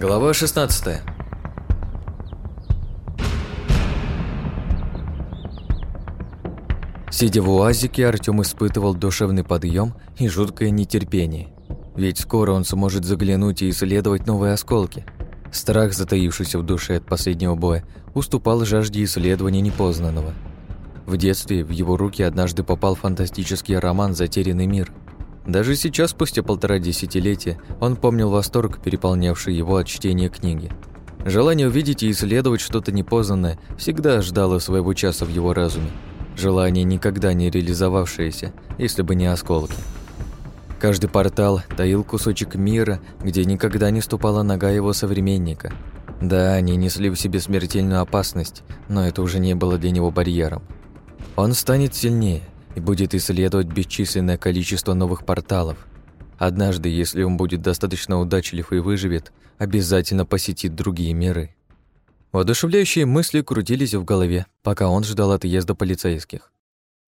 Глава 16 Сидя в УАЗике, Артём испытывал душевный подъем и жуткое нетерпение. Ведь скоро он сможет заглянуть и исследовать новые осколки. Страх, затаившийся в душе от последнего боя, уступал жажде исследования непознанного. В детстве в его руки однажды попал фантастический роман «Затерянный мир», даже сейчас, спустя полтора десятилетия, он помнил восторг, переполнявший его от чтения книги. Желание увидеть и исследовать что-то непознанное всегда ждало своего часа в его разуме. Желание, никогда не реализовавшееся, если бы не осколки. Каждый портал таил кусочек мира, где никогда не ступала нога его современника. Да, они несли в себе смертельную опасность, но это уже не было для него барьером. Он станет сильнее, и будет исследовать бесчисленное количество новых порталов. Однажды, если он будет достаточно удачлив и выживет, обязательно посетит другие миры. Воодушевляющие мысли крутились в голове, пока он ждал отъезда полицейских.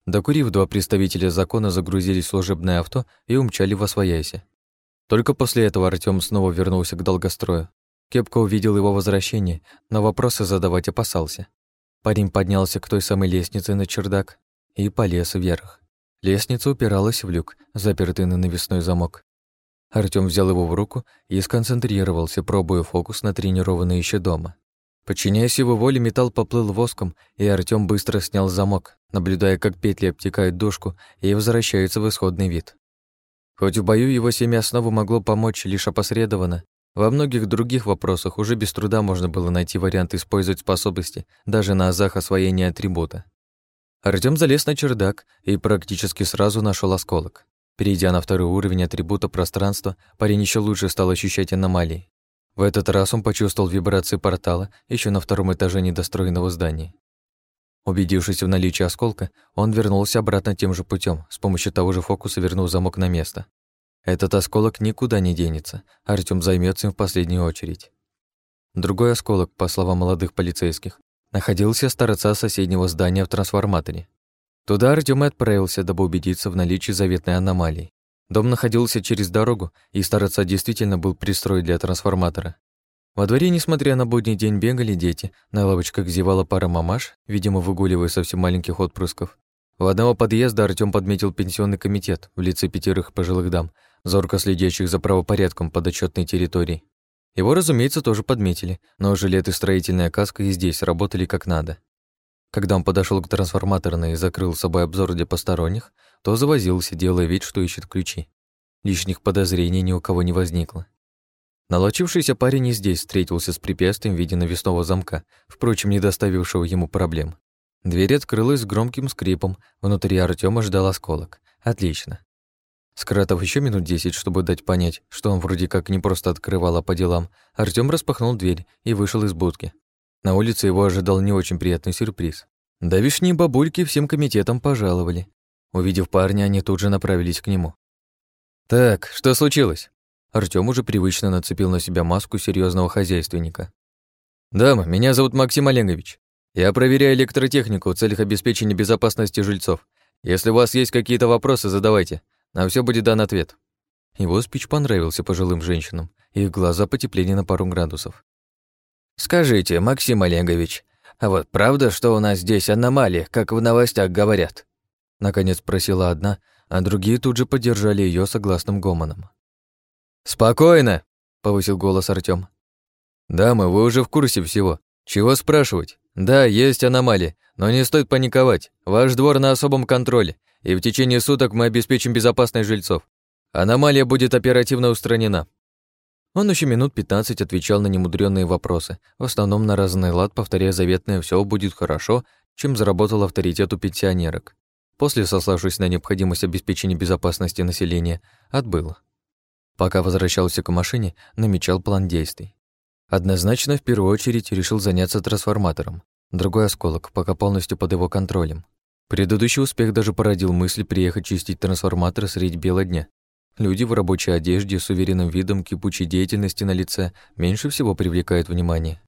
Докурив, два представителя закона загрузились в служебное авто и умчали во свояси. Только после этого Артём снова вернулся к долгострою. Кепка увидел его возвращение, но вопросы задавать опасался. Парень поднялся к той самой лестнице на чердак и полез вверх. Лестница упиралась в люк, запертый на навесной замок. Артём взял его в руку и сконцентрировался, пробуя фокус на тренированный еще дома. Подчиняясь его воле, металл поплыл воском, и Артём быстро снял замок, наблюдая, как петли обтекают дошку и возвращаются в исходный вид. Хоть в бою его семя снова могло помочь лишь опосредованно, во многих других вопросах уже без труда можно было найти вариант использовать способности даже на азах освоения атрибута. Артём залез на чердак и практически сразу нашел осколок. Перейдя на второй уровень атрибута пространства, парень еще лучше стал ощущать аномалии. В этот раз он почувствовал вибрации портала еще на втором этаже недостроенного здания. Убедившись в наличии осколка, он вернулся обратно тем же путем, с помощью того же фокуса вернув замок на место. Этот осколок никуда не денется, Артём займется им в последнюю очередь. Другой осколок, по словам молодых полицейских, находился с соседнего здания в трансформаторе. Туда Артём отправился, дабы убедиться в наличии заветной аномалии. Дом находился через дорогу, и с действительно был пристрой для трансформатора. Во дворе, несмотря на будний день, бегали дети, на лавочках зевала пара мамаш, видимо, выгуливая совсем маленьких отпрысков. У одного подъезда Артём подметил пенсионный комитет в лице пятерых пожилых дам, зорко следящих за правопорядком подотчетной территории. Его, разумеется, тоже подметили, но жилет и строительная каска и здесь работали как надо. Когда он подошел к трансформаторной и закрыл с собой обзор для посторонних, то завозился, делая вид, что ищет ключи. Лишних подозрений ни у кого не возникло. Налочившийся парень и здесь встретился с препятствием в виде навесного замка, впрочем, не доставившего ему проблем. Дверь открылась с громким скрипом, внутри Артема ждал осколок. Отлично. Скратов еще минут десять, чтобы дать понять, что он вроде как не просто открывал, а по делам, Артём распахнул дверь и вышел из будки. На улице его ожидал не очень приятный сюрприз. Давишние бабульки всем комитетам пожаловали. Увидев парня, они тут же направились к нему. «Так, что случилось?» Артём уже привычно нацепил на себя маску серьезного хозяйственника. «Дама, меня зовут Максим Олегович. Я проверяю электротехнику в целях обеспечения безопасности жильцов. Если у вас есть какие-то вопросы, задавайте. На все будет дан ответ. Его спич понравился пожилым женщинам, их глаза потеплели на пару градусов. «Скажите, Максим Олегович, а вот правда, что у нас здесь аномалия, как в новостях говорят?» Наконец спросила одна, а другие тут же поддержали ее согласным гомоном. «Спокойно!» — повысил голос Артём. «Дамы, вы уже в курсе всего. Чего спрашивать? Да, есть аномалия, но не стоит паниковать. Ваш двор на особом контроле и в течение суток мы обеспечим безопасность жильцов. Аномалия будет оперативно устранена». Он еще минут 15 отвечал на немудрённые вопросы, в основном на разный лад, повторяя заветное «все будет хорошо», чем заработал авторитет у пенсионерок. После, сославшись на необходимость обеспечения безопасности населения, отбыл. Пока возвращался к машине, намечал план действий. Однозначно, в первую очередь, решил заняться трансформатором. Другой осколок, пока полностью под его контролем. Предыдущий успех даже породил мысль приехать чистить трансформатор средь бела дня. Люди в рабочей одежде с уверенным видом кипучей деятельности на лице меньше всего привлекают внимание.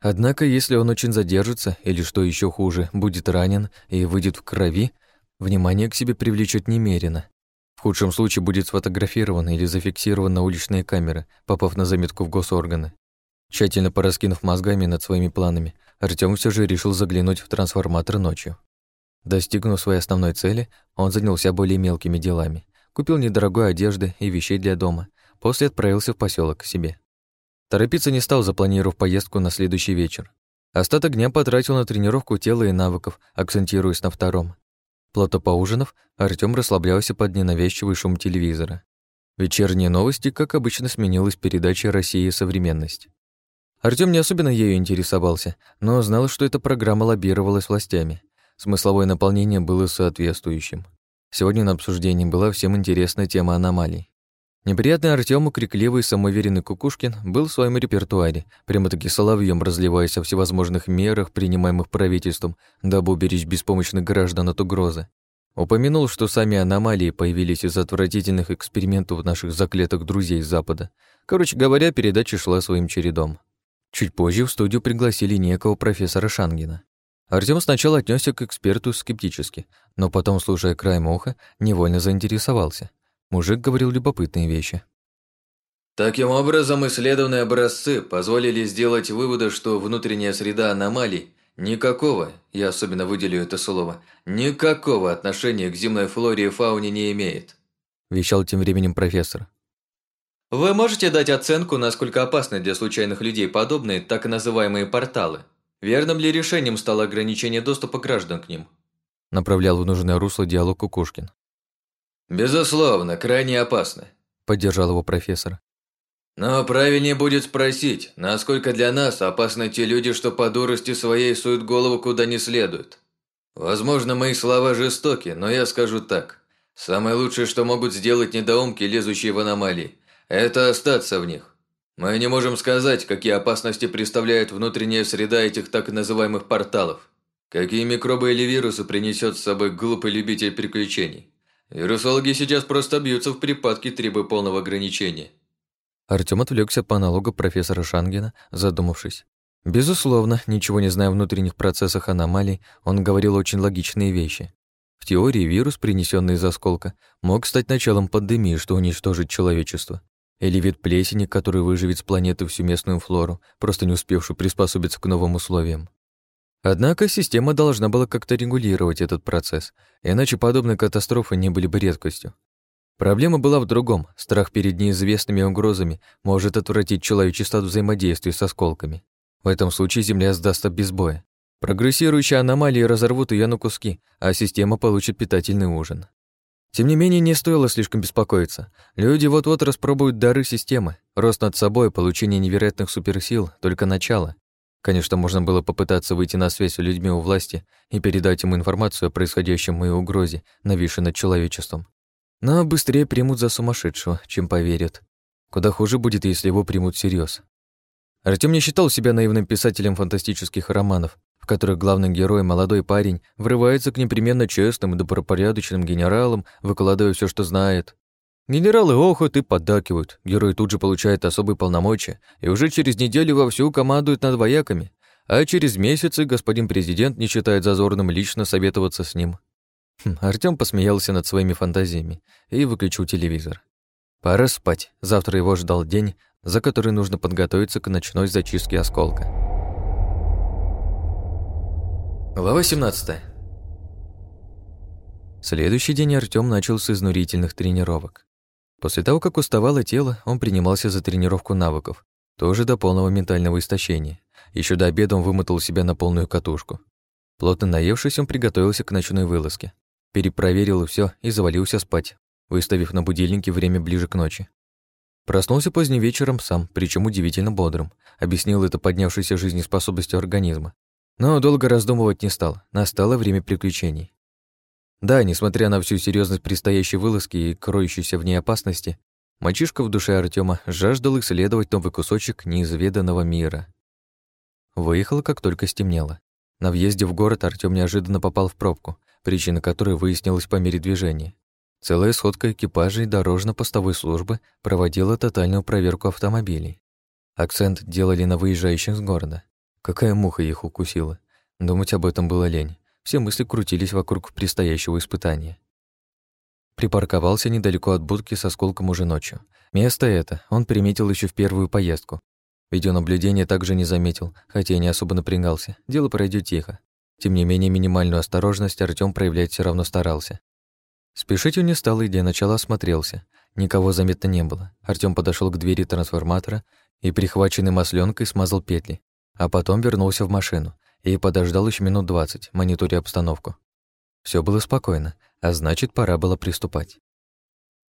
Однако, если он очень задержится, или, что еще хуже, будет ранен и выйдет в крови, внимание к себе привлечет немерено. В худшем случае будет сфотографирован или зафиксирован на уличные камеры, попав на заметку в госорганы. Тщательно пораскинув мозгами над своими планами, Артём все же решил заглянуть в трансформатор ночью. Достигнув своей основной цели, он занялся более мелкими делами. Купил недорогой одежды и вещей для дома, после отправился в поселок к себе. Торопиться не стал, запланировав поездку на следующий вечер. Остаток дня потратил на тренировку тела и навыков, акцентируясь на втором. Плотно поужинав, Артём расслаблялся под ненавязчивый шум телевизора. Вечерние новости, как обычно, сменилась передача «Россия и современность». Артём не особенно ею интересовался, но знал, что эта программа лоббировалась властями. Смысловое наполнение было соответствующим. Сегодня на обсуждении была всем интересная тема аномалий. Неприятный Артёму крикливый самоуверенный Кукушкин был в своем репертуаре, прямо-таки соловьем разливаясь о всевозможных мерах, принимаемых правительством, дабы уберечь беспомощных граждан от угрозы. Упомянул, что сами аномалии появились из отвратительных экспериментов наших заклятых друзей Запада. Короче говоря, передача шла своим чередом. Чуть позже в студию пригласили некого профессора Шангина. Артём сначала отнесся к эксперту скептически, но потом, слушая краем уха, невольно заинтересовался. Мужик говорил любопытные вещи. Таким образом, исследованные образцы позволили сделать выводы, что внутренняя среда аномалий никакого, я особенно выделю это слово, никакого отношения к земной флоре и фауне не имеет. Вещал тем временем профессор. Вы можете дать оценку, насколько опасны для случайных людей подобные так называемые порталы? Верным ли решением стало ограничение доступа граждан к ним? Направлял в нужное русло диалог Кукушкин. «Безусловно, крайне опасно», – поддержал его профессор. «Но правильнее будет спросить, насколько для нас опасны те люди, что по дурости своей суют голову куда не следует. Возможно, мои слова жестоки, но я скажу так. Самое лучшее, что могут сделать недоумки, лезущие в аномалии, это остаться в них. Мы не можем сказать, какие опасности представляет внутренняя среда этих так называемых порталов. Какие микробы или вирусы принесет с собой глупый любитель приключений. Вирусологи сейчас просто бьются в припадке, требуя полного ограничения. Артём отвлекся по аналогу профессора Шангена, задумавшись. Безусловно, ничего не зная о внутренних процессах аномалий, он говорил очень логичные вещи. В теории вирус, принесенный из осколка, мог стать началом пандемии, что уничтожит человечество. Или вид плесени, который выживет с планеты всю местную флору, просто не успевшую приспособиться к новым условиям. Однако система должна была как-то регулировать этот процесс, иначе подобные катастрофы не были бы редкостью. Проблема была в другом. Страх перед неизвестными угрозами может отвратить человечество от взаимодействия с осколками. В этом случае Земля сдастся без боя. Прогрессирующие аномалии разорвут ее на куски, а система получит питательный ужин. Тем не менее, не стоило слишком беспокоиться. Люди вот-вот распробуют дары системы. Рост над собой, получение невероятных суперсил — только начало. Конечно, можно было попытаться выйти на связь с людьми у власти и передать им информацию о происходящем и угрозе, нависшей над человечеством. Но быстрее примут за сумасшедшего, чем поверят. Куда хуже будет, если его примут всерьез. Артём не считал себя наивным писателем фантастических романов, в которых главный герой, молодой парень, врывается к непременно честным и добропорядочным генералам, выкладывая все, что знает, Генералы охот и поддакивают. Герой тут же получает особые полномочия и уже через неделю вовсю командует над вояками, а через месяцы господин президент не считает зазорным лично советоваться с ним. Хм, Артём посмеялся над своими фантазиями и выключил телевизор. Пора спать. Завтра его ждал день, за который нужно подготовиться к ночной зачистке осколка. Глава 17. Следующий день Артём начал с изнурительных тренировок. После того, как уставало тело, он принимался за тренировку навыков, тоже до полного ментального истощения. Еще до обеда он вымотал себя на полную катушку. Плотно наевшись, он приготовился к ночной вылазке. Перепроверил все и завалился спать, выставив на будильнике время ближе к ночи. Проснулся поздним вечером сам, причем удивительно бодрым. Объяснил это поднявшейся жизнеспособностью организма. Но долго раздумывать не стал. Настало время приключений. Да, несмотря на всю серьезность предстоящей вылазки и кроющейся в ней опасности, мальчишка в душе Артема жаждал исследовать новый кусочек неизведанного мира. Выехал, как только стемнело. На въезде в город Артём неожиданно попал в пробку, причина которой выяснилась по мере движения. Целая сходка экипажей дорожно-постовой службы проводила тотальную проверку автомобилей. Акцент делали на выезжающих с города. Какая муха их укусила. Думать об этом было лень. Все мысли крутились вокруг предстоящего испытания. Припарковался недалеко от будки со осколком уже ночью. Место это он приметил еще в первую поездку. Видеонаблюдение также не заметил, хотя и не особо напрягался. Дело пройдет тихо. Тем не менее, минимальную осторожность Артём проявлять все равно старался. Спешить он не стал и для начала осмотрелся. Никого заметно не было. Артём подошел к двери трансформатора и, прихваченный масленкой, смазал петли, а потом вернулся в машину и подождал еще минут двадцать, мониторя обстановку. Все было спокойно, а значит, пора было приступать.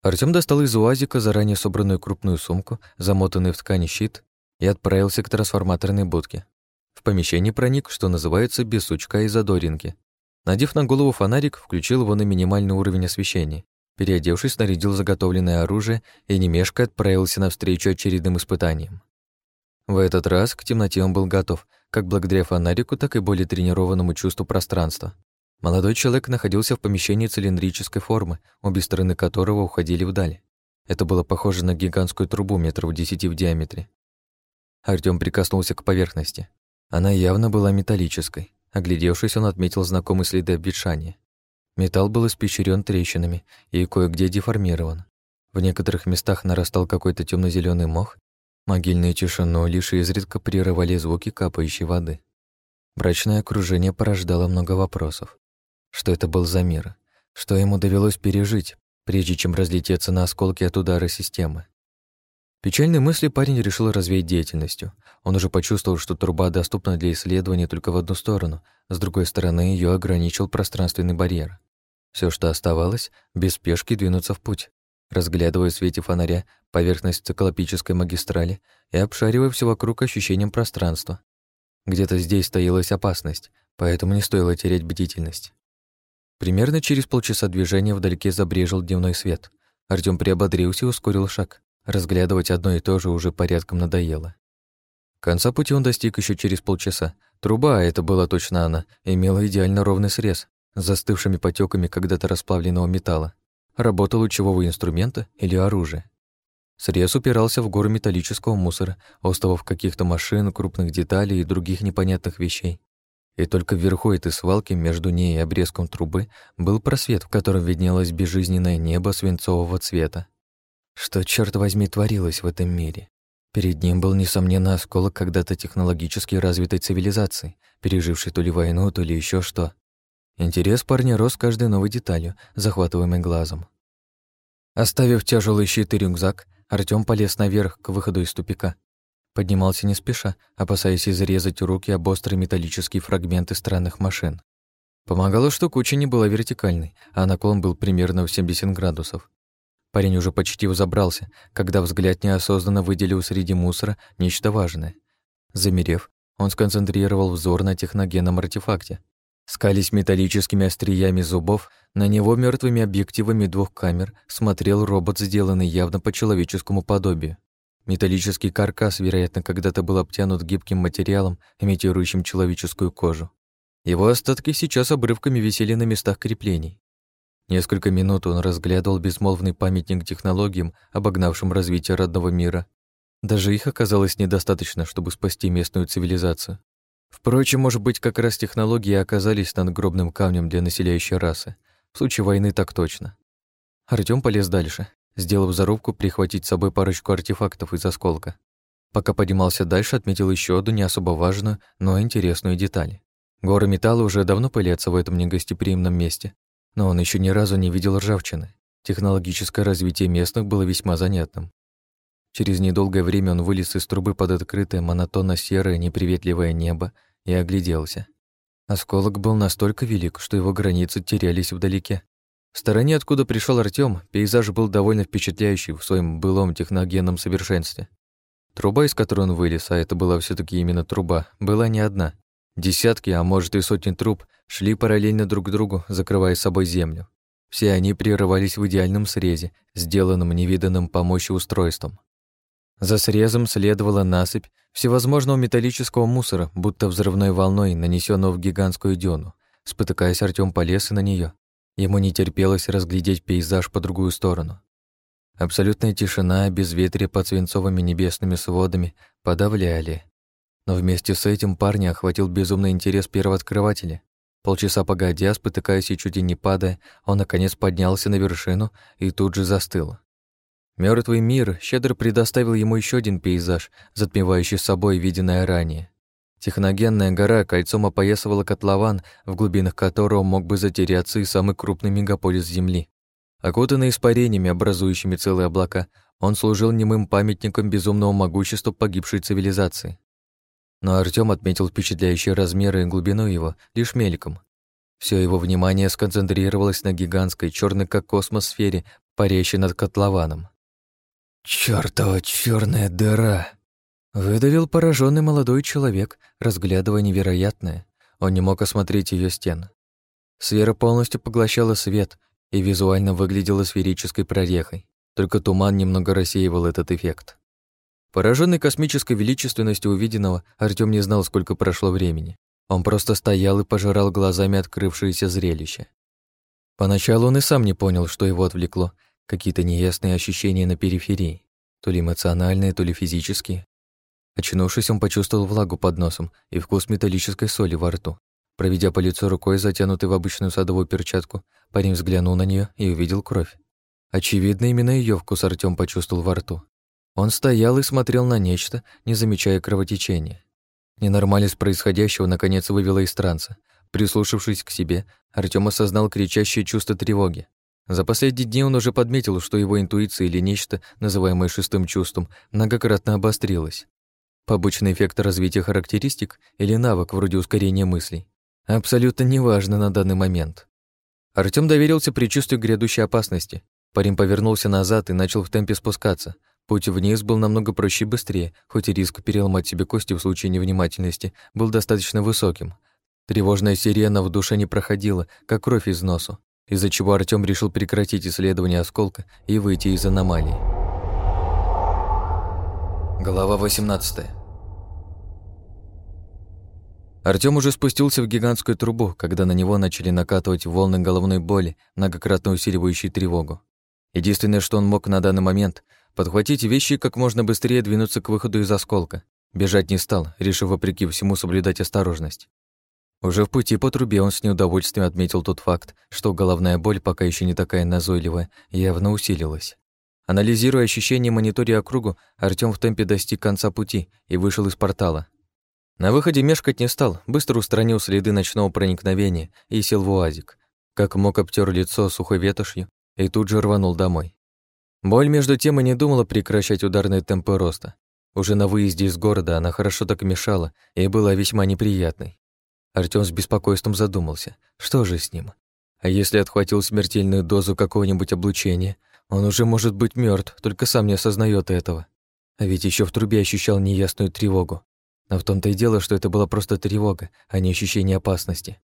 Артём достал из УАЗика заранее собранную крупную сумку, замотанный в ткани щит, и отправился к трансформаторной будке. В помещении проник, что называется, без сучка и задоринки. Надев на голову фонарик, включил его на минимальный уровень освещения. Переодевшись, снарядил заготовленное оружие и, не мешкая, отправился навстречу очередным испытаниям. В этот раз к темноте он был готов, как благодаря фонарику, так и более тренированному чувству пространства. Молодой человек находился в помещении цилиндрической формы, обе стороны которого уходили вдаль. Это было похоже на гигантскую трубу метров десяти в диаметре. Артём прикоснулся к поверхности. Она явно была металлической. Оглядевшись, он отметил знакомые следы обветшания. Металл был испещрен трещинами и кое-где деформирован. В некоторых местах нарастал какой-то темно зеленый мох. Могильную тишину лишь изредка прерывали звуки капающей воды. Брачное окружение порождало много вопросов. Что это был за мир? Что ему довелось пережить, прежде чем разлететься на осколки от удара системы? Печальные мысли парень решил развеять деятельностью. Он уже почувствовал, что труба доступна для исследования только в одну сторону, с другой стороны ее ограничил пространственный барьер. Все, что оставалось, без спешки двинуться в путь, разглядывая в свете фонаря поверхность циклопической магистрали и обшаривая все вокруг ощущением пространства. Где-то здесь стоялась опасность, поэтому не стоило терять бдительность. Примерно через полчаса движения вдалеке забрежил дневной свет. Артём приободрился и ускорил шаг. Разглядывать одно и то же уже порядком надоело. Конца пути он достиг еще через полчаса. Труба, а это была точно она, имела идеально ровный срез, с застывшими потеками когда-то расплавленного металла. Работа лучевого инструмента или оружия. Срез упирался в гору металлического мусора, остовов каких-то машин, крупных деталей и других непонятных вещей. И только вверху этой свалки, между ней и обрезком трубы, был просвет, в котором виднелось безжизненное небо свинцового цвета. Что, черт возьми, творилось в этом мире? Перед ним был, несомненно, осколок когда-то технологически развитой цивилизации, пережившей то ли войну, то ли еще что. Интерес парня рос каждой новой деталью, захватываемой глазом. Оставив тяжелый щит и рюкзак, Артём полез наверх к выходу из тупика. Поднимался не спеша, опасаясь изрезать руки об острые металлические фрагменты странных машин. Помогало, что куча не была вертикальной, а наклон был примерно в 70 градусов. Парень уже почти взобрался, когда взгляд неосознанно выделил среди мусора нечто важное. Замерев, он сконцентрировал взор на техногенном артефакте. Скались металлическими остриями зубов, на него мертвыми объективами двух камер смотрел робот, сделанный явно по человеческому подобию. Металлический каркас, вероятно, когда-то был обтянут гибким материалом, имитирующим человеческую кожу. Его остатки сейчас обрывками висели на местах креплений. Несколько минут он разглядывал безмолвный памятник технологиям, обогнавшим развитие родного мира. Даже их оказалось недостаточно, чтобы спасти местную цивилизацию. Впрочем, может быть, как раз технологии оказались надгробным камнем для населяющей расы. В случае войны так точно. Артём полез дальше, сделав зарубку прихватить с собой парочку артефактов из осколка. Пока поднимался дальше, отметил еще одну не особо важную, но интересную деталь. Горы металла уже давно пылятся в этом негостеприимном месте, но он еще ни разу не видел ржавчины. Технологическое развитие местных было весьма занятным. Через недолгое время он вылез из трубы под открытое монотонно-серое неприветливое небо и огляделся. Осколок был настолько велик, что его границы терялись вдалеке. В стороне, откуда пришел Артём, пейзаж был довольно впечатляющий в своем былом техногенном совершенстве. Труба, из которой он вылез, а это была все таки именно труба, была не одна. Десятки, а может и сотни труб шли параллельно друг другу, закрывая собой землю. Все они прерывались в идеальном срезе, сделанном невиданным по мощи устройством. За срезом следовала насыпь всевозможного металлического мусора, будто взрывной волной, нанесенного в гигантскую дюну. Спотыкаясь, Артём полез и на нее. Ему не терпелось разглядеть пейзаж по другую сторону. Абсолютная тишина, безветрие под свинцовыми небесными сводами подавляли. Но вместе с этим парня охватил безумный интерес первооткрывателя. Полчаса погодя, спотыкаясь и чуть не падая, он наконец поднялся на вершину и тут же застыл. Мертвый мир щедро предоставил ему еще один пейзаж, затмевающий собой виденное ранее. Техногенная гора кольцом опоясывала котлован, в глубинах которого мог бы затеряться и самый крупный мегаполис Земли. Окутанный испарениями, образующими целые облака, он служил немым памятником безумного могущества погибшей цивилизации. Но Артём отметил впечатляющие размеры и глубину его лишь мельком. Все его внимание сконцентрировалось на гигантской, черной как космос сфере, парящей над котлованом. «Чёртова чёрная дыра!» Выдавил пораженный молодой человек, разглядывая невероятное. Он не мог осмотреть ее стены. Сфера полностью поглощала свет и визуально выглядела сферической прорехой. Только туман немного рассеивал этот эффект. Пораженный космической величественностью увиденного, Артём не знал, сколько прошло времени. Он просто стоял и пожирал глазами открывшееся зрелище. Поначалу он и сам не понял, что его отвлекло. Какие-то неясные ощущения на периферии. То ли эмоциональные, то ли физические. Очнувшись, он почувствовал влагу под носом и вкус металлической соли во рту. Проведя по лицу рукой, затянутой в обычную садовую перчатку, парень взглянул на нее и увидел кровь. Очевидно, именно ее вкус Артём почувствовал во рту. Он стоял и смотрел на нечто, не замечая кровотечения. Ненормальность происходящего наконец вывела из транса. Прислушавшись к себе, Артём осознал кричащее чувство тревоги. За последние дни он уже подметил, что его интуиция или нечто, называемое шестым чувством, многократно обострилось. Побочный эффект развития характеристик или навык вроде ускорения мыслей. Абсолютно неважно на данный момент. Артём доверился предчувствию грядущей опасности. Парень повернулся назад и начал в темпе спускаться. Путь вниз был намного проще и быстрее, хоть и риск переломать себе кости в случае невнимательности был достаточно высоким. Тревожная сирена в душе не проходила, как кровь из носу, из-за чего Артём решил прекратить исследование осколка и выйти из аномалии. Глава 18 Артём уже спустился в гигантскую трубу, когда на него начали накатывать волны головной боли, многократно усиливающие тревогу. Единственное, что он мог на данный момент — подхватить вещи и как можно быстрее двинуться к выходу из осколка. Бежать не стал, решив вопреки всему соблюдать осторожность. Уже в пути по трубе он с неудовольствием отметил тот факт, что головная боль, пока еще не такая назойливая, явно усилилась. Анализируя ощущения мониторя округу, Артём в темпе достиг конца пути и вышел из портала. На выходе мешкать не стал, быстро устранил следы ночного проникновения и сел в уазик. Как мог обтер лицо сухой ветошью и тут же рванул домой. Боль между тем и не думала прекращать ударные темпы роста. Уже на выезде из города она хорошо так мешала и была весьма неприятной. Артём с беспокойством задумался, что же с ним? А если отхватил смертельную дозу какого-нибудь облучения, он уже может быть мертв, только сам не осознает этого. А ведь еще в трубе ощущал неясную тревогу. Но в том-то и дело, что это была просто тревога, а не ощущение опасности.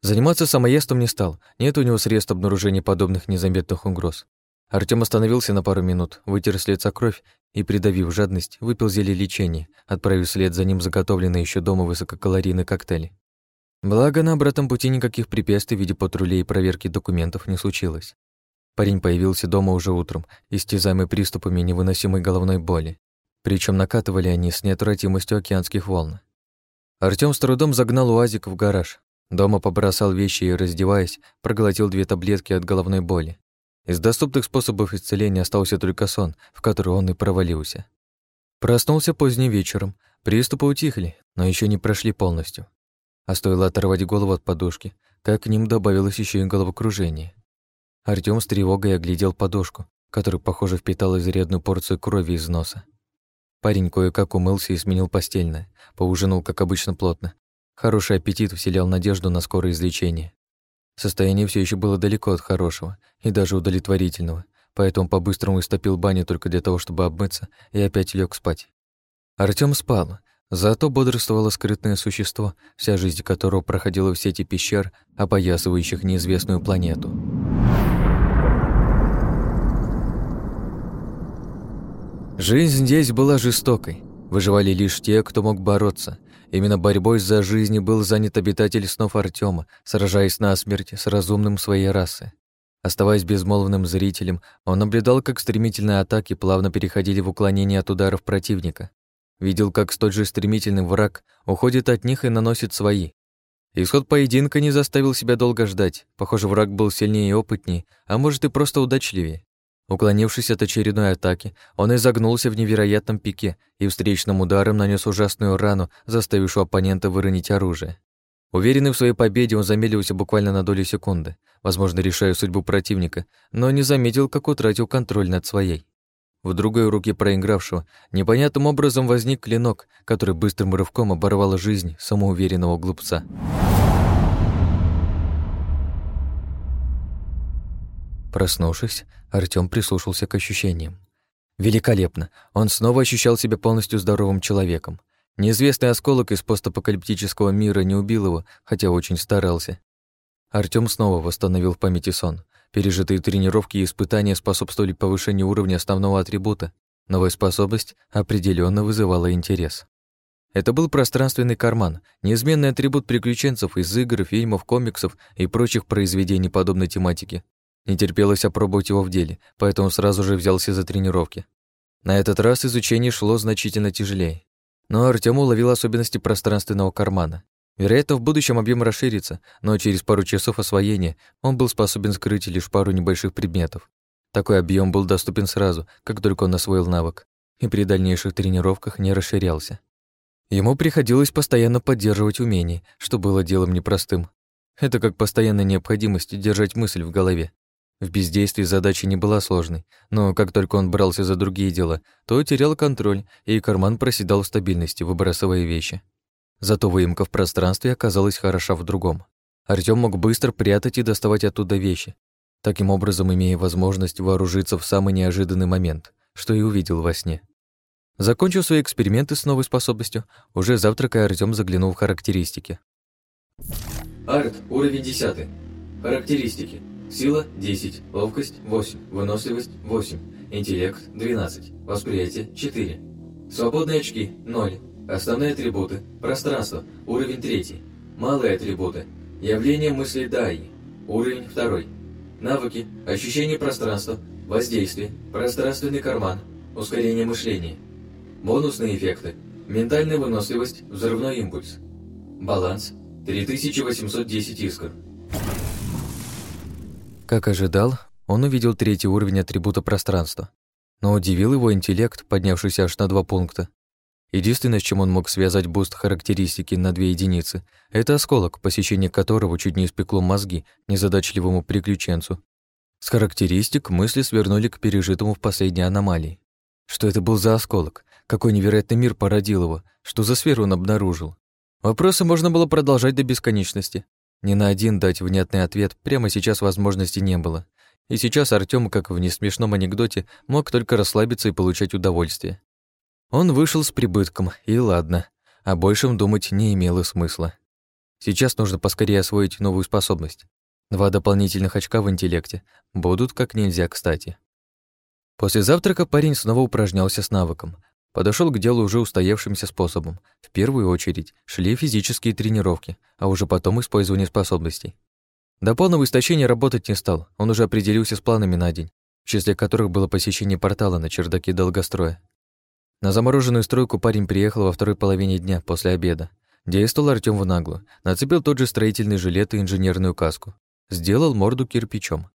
Заниматься самоестом не стал, нет у него средств обнаружения подобных незаметных угроз. Артём остановился на пару минут, вытер с лица кровь и, придавив жадность, выпил зелье лечения, отправив вслед за ним заготовленные еще дома высококалорийные коктейли. Благо, на обратном пути никаких препятствий в виде патрулей и проверки документов не случилось. Парень появился дома уже утром, истязаемый приступами невыносимой головной боли. Причем накатывали они с неотвратимостью океанских волн. Артём с трудом загнал УАЗик в гараж. Дома побросал вещи и, раздеваясь, проглотил две таблетки от головной боли. Из доступных способов исцеления остался только сон, в который он и провалился. Проснулся поздним вечером. Приступы утихли, но еще не прошли полностью. А стоило оторвать голову от подушки, как к ним добавилось еще и головокружение. Артём с тревогой оглядел подушку, которая, похоже, впитала изрядную порцию крови из носа. Парень кое-как умылся и сменил постельное. Поужинал, как обычно, плотно. Хороший аппетит вселял надежду на скорое излечение. Состояние все еще было далеко от хорошего и даже удовлетворительного, поэтому по-быстрому истопил баню только для того, чтобы обмыться, и опять лег спать. Артём спал, зато бодрствовало скрытное существо, вся жизнь которого проходила в сети пещер, опоясывающих неизвестную планету. Жизнь здесь была жестокой. Выживали лишь те, кто мог бороться. Именно борьбой за жизнь был занят обитатель снов Артема, сражаясь насмерть с разумным своей расы. Оставаясь безмолвным зрителем, он наблюдал, как стремительные атаки плавно переходили в уклонение от ударов противника. Видел, как столь же стремительный враг уходит от них и наносит свои. Исход поединка не заставил себя долго ждать. Похоже, враг был сильнее и опытнее, а может и просто удачливее. Уклонившись от очередной атаки, он изогнулся в невероятном пике и встречным ударом нанес ужасную рану, заставившую оппонента выронить оружие. Уверенный в своей победе, он замедлился буквально на долю секунды, возможно, решая судьбу противника, но не заметил, как утратил контроль над своей. В другой руке проигравшего непонятным образом возник клинок, который быстрым рывком оборвал жизнь самоуверенного глупца. Проснувшись, Артём прислушался к ощущениям. Великолепно! Он снова ощущал себя полностью здоровым человеком. Неизвестный осколок из постапокалиптического мира не убил его, хотя очень старался. Артём снова восстановил в памяти сон. Пережитые тренировки и испытания способствовали повышению уровня основного атрибута. Новая способность определенно вызывала интерес. Это был пространственный карман, неизменный атрибут приключенцев из игр, фильмов, комиксов и прочих произведений подобной тематики. Не терпелось опробовать его в деле, поэтому сразу же взялся за тренировки. На этот раз изучение шло значительно тяжелее. Но Артём уловил особенности пространственного кармана. Вероятно, в будущем объем расширится, но через пару часов освоения он был способен скрыть лишь пару небольших предметов. Такой объем был доступен сразу, как только он освоил навык, и при дальнейших тренировках не расширялся. Ему приходилось постоянно поддерживать умение, что было делом непростым. Это как постоянная необходимость держать мысль в голове, в бездействии задача не была сложной, но как только он брался за другие дела, то терял контроль, и карман проседал в стабильности, выбрасывая вещи. Зато выемка в пространстве оказалась хороша в другом. Артём мог быстро прятать и доставать оттуда вещи, таким образом имея возможность вооружиться в самый неожиданный момент, что и увидел во сне. Закончив свои эксперименты с новой способностью, уже завтракая Артём заглянул в характеристики. Арт, уровень 10. Характеристики. Сила – 10, ловкость – 8, выносливость – 8, интеллект – 12, восприятие – 4. Свободные очки – 0. Основные атрибуты – пространство, уровень 3. Малые атрибуты – явление мысли Даи, уровень 2. Навыки – ощущение пространства, воздействие, пространственный карман, ускорение мышления. Бонусные эффекты – ментальная выносливость, взрывной импульс. Баланс – 3810 искр. Как ожидал, он увидел третий уровень атрибута пространства. Но удивил его интеллект, поднявшийся аж на два пункта. Единственное, с чем он мог связать буст характеристики на две единицы, это осколок, посещение которого чуть не испекло мозги незадачливому приключенцу. С характеристик мысли свернули к пережитому в последней аномалии. Что это был за осколок? Какой невероятный мир породил его? Что за сферу он обнаружил? Вопросы можно было продолжать до бесконечности. Ни на один дать внятный ответ прямо сейчас возможности не было. И сейчас Артём, как в несмешном анекдоте, мог только расслабиться и получать удовольствие. Он вышел с прибытком, и ладно, о большем думать не имело смысла. Сейчас нужно поскорее освоить новую способность. Два дополнительных очка в интеллекте будут как нельзя кстати. После завтрака парень снова упражнялся с навыком, Подошел к делу уже устоявшимся способом. В первую очередь шли физические тренировки, а уже потом использование способностей. До полного истощения работать не стал, он уже определился с планами на день, в числе которых было посещение портала на чердаке долгостроя. На замороженную стройку парень приехал во второй половине дня после обеда. Действовал Артём в наглую, нацепил тот же строительный жилет и инженерную каску. Сделал морду кирпичом.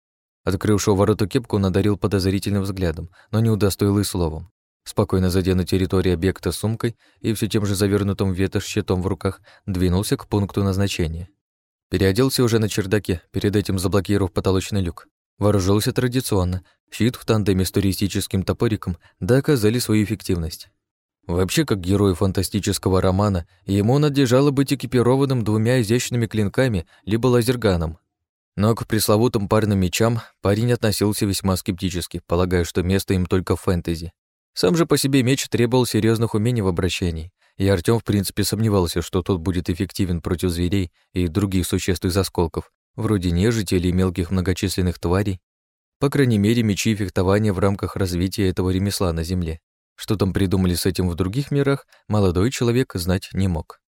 Открывшего вороту кепку он одарил подозрительным взглядом, но не удостоил и словом спокойно зайдя на территорию объекта сумкой и все тем же завернутым ветошь щитом в руках, двинулся к пункту назначения. Переоделся уже на чердаке, перед этим заблокировав потолочный люк. Вооружился традиционно. Щит в тандеме с туристическим топориком доказали свою эффективность. Вообще, как герой фантастического романа, ему надлежало быть экипированным двумя изящными клинками либо лазерганом. Но к пресловутым парным мечам парень относился весьма скептически, полагая, что место им только в фэнтези. Сам же по себе меч требовал серьезных умений в обращении, и Артём в принципе сомневался, что тот будет эффективен против зверей и других существ из осколков, вроде нежити или мелких многочисленных тварей. По крайней мере, мечи и фехтования в рамках развития этого ремесла на Земле. Что там придумали с этим в других мирах, молодой человек знать не мог.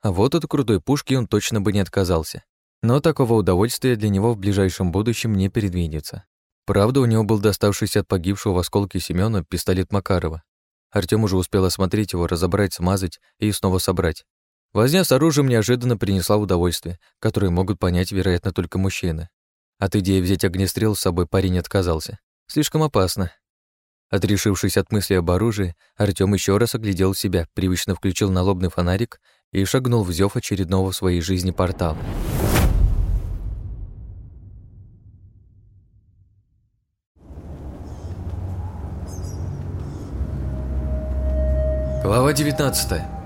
А вот от крутой пушки он точно бы не отказался. Но такого удовольствия для него в ближайшем будущем не предвидится. Правда, у него был доставшийся от погибшего в осколке Семёна пистолет Макарова. Артём уже успел осмотреть его, разобрать, смазать и снова собрать. Возня с оружием неожиданно принесла удовольствие, которое могут понять, вероятно, только мужчины. От идеи взять огнестрел с собой парень отказался. Слишком опасно. Отрешившись от мысли об оружии, Артём еще раз оглядел себя, привычно включил налобный фонарик и шагнул в зев очередного в своей жизни портала. Глава 19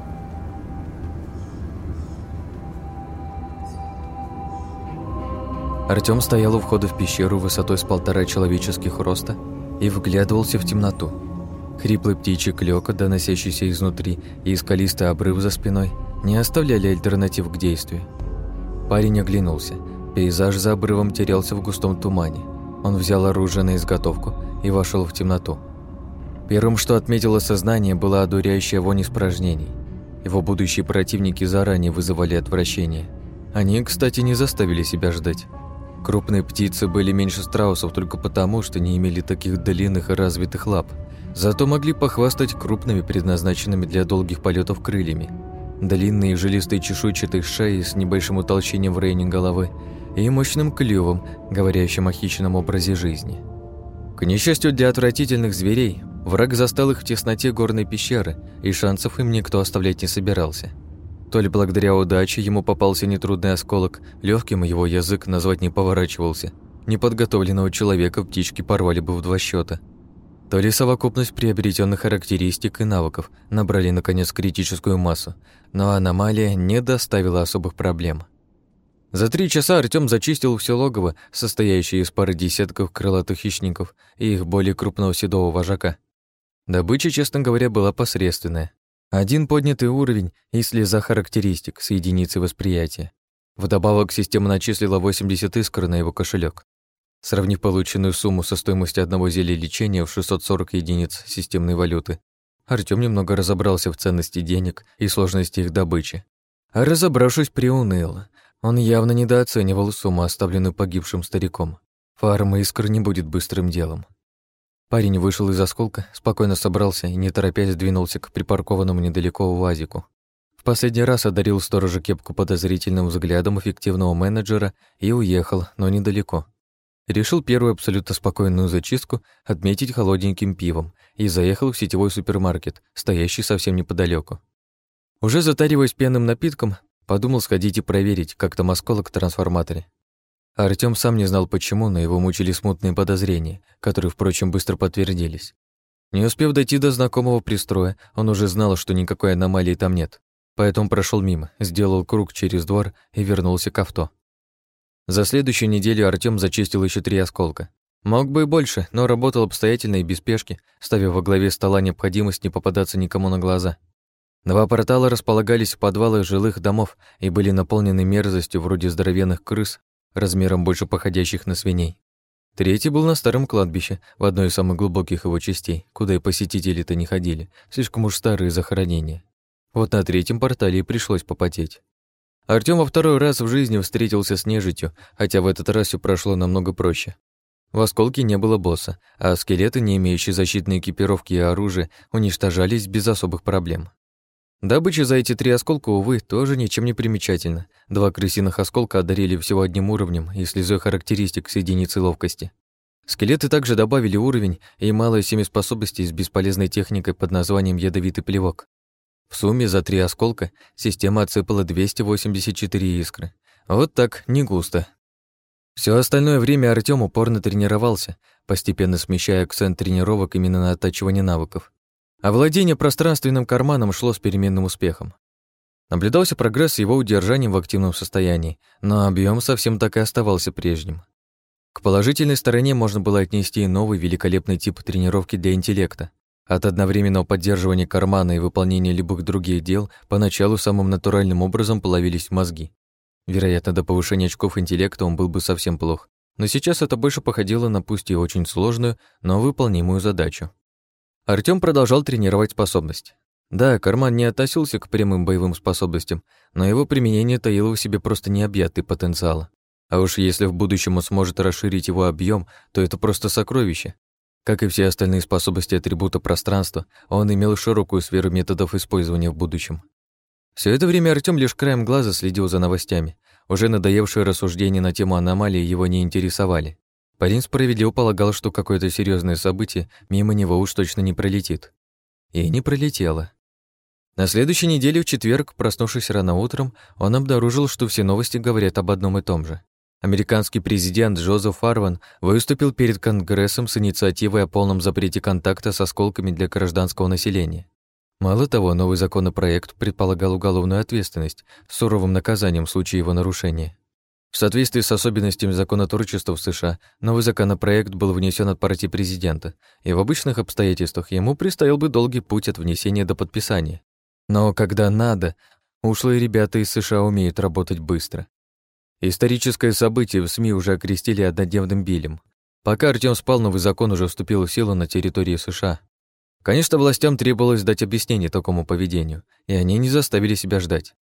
Артём стоял у входа в пещеру высотой с полтора человеческих роста и вглядывался в темноту. Хриплый птичий клёк, доносящийся изнутри, и скалистый обрыв за спиной не оставляли альтернатив к действию. Парень оглянулся. Пейзаж за обрывом терялся в густом тумане. Он взял оружие на изготовку и вошел в темноту. Первым, что отметило сознание, была одуряющая вонь испражнений. Его будущие противники заранее вызывали отвращение. Они, кстати, не заставили себя ждать. Крупные птицы были меньше страусов только потому, что не имели таких длинных и развитых лап. Зато могли похвастать крупными, предназначенными для долгих полетов крыльями. Длинные жилистые чешуйчатые шеи с небольшим утолщением в районе головы и мощным клювом, говорящим о хищном образе жизни. К несчастью для отвратительных зверей, враг застал их в тесноте горной пещеры, и шансов им никто оставлять не собирался. То ли благодаря удаче ему попался нетрудный осколок, легким его язык назвать не поворачивался. Неподготовленного человека птички порвали бы в два счета. То ли совокупность приобретенных характеристик и навыков набрали наконец критическую массу, но аномалия не доставила особых проблем. За три часа Артём зачистил все логово, состоящее из пары десятков крылатых хищников и их более крупного седого вожака. Добыча, честно говоря, была посредственная. Один поднятый уровень и слеза характеристик с единицей восприятия. Вдобавок система начислила 80 искр на его кошелек. Сравнив полученную сумму со стоимостью одного зелья лечения в 640 единиц системной валюты, Артём немного разобрался в ценности денег и сложности их добычи. А разобравшись, приуныл. Он явно недооценивал сумму, оставленную погибшим стариком. Фарма искр не будет быстрым делом. Парень вышел из осколка, спокойно собрался и, не торопясь, двинулся к припаркованному недалеко УАЗику. В последний раз одарил сторожа кепку подозрительным взглядом эффективного менеджера и уехал, но недалеко. Решил первую абсолютно спокойную зачистку отметить холодненьким пивом и заехал в сетевой супермаркет, стоящий совсем неподалеку. Уже затариваясь пьяным напитком, подумал сходить и проверить, как там осколок в трансформаторе. Артём сам не знал почему, но его мучили смутные подозрения, которые, впрочем, быстро подтвердились. Не успев дойти до знакомого пристроя, он уже знал, что никакой аномалии там нет. Поэтому прошел мимо, сделал круг через двор и вернулся к авто. За следующую неделю Артём зачистил еще три осколка. Мог бы и больше, но работал обстоятельно и без спешки, ставя во главе стола необходимость не попадаться никому на глаза. Два портала располагались в подвалах жилых домов и были наполнены мерзостью вроде здоровенных крыс, размером больше походящих на свиней. Третий был на старом кладбище, в одной из самых глубоких его частей, куда и посетители-то не ходили, слишком уж старые захоронения. Вот на третьем портале и пришлось попотеть. Артём во второй раз в жизни встретился с нежитью, хотя в этот раз все прошло намного проще. В осколке не было босса, а скелеты, не имеющие защитной экипировки и оружия, уничтожались без особых проблем. Добыча за эти три осколка, увы, тоже ничем не примечательна. Два крысиных осколка одарили всего одним уровнем и слезой характеристик с единицей ловкости. Скелеты также добавили уровень и малые семиспособности с бесполезной техникой под названием «Ядовитый плевок». В сумме за три осколка система отсыпала 284 искры. Вот так, не густо. Все остальное время Артём упорно тренировался, постепенно смещая акцент тренировок именно на оттачивание навыков. А владение пространственным карманом шло с переменным успехом. Наблюдался прогресс с его удержанием в активном состоянии, но объем совсем так и оставался прежним. К положительной стороне можно было отнести новый великолепный тип тренировки для интеллекта. От одновременного поддерживания кармана и выполнения любых других дел поначалу самым натуральным образом половились мозги. Вероятно, до повышения очков интеллекта он был бы совсем плох, но сейчас это больше походило на пусть и очень сложную, но выполнимую задачу. Артём продолжал тренировать способность. Да, карман не относился к прямым боевым способностям, но его применение таило в себе просто необъятный потенциал. А уж если в будущем он сможет расширить его объем, то это просто сокровище. Как и все остальные способности атрибута пространства, он имел широкую сферу методов использования в будущем. Все это время Артём лишь краем глаза следил за новостями. Уже надоевшие рассуждения на тему аномалии его не интересовали. Парень справедливо полагал, что какое-то серьезное событие мимо него уж точно не пролетит. И не пролетело. На следующей неделе, в четверг, проснувшись рано утром, он обнаружил, что все новости говорят об одном и том же. Американский президент Джозеф Фарван выступил перед Конгрессом с инициативой о полном запрете контакта с осколками для гражданского населения. Мало того, новый законопроект предполагал уголовную ответственность с суровым наказанием в случае его нарушения. В соответствии с особенностями законотворчества в США, новый законопроект был внесен от партии президента, и в обычных обстоятельствах ему предстоял бы долгий путь от внесения до подписания. Но когда надо, ушлые ребята из США умеют работать быстро. Историческое событие в СМИ уже окрестили однодневным билем. Пока Артём спал, новый закон уже вступил в силу на территории США. Конечно, властям требовалось дать объяснение такому поведению, и они не заставили себя ждать.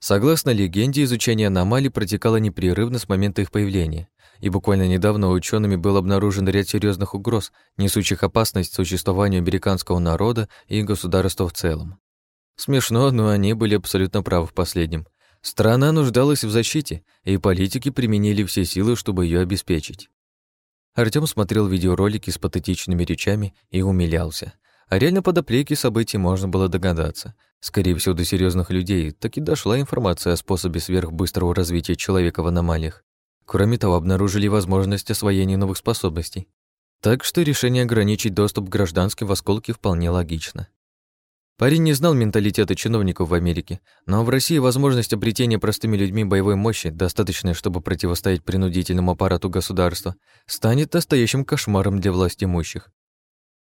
Согласно легенде, изучение аномалий протекало непрерывно с момента их появления, и буквально недавно учеными был обнаружен ряд серьезных угроз, несущих опасность существованию американского народа и государства в целом. Смешно, но они были абсолютно правы в последнем. Страна нуждалась в защите, и политики применили все силы, чтобы ее обеспечить. Артём смотрел видеоролики с патетичными речами и умилялся. А реально подоплеки событий можно было догадаться. Скорее всего, до серьезных людей так и дошла информация о способе сверхбыстрого развития человека в аномалиях. Кроме того, обнаружили возможность освоения новых способностей. Так что решение ограничить доступ к гражданским в осколке вполне логично. Парень не знал менталитета чиновников в Америке, но в России возможность обретения простыми людьми боевой мощи, достаточной, чтобы противостоять принудительному аппарату государства, станет настоящим кошмаром для власть имущих.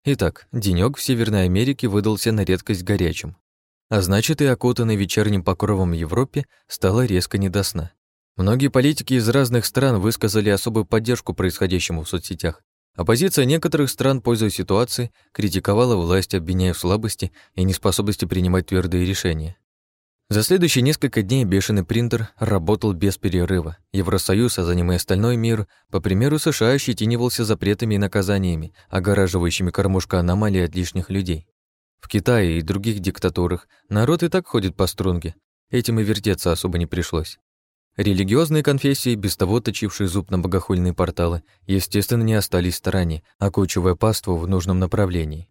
Итак, денёк в Северной Америке выдался на редкость горячим. А значит, и окутанный вечерним покровом Европе стало резко не до сна. Многие политики из разных стран высказали особую поддержку происходящему в соцсетях, Оппозиция некоторых стран, пользуясь ситуацией, критиковала власть, обвиняя в слабости и неспособности принимать твердые решения. За следующие несколько дней бешеный принтер работал без перерыва. Евросоюз, а за ним и остальной мир, по примеру США, ощетинивался запретами и наказаниями, огораживающими кормушка аномалии от лишних людей. В Китае и других диктатурах народ и так ходит по струнке. Этим и вертеться особо не пришлось. Религиозные конфессии, без того точившие зуб на богохульные порталы, естественно, не остались в стороне, окучивая паству в нужном направлении.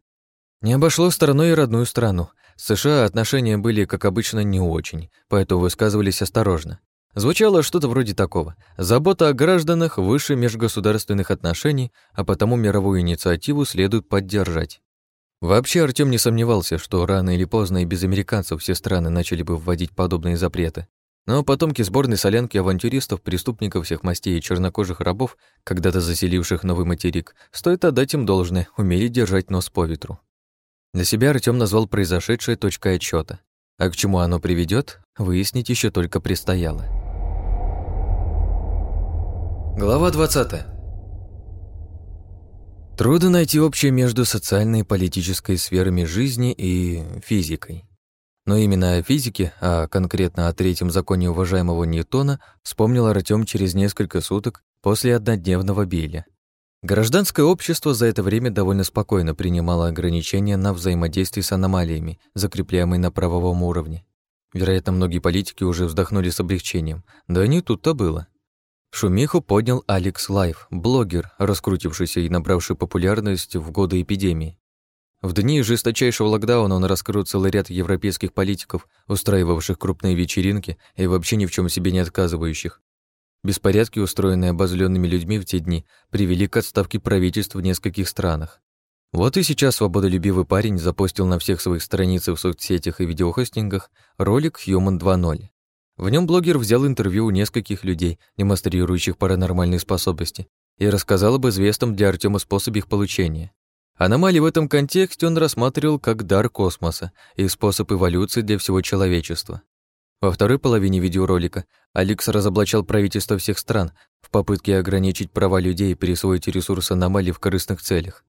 Не обошло стороной и родную страну. С США отношения были, как обычно, не очень, поэтому высказывались осторожно. Звучало что-то вроде такого. Забота о гражданах выше межгосударственных отношений, а потому мировую инициативу следует поддержать. Вообще Артём не сомневался, что рано или поздно и без американцев все страны начали бы вводить подобные запреты. Но потомки сборной солянки авантюристов, преступников всех мастей и чернокожих рабов, когда-то заселивших новый материк, стоит отдать им должное, умели держать нос по ветру. Для себя Артём назвал произошедшее точкой отчета, а к чему оно приведет, выяснить еще только предстояло. Глава 20. Трудно найти общее между социальной и политической сферами жизни и физикой. Но именно о физике, а конкретно о третьем законе уважаемого Ньютона, вспомнил Артём через несколько суток после однодневного биля. Гражданское общество за это время довольно спокойно принимало ограничения на взаимодействие с аномалиями, закрепляемые на правовом уровне. Вероятно, многие политики уже вздохнули с облегчением. Да не тут-то было. Шумиху поднял Алекс Лайф, блогер, раскрутившийся и набравший популярность в годы эпидемии. В дни жесточайшего локдауна он раскрыл целый ряд европейских политиков, устраивавших крупные вечеринки и вообще ни в чем себе не отказывающих. Беспорядки, устроенные обозленными людьми в те дни, привели к отставке правительств в нескольких странах. Вот и сейчас свободолюбивый парень запостил на всех своих страницах в соцсетях и видеохостингах ролик Human 2.0. В нем блогер взял интервью у нескольких людей, демонстрирующих паранормальные способности, и рассказал об известном для Артема способе их получения. Аномалии в этом контексте он рассматривал как дар космоса и способ эволюции для всего человечества. Во второй половине видеоролика Алекс разоблачал правительства всех стран в попытке ограничить права людей и пересвоить ресурсы аномалий в корыстных целях.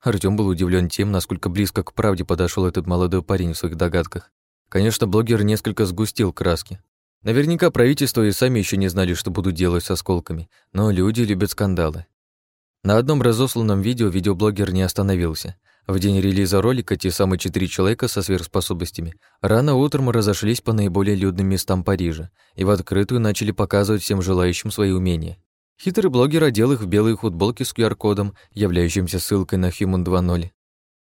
Артём был удивлен тем, насколько близко к правде подошел этот молодой парень в своих догадках. Конечно, блогер несколько сгустил краски. Наверняка правительства и сами еще не знали, что будут делать с осколками, но люди любят скандалы. На одном разосланном видео видеоблогер не остановился. В день релиза ролика те самые четыре человека со сверхспособностями рано утром разошлись по наиболее людным местам Парижа и в открытую начали показывать всем желающим свои умения. Хитрый блогер одел их в белые футболки с QR-кодом, являющимся ссылкой на Human 2.0.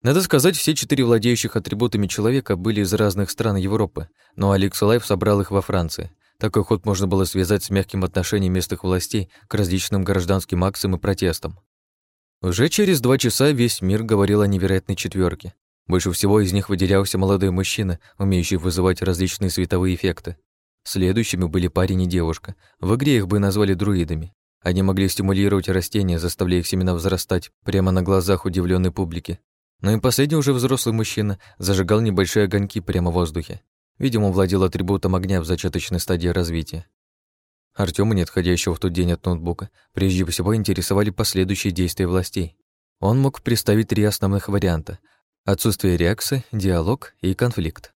Надо сказать, все четыре владеющих атрибутами человека были из разных стран Европы, но Алекс Лайф собрал их во Франции. Такой ход можно было связать с мягким отношением местных властей к различным гражданским акциям и протестам. Уже через два часа весь мир говорил о невероятной четверке. Больше всего из них выделялся молодой мужчина, умеющий вызывать различные световые эффекты. Следующими были парень и девушка. В игре их бы назвали друидами. Они могли стимулировать растения, заставляя их семена взрастать прямо на глазах удивленной публики. Но и последний уже взрослый мужчина зажигал небольшие огоньки прямо в воздухе. Видимо, владел атрибутом огня в зачаточной стадии развития. Артёма, не отходящего в тот день от ноутбука, прежде всего интересовали последующие действия властей. Он мог представить три основных варианта – отсутствие реакции, диалог и конфликт.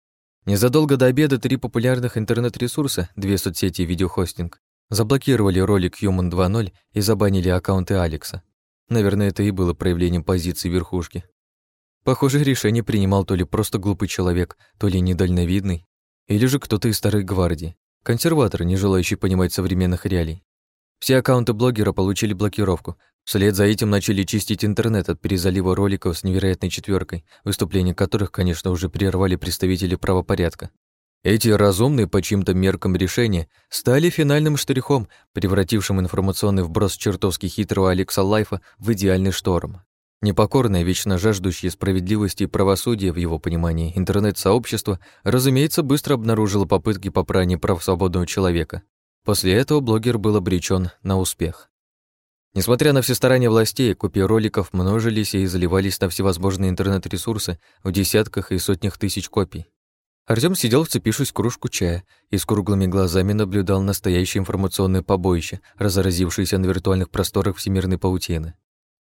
Незадолго до обеда три популярных интернет-ресурса, две соцсети и видеохостинг, заблокировали ролик Human 2.0 и забанили аккаунты Алекса. Наверное, это и было проявлением позиции верхушки. Похоже, решение принимал то ли просто глупый человек, то ли недальновидный, или же кто-то из старой гвардии, консерватор, не желающий понимать современных реалий. Все аккаунты блогера получили блокировку. Вслед за этим начали чистить интернет от перезалива роликов с невероятной четверкой, выступления которых, конечно, уже прервали представители правопорядка. Эти разумные по чьим-то меркам решения стали финальным штрихом, превратившим информационный вброс чертовски хитрого Алекса Лайфа в идеальный шторм. Непокорное, вечно жаждущее справедливости и правосудия в его понимании интернет-сообщество, разумеется, быстро обнаружило попытки попрания прав свободного человека. После этого блогер был обречен на успех. Несмотря на все старания властей, копии роликов множились и заливались на всевозможные интернет-ресурсы в десятках и сотнях тысяч копий. Артём сидел, вцепившись в кружку чая, и с круглыми глазами наблюдал настоящее информационное побоище, разразившееся на виртуальных просторах всемирной паутины.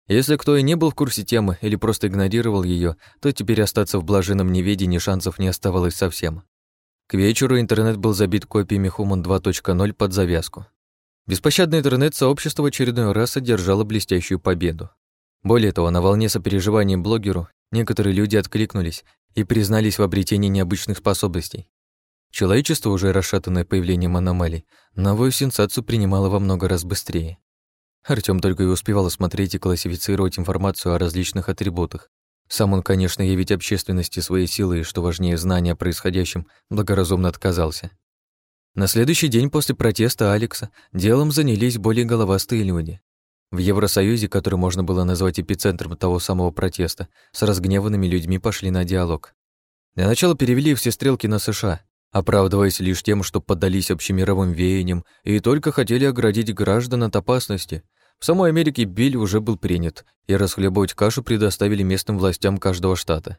Если кто и не был в курсе темы или просто игнорировал ее, то теперь остаться в блаженном неведении шансов не оставалось совсем. К вечеру интернет был забит копиями Human 2.0 под завязку. Беспощадное интернет-сообщество очередной раз одержало блестящую победу. Более того, на волне сопереживания блогеру некоторые люди откликнулись и признались в обретении необычных способностей. Человечество, уже расшатанное появлением аномалий, новую сенсацию принимало во много раз быстрее. Артём только и успевал смотреть и классифицировать информацию о различных атрибутах. Сам он, конечно, явить общественности свои силы и, что важнее, знания о происходящем, благоразумно отказался. На следующий день после протеста Алекса делом занялись более головастые люди. В Евросоюзе, который можно было назвать эпицентром того самого протеста, с разгневанными людьми пошли на диалог. Для начала перевели все стрелки на США, оправдываясь лишь тем, что поддались общемировым веяниям и только хотели оградить граждан от опасности. В самой Америке Биль уже был принят, и расхлебывать кашу предоставили местным властям каждого штата.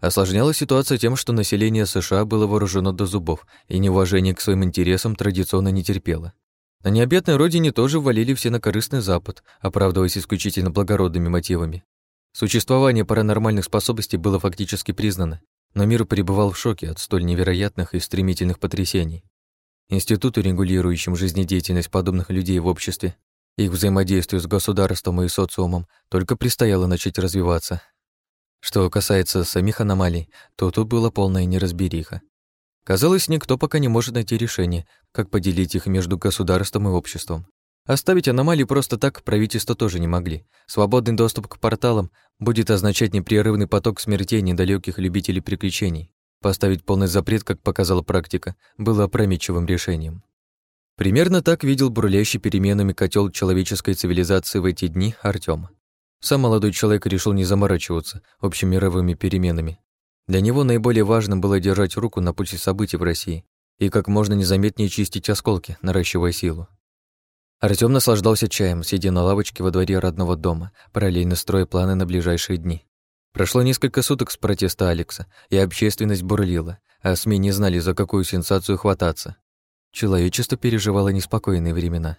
Осложнялась ситуация тем, что население США было вооружено до зубов, и неуважение к своим интересам традиционно не терпело. На необъятной родине тоже ввалили все на корыстный Запад, оправдываясь исключительно благородными мотивами. Существование паранормальных способностей было фактически признано, но мир пребывал в шоке от столь невероятных и стремительных потрясений. Институту, регулирующим жизнедеятельность подобных людей в обществе, их взаимодействию с государством и социумом только предстояло начать развиваться. Что касается самих аномалий, то тут была полная неразбериха. Казалось, никто пока не может найти решение, как поделить их между государством и обществом. Оставить аномалии просто так правительство тоже не могли. Свободный доступ к порталам будет означать непрерывный поток смертей недалеких любителей приключений. Поставить полный запрет, как показала практика, было опрометчивым решением. Примерно так видел бурлящий переменами котел человеческой цивилизации в эти дни Артём. Сам молодой человек решил не заморачиваться общемировыми переменами. Для него наиболее важным было держать руку на пути событий в России и как можно незаметнее чистить осколки, наращивая силу. Артём наслаждался чаем, сидя на лавочке во дворе родного дома, параллельно строя планы на ближайшие дни. Прошло несколько суток с протеста Алекса, и общественность бурлила, а СМИ не знали, за какую сенсацию хвататься. Человечество переживало неспокойные времена.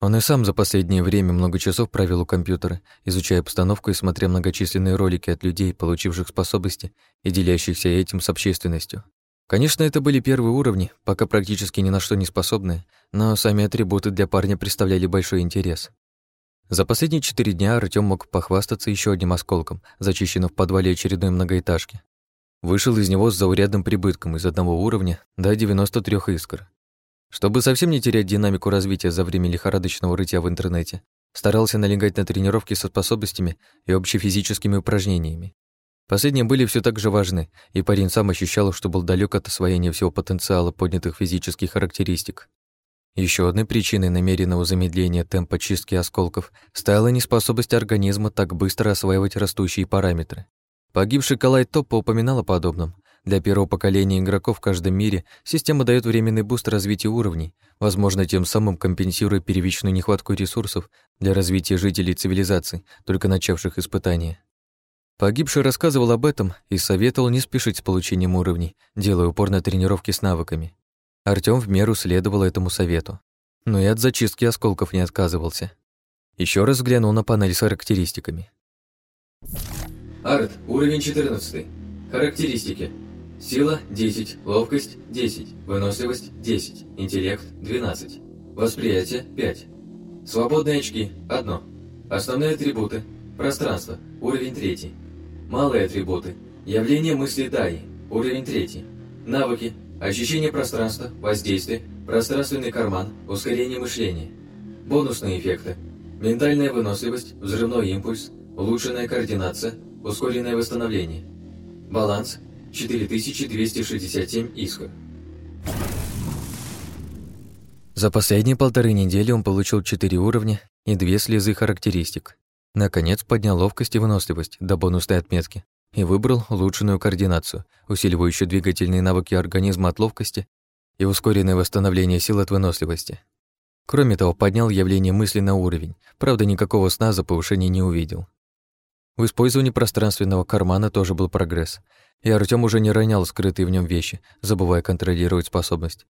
Он и сам за последнее время много часов провел у компьютера, изучая обстановку и смотря многочисленные ролики от людей, получивших способности и делящихся этим с общественностью. Конечно, это были первые уровни, пока практически ни на что не способные, но сами атрибуты для парня представляли большой интерес. За последние четыре дня Артём мог похвастаться еще одним осколком, зачищенным в подвале очередной многоэтажки. Вышел из него с заурядным прибытком из одного уровня до 93 искр. Чтобы совсем не терять динамику развития за время лихорадочного рытья в интернете, старался налегать на тренировки со способностями и общефизическими упражнениями. Последние были все так же важны, и парень сам ощущал, что был далек от освоения всего потенциала поднятых физических характеристик. Еще одной причиной намеренного замедления темпа чистки осколков стала неспособность организма так быстро осваивать растущие параметры. Погибший Калай Топпа упоминал о подобном. Для первого поколения игроков в каждом мире система дает временный буст развития уровней, возможно, тем самым компенсируя первичную нехватку ресурсов для развития жителей цивилизаций, только начавших испытания. Погибший рассказывал об этом и советовал не спешить с получением уровней, делая упор на тренировки с навыками. Артём в меру следовал этому совету. Но и от зачистки осколков не отказывался. Еще раз взглянул на панель с характеристиками. Арт, уровень 14. Характеристики. Сила – 10, ловкость – 10, выносливость – 10, интеллект – 12, восприятие – 5. Свободные очки – 1. Основные атрибуты – пространство, уровень 3. Малые атрибуты. Явление мысли Даи. Уровень 3. Навыки. Ощущение пространства, воздействие, пространственный карман, ускорение мышления. Бонусные эффекты. Ментальная выносливость, взрывной импульс, улучшенная координация, ускоренное восстановление. Баланс 4267 иска. За последние полторы недели он получил 4 уровня и две слезы характеристик. Наконец поднял ловкость и выносливость до бонусной отметки и выбрал улучшенную координацию, усиливающую двигательные навыки организма от ловкости и ускоренное восстановление сил от выносливости. Кроме того, поднял явление мысли на уровень, правда, никакого сна за повышение не увидел. В использовании пространственного кармана тоже был прогресс, и Артём уже не ронял скрытые в нем вещи, забывая контролировать способность.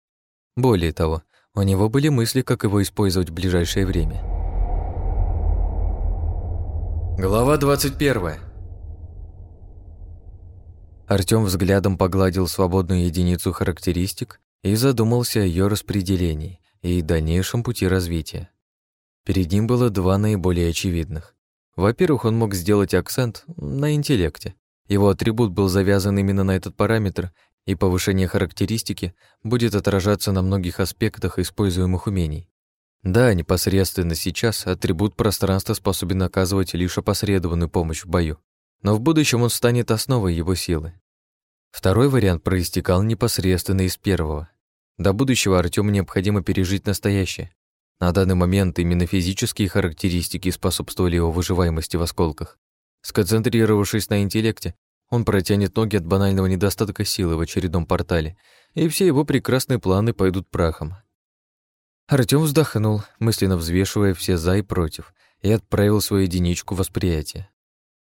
Более того, у него были мысли, как его использовать в ближайшее время. Глава 21. Артём взглядом погладил свободную единицу характеристик и задумался о ее распределении и дальнейшем пути развития. Перед ним было два наиболее очевидных. Во-первых, он мог сделать акцент на интеллекте. Его атрибут был завязан именно на этот параметр, и повышение характеристики будет отражаться на многих аспектах используемых умений. Да, непосредственно сейчас атрибут пространства способен оказывать лишь опосредованную помощь в бою, но в будущем он станет основой его силы. Второй вариант проистекал непосредственно из первого. До будущего Артему необходимо пережить настоящее. На данный момент именно физические характеристики способствовали его выживаемости в осколках. Сконцентрировавшись на интеллекте, он протянет ноги от банального недостатка силы в очередном портале, и все его прекрасные планы пойдут прахом. Артём вздохнул, мысленно взвешивая все «за» и «против», и отправил свою единичку восприятия.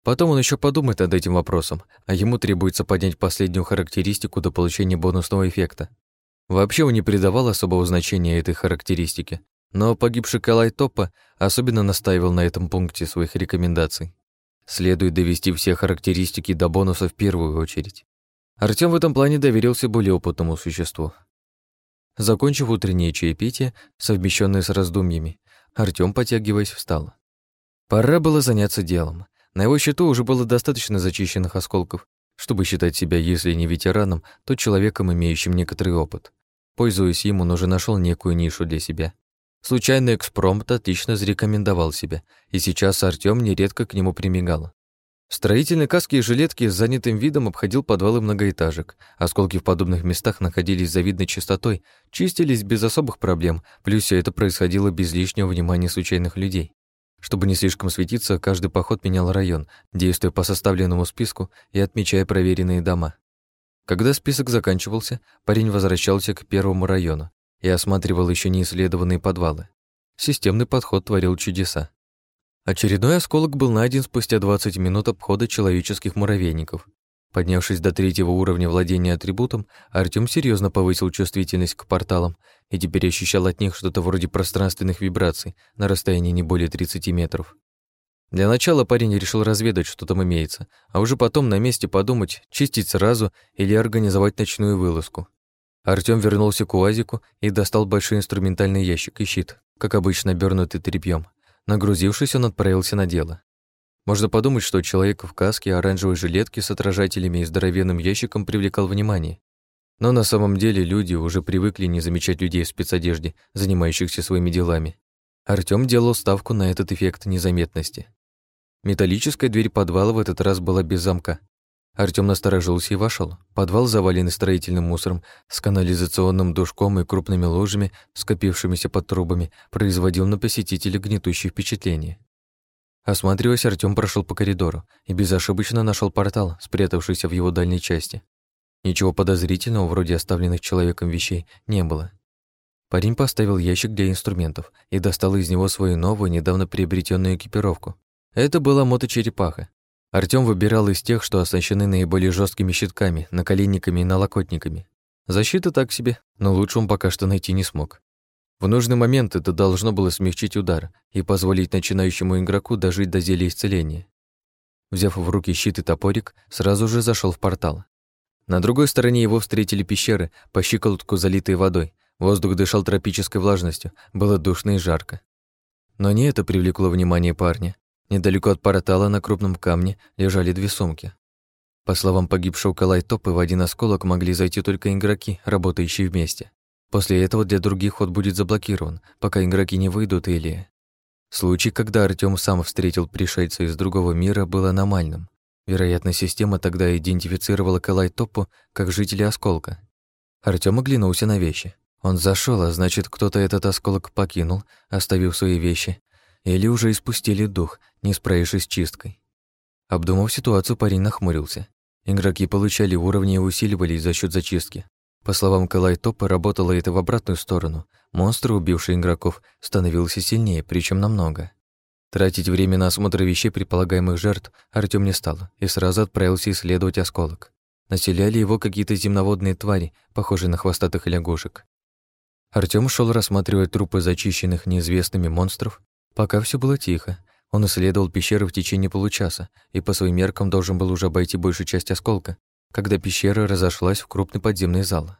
Потом он еще подумает над этим вопросом, а ему требуется поднять последнюю характеристику до получения бонусного эффекта. Вообще он не придавал особого значения этой характеристике, но погибший Калай Топпа особенно настаивал на этом пункте своих рекомендаций. Следует довести все характеристики до бонуса в первую очередь. Артём в этом плане доверился более опытному существу, Закончив утреннее чаепитие, совмещенное с раздумьями, Артём, потягиваясь, встал. Пора было заняться делом. На его счету уже было достаточно зачищенных осколков, чтобы считать себя, если не ветераном, то человеком, имеющим некоторый опыт. Пользуясь им, он уже нашел некую нишу для себя. Случайный экспромт отлично зарекомендовал себя, и сейчас Артём нередко к нему примигал. В строительной каске и жилетке с занятым видом обходил подвалы многоэтажек. Осколки в подобных местах находились с завидной чистотой, чистились без особых проблем, плюс все это происходило без лишнего внимания случайных людей. Чтобы не слишком светиться, каждый поход менял район, действуя по составленному списку и отмечая проверенные дома. Когда список заканчивался, парень возвращался к первому району и осматривал еще не исследованные подвалы. Системный подход творил чудеса. Очередной осколок был найден спустя 20 минут обхода человеческих муравейников. Поднявшись до третьего уровня владения атрибутом, Артём серьезно повысил чувствительность к порталам и теперь ощущал от них что-то вроде пространственных вибраций на расстоянии не более 30 метров. Для начала парень решил разведать, что там имеется, а уже потом на месте подумать, чистить сразу или организовать ночную вылазку. Артём вернулся к УАЗику и достал большой инструментальный ящик и щит, как обычно обернутый тряпьем. Нагрузившись, он отправился на дело. Можно подумать, что человек в каске, оранжевой жилетке с отражателями и здоровенным ящиком привлекал внимание. Но на самом деле люди уже привыкли не замечать людей в спецодежде, занимающихся своими делами. Артём делал ставку на этот эффект незаметности. Металлическая дверь подвала в этот раз была без замка. Артём насторожился и вошел. Подвал, заваленный строительным мусором, с канализационным душком и крупными ложами, скопившимися под трубами, производил на посетителя гнетущее впечатление. Осматриваясь, Артём прошел по коридору и безошибочно нашел портал, спрятавшийся в его дальней части. Ничего подозрительного, вроде оставленных человеком вещей, не было. Парень поставил ящик для инструментов и достал из него свою новую, недавно приобретенную экипировку. Это была моточерепаха. Артём выбирал из тех, что оснащены наиболее жесткими щитками, наколенниками и налокотниками. Защита так себе, но лучше он пока что найти не смог. В нужный момент это должно было смягчить удар и позволить начинающему игроку дожить до зелья исцеления. Взяв в руки щит и топорик, сразу же зашел в портал. На другой стороне его встретили пещеры, по щиколотку залитые водой. Воздух дышал тропической влажностью, было душно и жарко. Но не это привлекло внимание парня. Недалеко от портала на крупном камне лежали две сумки. По словам погибшего Калайтопы, в один осколок могли зайти только игроки, работающие вместе. После этого для других ход будет заблокирован, пока игроки не выйдут или... Случай, когда Артём сам встретил пришельца из другого мира, был аномальным. Вероятно, система тогда идентифицировала Калайтопу как жителя осколка. Артём оглянулся на вещи. Он зашел, а значит, кто-то этот осколок покинул, оставив свои вещи, или уже испустили дух, не справившись с чисткой. Обдумав ситуацию, парень нахмурился. Игроки получали уровни и усиливались за счет зачистки. По словам Калайтопа, работало это в обратную сторону. Монстры, убившие игроков, становился сильнее, причем намного. Тратить время на осмотр вещей предполагаемых жертв Артём не стал и сразу отправился исследовать осколок. Населяли его какие-то земноводные твари, похожие на хвостатых лягушек. Артём шел рассматривая трупы зачищенных неизвестными монстров, пока все было тихо. Он исследовал пещеры в течение получаса и по своим меркам должен был уже обойти большую часть осколка, когда пещера разошлась в крупный подземный зал.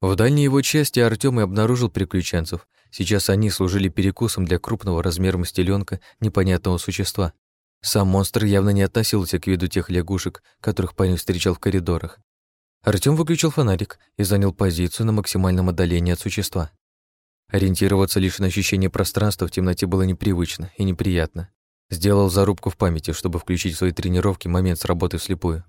В дальней его части Артём и обнаружил приключенцев. Сейчас они служили перекусом для крупного размером стеленка непонятного существа. Сам монстр явно не относился к виду тех лягушек, которых парень встречал в коридорах. Артём выключил фонарик и занял позицию на максимальном отдалении от существа. Ориентироваться лишь на ощущение пространства в темноте было непривычно и неприятно. Сделал зарубку в памяти, чтобы включить в свои тренировки момент с работы вслепую.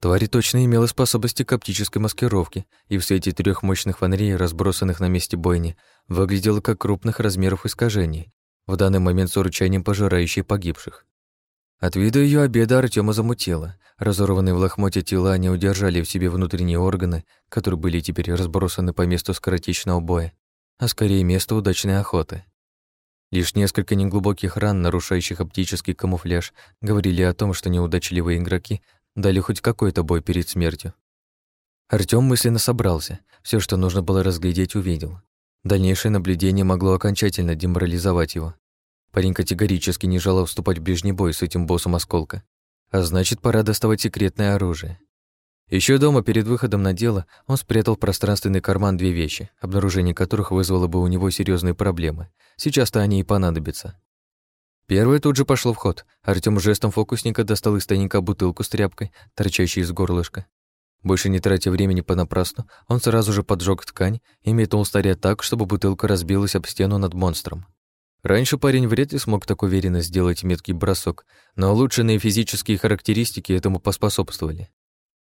Тварь точно имела способности к оптической маскировке, и в свете трех мощных фонарей, разбросанных на месте бойни, выглядела как крупных размеров искажений, в данный момент с урчанием пожирающей погибших. От вида ее обеда Артема замутило. Разорванные в лохмоте тела не удержали в себе внутренние органы, которые были теперь разбросаны по месту скоротечного боя, а скорее место удачной охоты. Лишь несколько неглубоких ран, нарушающих оптический камуфляж, говорили о том, что неудачливые игроки дали хоть какой-то бой перед смертью. Артём мысленно собрался. все, что нужно было разглядеть, увидел. Дальнейшее наблюдение могло окончательно деморализовать его. Парень категорически не желал вступать в ближний бой с этим боссом осколка. А значит, пора доставать секретное оружие. Еще дома, перед выходом на дело, он спрятал в пространственный карман две вещи, обнаружение которых вызвало бы у него серьезные проблемы. Сейчас-то они и понадобятся. Первое тут же пошло в ход. Артём жестом фокусника достал из тайника бутылку с тряпкой, торчащей из горлышка. Больше не тратя времени понапрасну, он сразу же поджег ткань и метнул старя так, чтобы бутылка разбилась об стену над монстром. Раньше парень вряд ли смог так уверенно сделать меткий бросок, но улучшенные физические характеристики этому поспособствовали.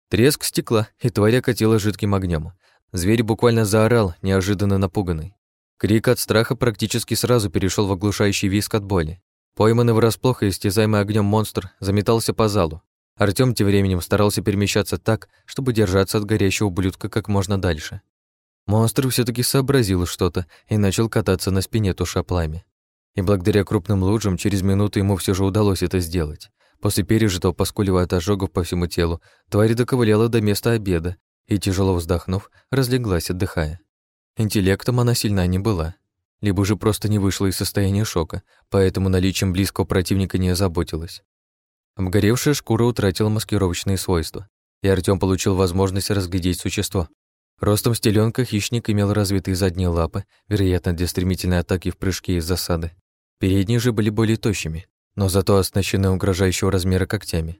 Треск стекла, и тварь окатила жидким огнем. Зверь буквально заорал, неожиданно напуганный. Крик от страха практически сразу перешел в оглушающий визг от боли. Пойманный врасплох и истязаемый огнем монстр заметался по залу. Артём тем временем старался перемещаться так, чтобы держаться от горящего ублюдка как можно дальше. Монстр все таки сообразил что-то и начал кататься на спине, туша пламя. И благодаря крупным лужам через минуту ему все же удалось это сделать. После пережитого поскуливая от ожогов по всему телу, тварь доковыляла до места обеда и, тяжело вздохнув, разлеглась, отдыхая. Интеллектом она сильна не была. Либо же просто не вышла из состояния шока, поэтому наличием близкого противника не озаботилась. Обгоревшая шкура утратила маскировочные свойства, и Артём получил возможность разглядеть существо. Ростом стеленка хищник имел развитые задние лапы, вероятно, для стремительной атаки в прыжке из засады. Передние же были более тощими, но зато оснащены угрожающего размера когтями.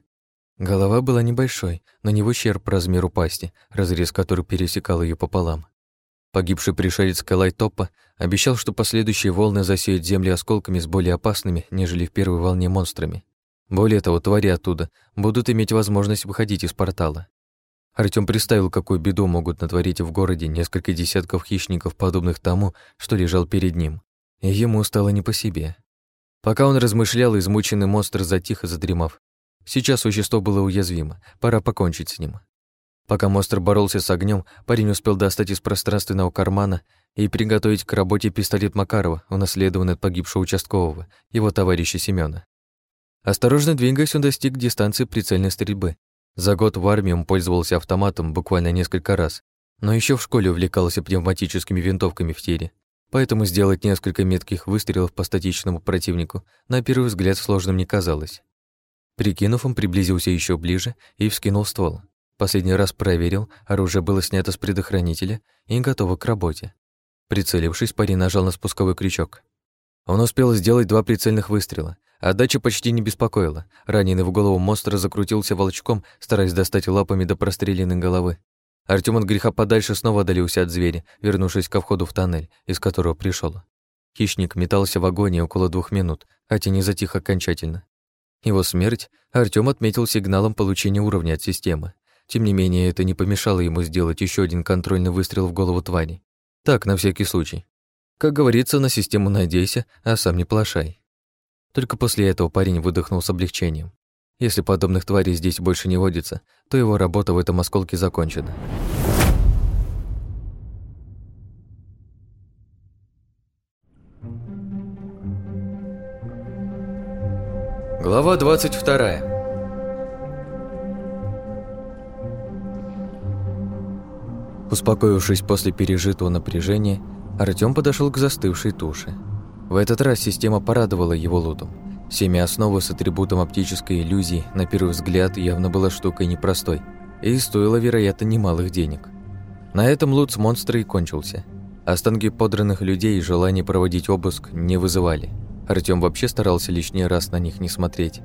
Голова была небольшой, но не в ущерб размеру пасти, разрез которой пересекал ее пополам. Погибший пришелец Калайтопа обещал, что последующие волны засеют земли осколками с более опасными, нежели в первой волне монстрами. Более того, твари оттуда будут иметь возможность выходить из портала. Артём представил, какую беду могут натворить в городе несколько десятков хищников, подобных тому, что лежал перед ним. И ему стало не по себе. Пока он размышлял, измученный монстр затих и задремав. Сейчас существо было уязвимо, пора покончить с ним. Пока монстр боролся с огнем, парень успел достать из пространственного кармана и приготовить к работе пистолет Макарова, унаследованный от погибшего участкового, его товарища Семёна. Осторожно двигаясь, он достиг дистанции прицельной стрельбы. За год в армии он пользовался автоматом буквально несколько раз, но еще в школе увлекался пневматическими винтовками в тире. Поэтому сделать несколько метких выстрелов по статичному противнику на первый взгляд сложным не казалось. Прикинув, он приблизился еще ближе и вскинул ствол. Последний раз проверил, оружие было снято с предохранителя и готово к работе. Прицелившись, парень нажал на спусковой крючок. Он успел сделать два прицельных выстрела. Отдача почти не беспокоила. Раненый в голову монстр закрутился волчком, стараясь достать лапами до простреленной головы. Артём от греха подальше снова отдалился от зверя, вернувшись ко входу в тоннель, из которого пришел. Хищник метался в агонии около двух минут, хотя не затих окончательно. Его смерть Артём отметил сигналом получения уровня от системы. Тем не менее, это не помешало ему сделать еще один контрольный выстрел в голову твари. Так, на всякий случай. Как говорится, на систему надейся, а сам не плашай. Только после этого парень выдохнул с облегчением. Если подобных тварей здесь больше не водится, то его работа в этом осколке закончена. Глава 22. Успокоившись после пережитого напряжения, Артём подошел к застывшей туше. В этот раз система порадовала его лутом. Семя основы с атрибутом оптической иллюзии, на первый взгляд, явно была штукой непростой и стоила, вероятно, немалых денег. На этом лут с монстра и кончился. Останки подранных людей и желание проводить обыск не вызывали – Артём вообще старался лишний раз на них не смотреть.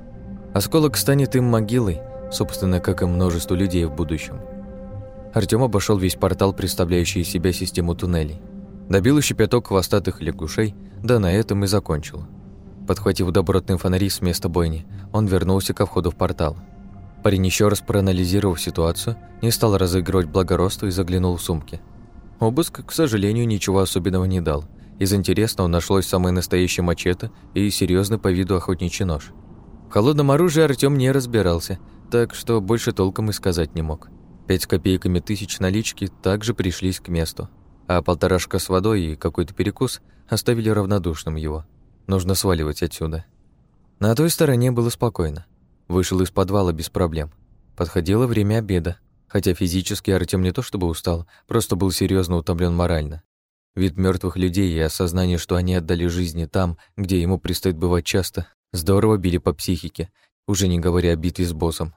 Осколок станет им могилой, собственно, как и множество людей в будущем. Артём обошел весь портал, представляющий из себя систему туннелей. Добил еще пяток хвостатых лягушей, да на этом и закончил. Подхватив добротный фонари с места бойни, он вернулся ко входу в портал. Парень еще раз проанализировав ситуацию, не стал разыгрывать благородство и заглянул в сумки. Обыск, к сожалению, ничего особенного не дал – из интересного нашлось самое настоящее мачете и серьезный по виду охотничий нож. В холодном оружии Артём не разбирался, так что больше толком и сказать не мог. Пять копейками тысяч налички также пришлись к месту, а полторашка с водой и какой-то перекус оставили равнодушным его. Нужно сваливать отсюда. На той стороне было спокойно. Вышел из подвала без проблем. Подходило время обеда, хотя физически Артём не то чтобы устал, просто был серьезно утомлен морально. Вид мертвых людей и осознание, что они отдали жизни там, где ему предстоит бывать часто, здорово били по психике, уже не говоря о битве с боссом.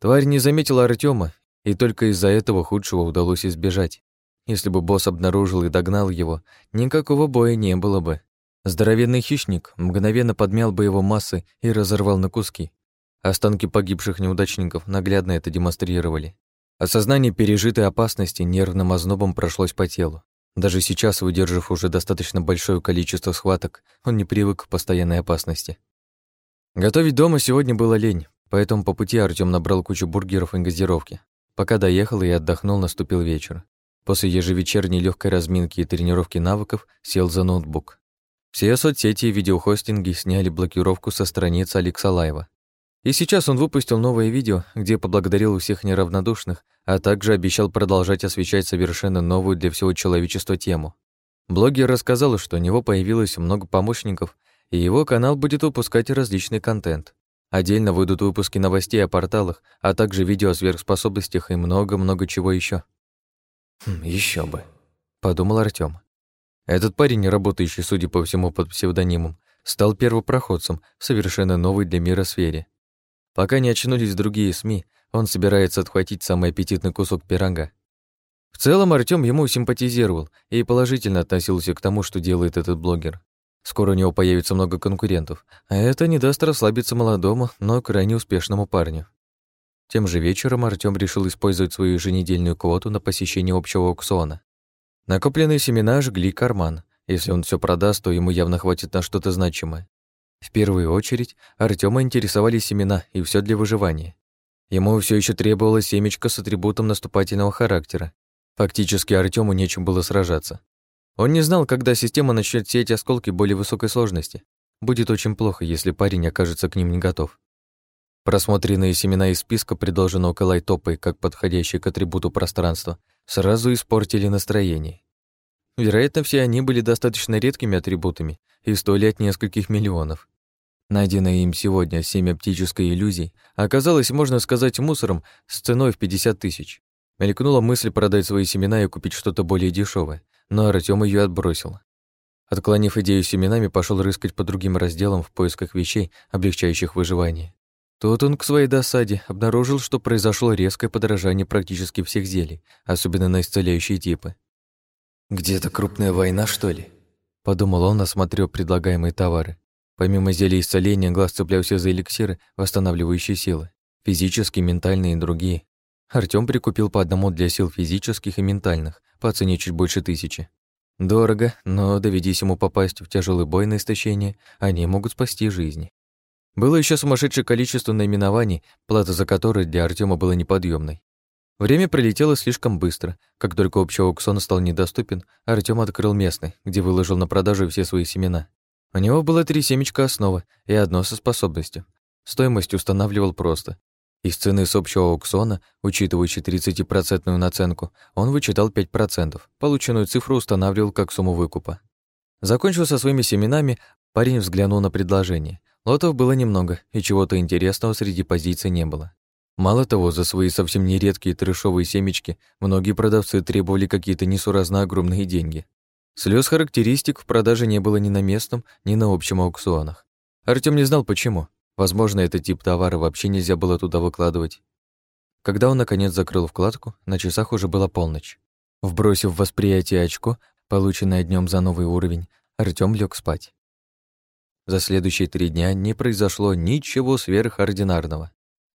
Тварь не заметила Артема, и только из-за этого худшего удалось избежать. Если бы босс обнаружил и догнал его, никакого боя не было бы. Здоровенный хищник мгновенно подмял бы его массы и разорвал на куски. Останки погибших неудачников наглядно это демонстрировали. Осознание пережитой опасности нервным ознобом прошлось по телу. Даже сейчас, выдержав уже достаточно большое количество схваток, он не привык к постоянной опасности. Готовить дома сегодня было лень, поэтому по пути Артём набрал кучу бургеров и газировки. Пока доехал и отдохнул, наступил вечер. После ежевечерней легкой разминки и тренировки навыков сел за ноутбук. Все соцсети и видеохостинги сняли блокировку со страниц Алекса Лайва. И сейчас он выпустил новое видео, где поблагодарил всех неравнодушных, а также обещал продолжать освещать совершенно новую для всего человечества тему. Блогер рассказал, что у него появилось много помощников, и его канал будет выпускать различный контент. Отдельно выйдут выпуски новостей о порталах, а также видео о сверхспособностях и много-много чего еще. Хм, еще бы, подумал Артём. Этот парень, работающий, судя по всему, под псевдонимом, стал первопроходцем в совершенно новой для мира сфере. Пока не очнулись другие СМИ, он собирается отхватить самый аппетитный кусок пирога. В целом Артём ему симпатизировал и положительно относился к тому, что делает этот блогер. Скоро у него появится много конкурентов, а это не даст расслабиться молодому, но крайне успешному парню. Тем же вечером Артём решил использовать свою еженедельную квоту на посещение общего аукциона. Накопленные семена жгли карман. Если он все продаст, то ему явно хватит на что-то значимое. В первую очередь Артема интересовали семена и все для выживания. Ему все еще требовалось семечко с атрибутом наступательного характера. Фактически Артему нечем было сражаться. Он не знал, когда система начнет сеять осколки более высокой сложности. Будет очень плохо, если парень окажется к ним не готов. Просмотренные семена из списка, предложенного Калайтопой как подходящие к атрибуту пространства, сразу испортили настроение. Вероятно, все они были достаточно редкими атрибутами и стоили от нескольких миллионов. Найденное им сегодня семь оптической иллюзий оказалось, можно сказать, мусором с ценой в 50 тысяч. Мелькнула мысль продать свои семена и купить что-то более дешевое, но Артём ее отбросил. Отклонив идею семенами, пошел рыскать по другим разделам в поисках вещей, облегчающих выживание. Тут он к своей досаде обнаружил, что произошло резкое подорожание практически всех зелий, особенно на исцеляющие типы. «Где-то крупная война, что ли?» Подумал он, осмотрел предлагаемые товары. Помимо зелий исцеления, глаз цеплялся за эликсиры, восстанавливающие силы. Физические, ментальные и другие. Артём прикупил по одному для сил физических и ментальных, по цене чуть больше тысячи. Дорого, но доведись ему попасть в тяжелый бой на истощение, они могут спасти жизни. Было еще сумасшедшее количество наименований, плата за которые для Артема была неподъемной. Время пролетело слишком быстро. Как только общий аукцион стал недоступен, Артем открыл местный, где выложил на продажу все свои семена. У него было три семечка основы и одно со способностью. Стоимость устанавливал просто. Из цены с общего аукциона, учитывающей 30% наценку, он вычитал 5%. Полученную цифру устанавливал как сумму выкупа. Закончив со своими семенами, парень взглянул на предложение. Лотов было немного, и чего-то интересного среди позиций не было. Мало того, за свои совсем нередкие трешовые семечки многие продавцы требовали какие-то несуразно огромные деньги. Слез характеристик в продаже не было ни на местном, ни на общем аукционах. Артём не знал почему. Возможно, этот тип товара вообще нельзя было туда выкладывать. Когда он наконец закрыл вкладку, на часах уже была полночь. Вбросив восприятие очко, полученное днем за новый уровень, Артём лег спать. За следующие три дня не произошло ничего сверхординарного.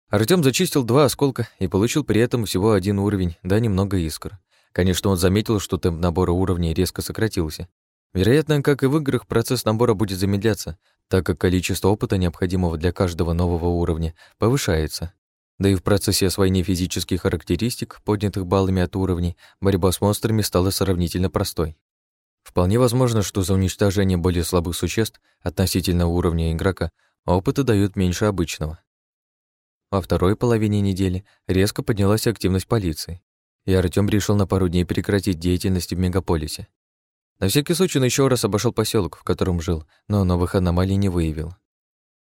Артём зачистил два осколка и получил при этом всего один уровень, да немного искр. Конечно, он заметил, что темп набора уровней резко сократился. Вероятно, как и в играх, процесс набора будет замедляться, так как количество опыта, необходимого для каждого нового уровня, повышается. Да и в процессе освоения физических характеристик, поднятых баллами от уровней, борьба с монстрами стала сравнительно простой. Вполне возможно, что за уничтожение более слабых существ относительно уровня игрока опыта дают меньше обычного. Во второй половине недели резко поднялась активность полиции, и Артём решил на пару дней прекратить деятельность в мегаполисе. На всякий случай он еще раз обошел поселок, в котором жил, но новых аномалий не выявил.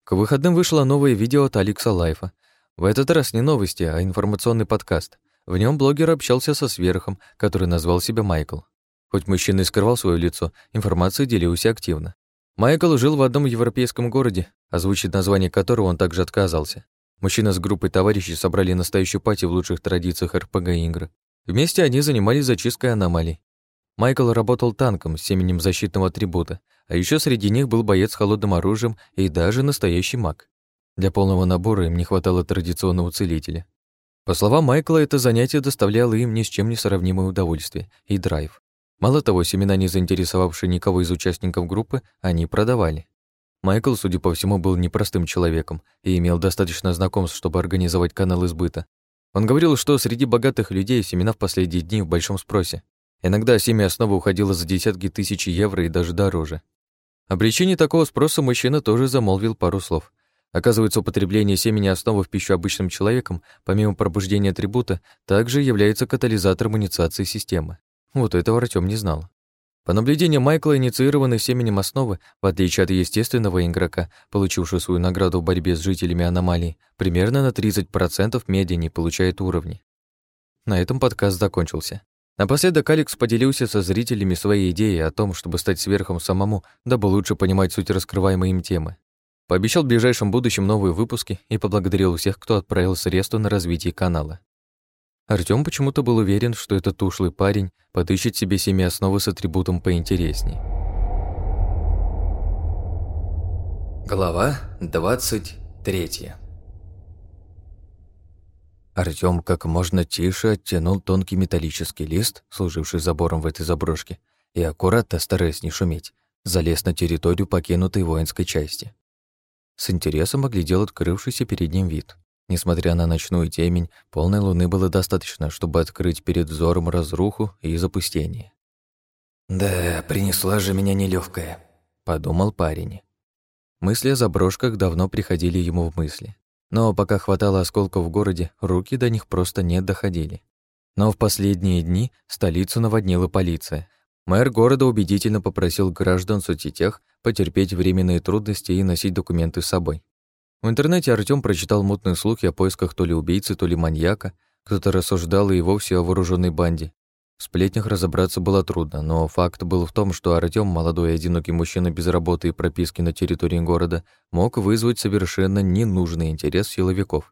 К выходным вышло новое видео от Алекса Лайфа. В этот раз не новости, а информационный подкаст. В нем блогер общался со сверхом, который назвал себя Майкл. Хоть мужчина и скрывал свое лицо, информация делилась активно. Майкл жил в одном европейском городе, озвучить название которого он также отказался. Мужчина с группой товарищей собрали настоящую пати в лучших традициях РПГ-игры. Вместе они занимались зачисткой аномалий. Майкл работал танком с семенем защитного атрибута, а еще среди них был боец с холодным оружием и даже настоящий маг. Для полного набора им не хватало традиционного целителя. По словам Майкла, это занятие доставляло им ни с чем не сравнимое удовольствие и драйв. Мало того, семена, не заинтересовавшие никого из участников группы, они продавали. Майкл, судя по всему, был непростым человеком и имел достаточно знакомств, чтобы организовать канал избыта. Он говорил, что среди богатых людей семена в последние дни в большом спросе. Иногда семя основы уходило за десятки тысяч евро и даже дороже. О причине такого спроса мужчина тоже замолвил пару слов. Оказывается, употребление семени основы в пищу обычным человеком, помимо пробуждения атрибута, также является катализатором инициации системы. Вот этого Артём не знал. По наблюдениям Майкла, инициированный семенем основы, в отличие от естественного игрока, получившего свою награду в борьбе с жителями аномалий, примерно на 30% медленнее получает уровни. На этом подкаст закончился. Напоследок Алекс поделился со зрителями своей идеей о том, чтобы стать сверхом самому, дабы лучше понимать суть раскрываемой им темы. Пообещал в ближайшем будущем новые выпуски и поблагодарил всех, кто отправил средства на развитие канала. Артём почему-то был уверен, что этот ушлый парень подыщет себе семи основы с атрибутом поинтересней. Глава 23 Артём как можно тише оттянул тонкий металлический лист, служивший забором в этой заброшке, и аккуратно, стараясь не шуметь, залез на территорию покинутой воинской части. С интересом оглядел открывшийся перед ним вид. Несмотря на ночную темень, полной луны было достаточно, чтобы открыть перед взором разруху и запустение. «Да, принесла же меня нелегкая, подумал парень. Мысли о заброшках давно приходили ему в мысли. Но пока хватало осколков в городе, руки до них просто не доходили. Но в последние дни столицу наводнила полиция. Мэр города убедительно попросил граждан соцсетях потерпеть временные трудности и носить документы с собой. В интернете Артём прочитал мутные слухи о поисках то ли убийцы, то ли маньяка, кто-то рассуждал и вовсе о вооруженной банде. В сплетнях разобраться было трудно, но факт был в том, что Артём, молодой одинокий мужчина без работы и прописки на территории города, мог вызвать совершенно ненужный интерес силовиков.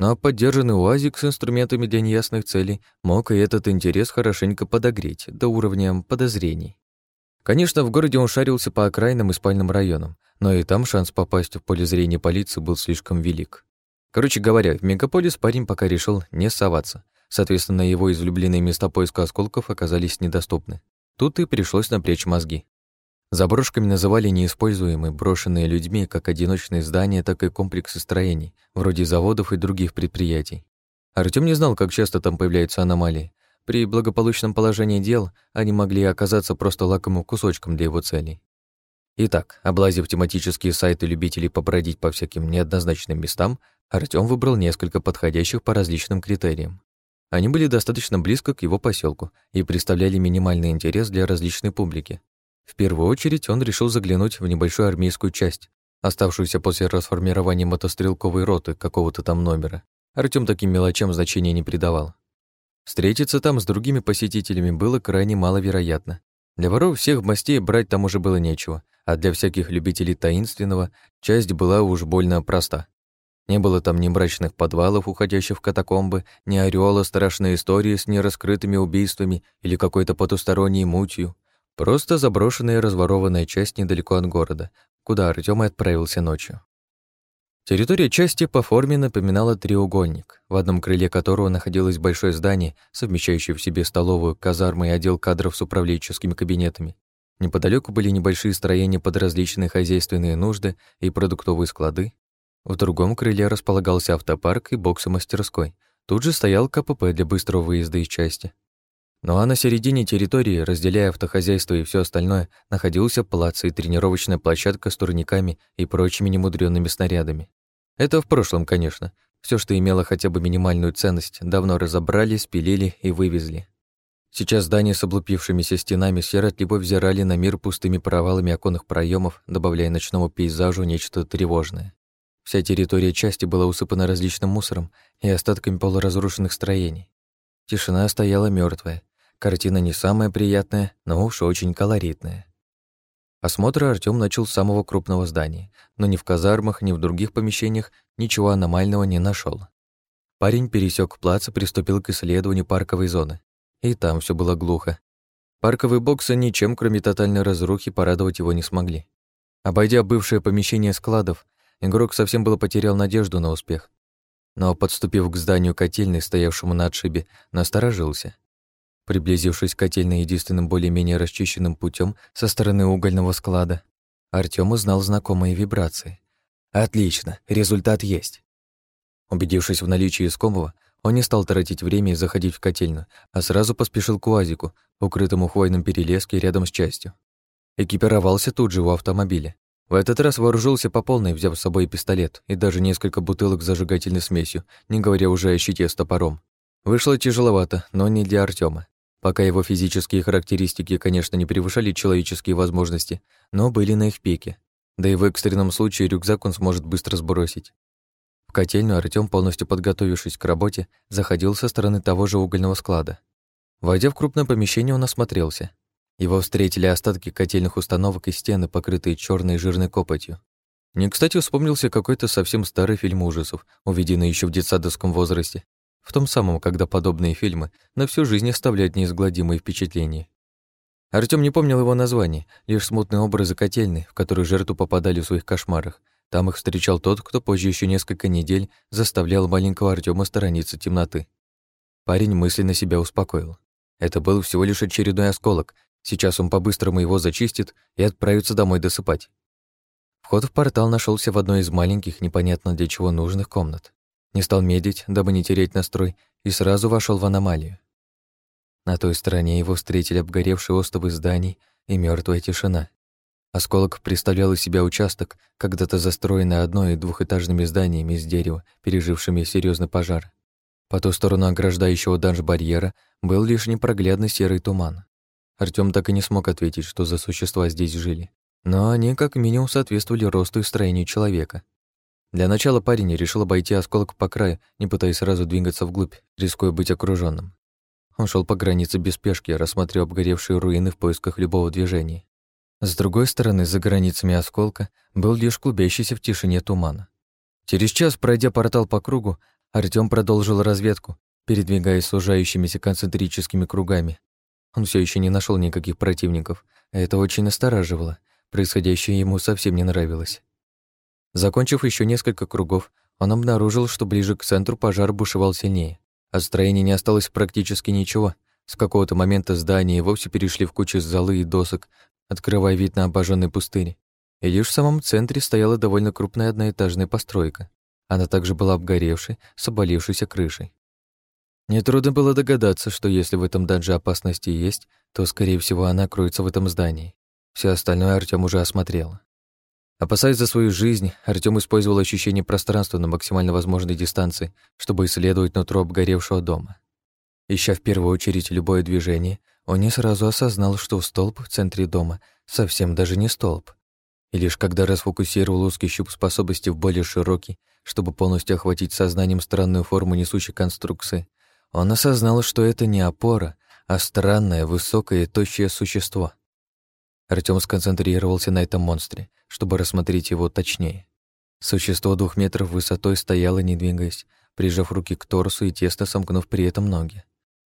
Но поддержанный УАЗик с инструментами для неясных целей мог и этот интерес хорошенько подогреть до уровня подозрений. Конечно, в городе он шарился по окраинам и спальным районам, но и там шанс попасть в поле зрения полиции был слишком велик. Короче говоря, в мегаполис парень пока решил не соваться. Соответственно, его излюбленные места поиска осколков оказались недоступны. Тут и пришлось напрячь мозги. Заброшками называли неиспользуемые, брошенные людьми как одиночные здания, так и комплексы строений, вроде заводов и других предприятий. Артём не знал, как часто там появляются аномалии, при благополучном положении дел они могли оказаться просто лакомым кусочком для его целей. Итак, облазив тематические сайты любителей побродить по всяким неоднозначным местам, Артём выбрал несколько подходящих по различным критериям. Они были достаточно близко к его поселку и представляли минимальный интерес для различной публики. В первую очередь он решил заглянуть в небольшую армейскую часть, оставшуюся после расформирования мотострелковой роты какого-то там номера. Артём таким мелочам значения не придавал. Встретиться там с другими посетителями было крайне маловероятно. Для воров всех мастей брать там уже было нечего, а для всяких любителей таинственного часть была уж больно проста. Не было там ни мрачных подвалов, уходящих в катакомбы, ни ореола страшной истории с нераскрытыми убийствами или какой-то потусторонней мутью. Просто заброшенная и разворованная часть недалеко от города, куда Артём и отправился ночью. Территория части по форме напоминала треугольник, в одном крыле которого находилось большое здание, совмещающее в себе столовую, казармы и отдел кадров с управленческими кабинетами. Неподалеку были небольшие строения под различные хозяйственные нужды и продуктовые склады. В другом крыле располагался автопарк и боксомастерской. Тут же стоял КПП для быстрого выезда из части. Ну а на середине территории, разделяя автохозяйство и все остальное, находился плац и тренировочная площадка с турниками и прочими немудрёнными снарядами. Это в прошлом, конечно. Все, что имело хотя бы минимальную ценность, давно разобрали, спилили и вывезли. Сейчас здания с облупившимися стенами сиротливо взирали на мир пустыми провалами оконных проемов, добавляя ночному пейзажу нечто тревожное. Вся территория части была усыпана различным мусором и остатками полуразрушенных строений. Тишина стояла мертвая, Картина не самая приятная, но уж очень колоритная. Осмотр Артём начал с самого крупного здания, но ни в казармах, ни в других помещениях ничего аномального не нашел. Парень пересек плац и приступил к исследованию парковой зоны. И там все было глухо. Парковые боксы ничем, кроме тотальной разрухи, порадовать его не смогли. Обойдя бывшее помещение складов, игрок совсем было потерял надежду на успех. Но, подступив к зданию котельной, стоявшему на отшибе, насторожился. Приблизившись к котельной единственным более-менее расчищенным путем со стороны угольного склада, Артём узнал знакомые вибрации. Отлично, результат есть. Убедившись в наличии искомого, он не стал тратить время и заходить в котельную, а сразу поспешил к УАЗику, укрытому хвойным перелеске рядом с частью. Экипировался тут же у автомобиля. В этот раз вооружился по полной, взяв с собой пистолет и даже несколько бутылок с зажигательной смесью, не говоря уже о щите с топором. Вышло тяжеловато, но не для Артема. Пока его физические характеристики, конечно, не превышали человеческие возможности, но были на их пике. Да и в экстренном случае рюкзак он сможет быстро сбросить. В котельную Артём, полностью подготовившись к работе, заходил со стороны того же угольного склада. Войдя в крупное помещение, он осмотрелся. Его встретили остатки котельных установок и стены, покрытые черной жирной копотью. Не кстати вспомнился какой-то совсем старый фильм ужасов, увиденный еще в детсадовском возрасте. В том самом, когда подобные фильмы на всю жизнь оставляют неизгладимые впечатления. Артём не помнил его название, лишь смутные образы котельной, в которые жертву попадали в своих кошмарах. Там их встречал тот, кто позже еще несколько недель заставлял маленького Артема сторониться темноты. Парень мысленно себя успокоил. Это был всего лишь очередной осколок. Сейчас он по-быстрому его зачистит и отправится домой досыпать. Вход в портал нашелся в одной из маленьких, непонятно для чего нужных комнат. Не стал медить, дабы не терять настрой, и сразу вошел в аномалию. На той стороне его встретили обгоревшие остовы зданий и мертвая тишина. Осколок представлял из себя участок, когда-то застроенный одной- и двухэтажными зданиями из дерева, пережившими серьезный пожар. По ту сторону ограждающего данж-барьера был лишь непроглядный серый туман. Артём так и не смог ответить, что за существа здесь жили. Но они как минимум соответствовали росту и строению человека. Для начала парень решил обойти осколок по краю, не пытаясь сразу двигаться вглубь, рискуя быть окружённым. Он шел по границе без спешки, рассматривая обгоревшие руины в поисках любого движения. С другой стороны, за границами осколка был лишь клубящийся в тишине тумана. Через час, пройдя портал по кругу, Артём продолжил разведку, передвигаясь сужающимися концентрическими кругами. Он все еще не нашел никаких противников, а это очень настораживало. Происходящее ему совсем не нравилось. Закончив еще несколько кругов, он обнаружил, что ближе к центру пожар бушевал сильнее. От строения не осталось практически ничего. С какого-то момента здания и вовсе перешли в кучу золы и досок, открывая вид на обожженный пустырь. И лишь в самом центре стояла довольно крупная одноэтажная постройка. Она также была обгоревшей, с обвалившейся крышей. Нетрудно было догадаться, что если в этом данже опасности есть, то, скорее всего, она кроется в этом здании. Все остальное Артём уже осмотрел. Опасаясь за свою жизнь, Артём использовал ощущение пространства на максимально возможной дистанции, чтобы исследовать нутро обгоревшего дома. Ища в первую очередь любое движение, он не сразу осознал, что столб в центре дома совсем даже не столб. И лишь когда расфокусировал узкий щуп способности в более широкий, чтобы полностью охватить сознанием странную форму несущей конструкции, он осознал, что это не опора, а странное, высокое и тощее существо. Артём сконцентрировался на этом монстре, чтобы рассмотреть его точнее. Существо двух метров высотой стояло, не двигаясь, прижав руки к торсу и тесно сомкнув при этом ноги.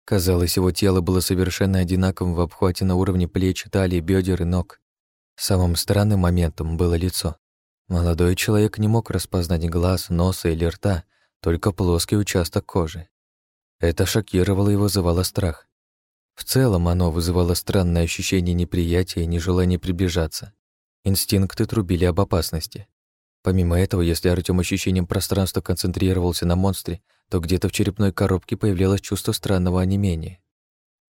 Казалось, его тело было совершенно одинаковым в обхвате на уровне плеч, талии, бедер и ног. Самым странным моментом было лицо. Молодой человек не мог распознать глаз, носа или рта, только плоский участок кожи. Это шокировало и вызывало страх. В целом оно вызывало странное ощущение неприятия и нежелания приближаться. Инстинкты трубили об опасности. Помимо этого, если Артём ощущением пространства концентрировался на монстре, то где-то в черепной коробке появлялось чувство странного онемения.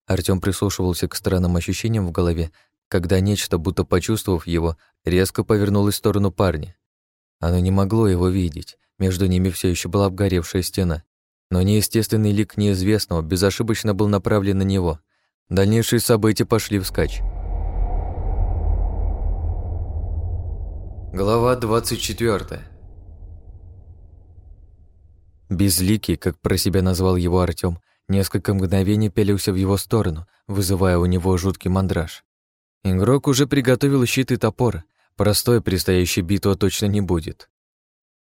Артём прислушивался к странным ощущениям в голове, когда нечто, будто почувствовав его, резко повернулось в сторону парня. Оно не могло его видеть, между ними все еще была обгоревшая стена. Но неестественный лик неизвестного безошибочно был направлен на него. Дальнейшие события пошли вскачь. Глава 24 Безликий, как про себя назвал его Артём, несколько мгновений пялился в его сторону, вызывая у него жуткий мандраж. Игрок уже приготовил щит и топор, простой предстоящей битва точно не будет.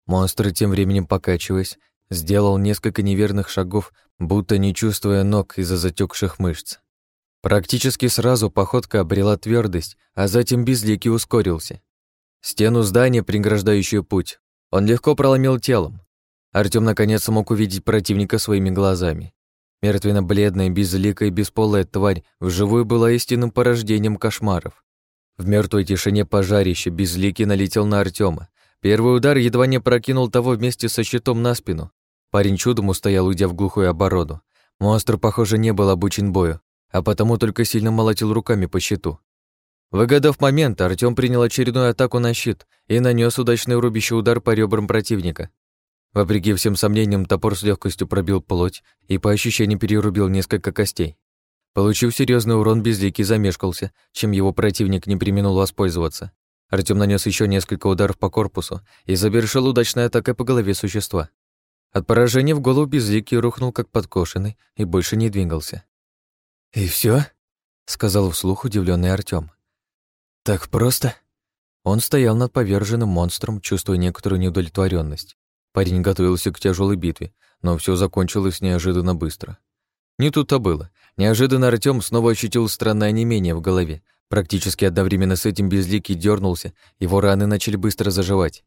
Монстр, тем временем покачиваясь, сделал несколько неверных шагов, будто не чувствуя ног из-за затекших мышц. Практически сразу походка обрела твердость, а затем безликий ускорился. Стену здания, преграждающую путь, он легко проломил телом, Артём наконец смог увидеть противника своими глазами. Мертвенно-бледная, безликая, бесполая тварь вживую была истинным порождением кошмаров. В мертвой тишине пожарище безликий налетел на Артема. Первый удар едва не прокинул того вместе со щитом на спину. Парень чудом устоял, уйдя в глухую оборону. Монстр, похоже, не был обучен бою, а потому только сильно молотил руками по щиту. Выгодав момент, Артём принял очередную атаку на щит и нанес удачный рубящий удар по ребрам противника. Вопреки всем сомнениям, топор с легкостью пробил плоть и по ощущениям перерубил несколько костей. Получив серьезный урон, Безликий замешкался, чем его противник не применил воспользоваться. Артём нанес еще несколько ударов по корпусу и завершил удачной атакой по голове существа. От поражения в голову Безликий рухнул как подкошенный и больше не двигался. «И все? сказал вслух удивленный Артём. «Так просто?» Он стоял над поверженным монстром, чувствуя некоторую неудовлетворенность. Парень готовился к тяжелой битве, но все закончилось неожиданно быстро. Не тут-то было. Неожиданно Артём снова ощутил странное онемение в голове. Практически одновременно с этим безликий дернулся, его раны начали быстро заживать.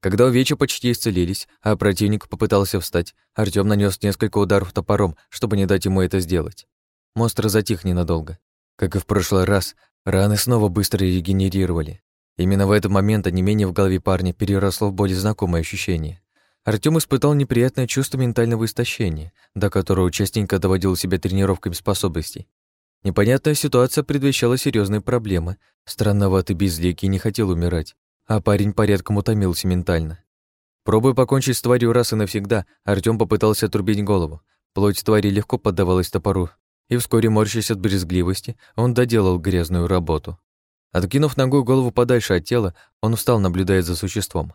Когда увечья почти исцелились, а противник попытался встать, Артём нанес несколько ударов топором, чтобы не дать ему это сделать. Монстр затих ненадолго. Как и в прошлый раз, раны снова быстро регенерировали. Именно в этот момент онемение в голове парня переросло в более знакомое ощущение. Артём испытал неприятное чувство ментального истощения, до которого частенько доводил себя тренировками способностей. Непонятная ситуация предвещала серьезные проблемы. Странноватый безликий не хотел умирать, а парень порядком утомился ментально. Пробуя покончить с тварью раз и навсегда, Артём попытался отрубить голову. Плоть твари легко поддавалась топору, и вскоре, морщась от брезгливости, он доделал грязную работу. Откинув ногу голову подальше от тела, он встал, наблюдая за существом.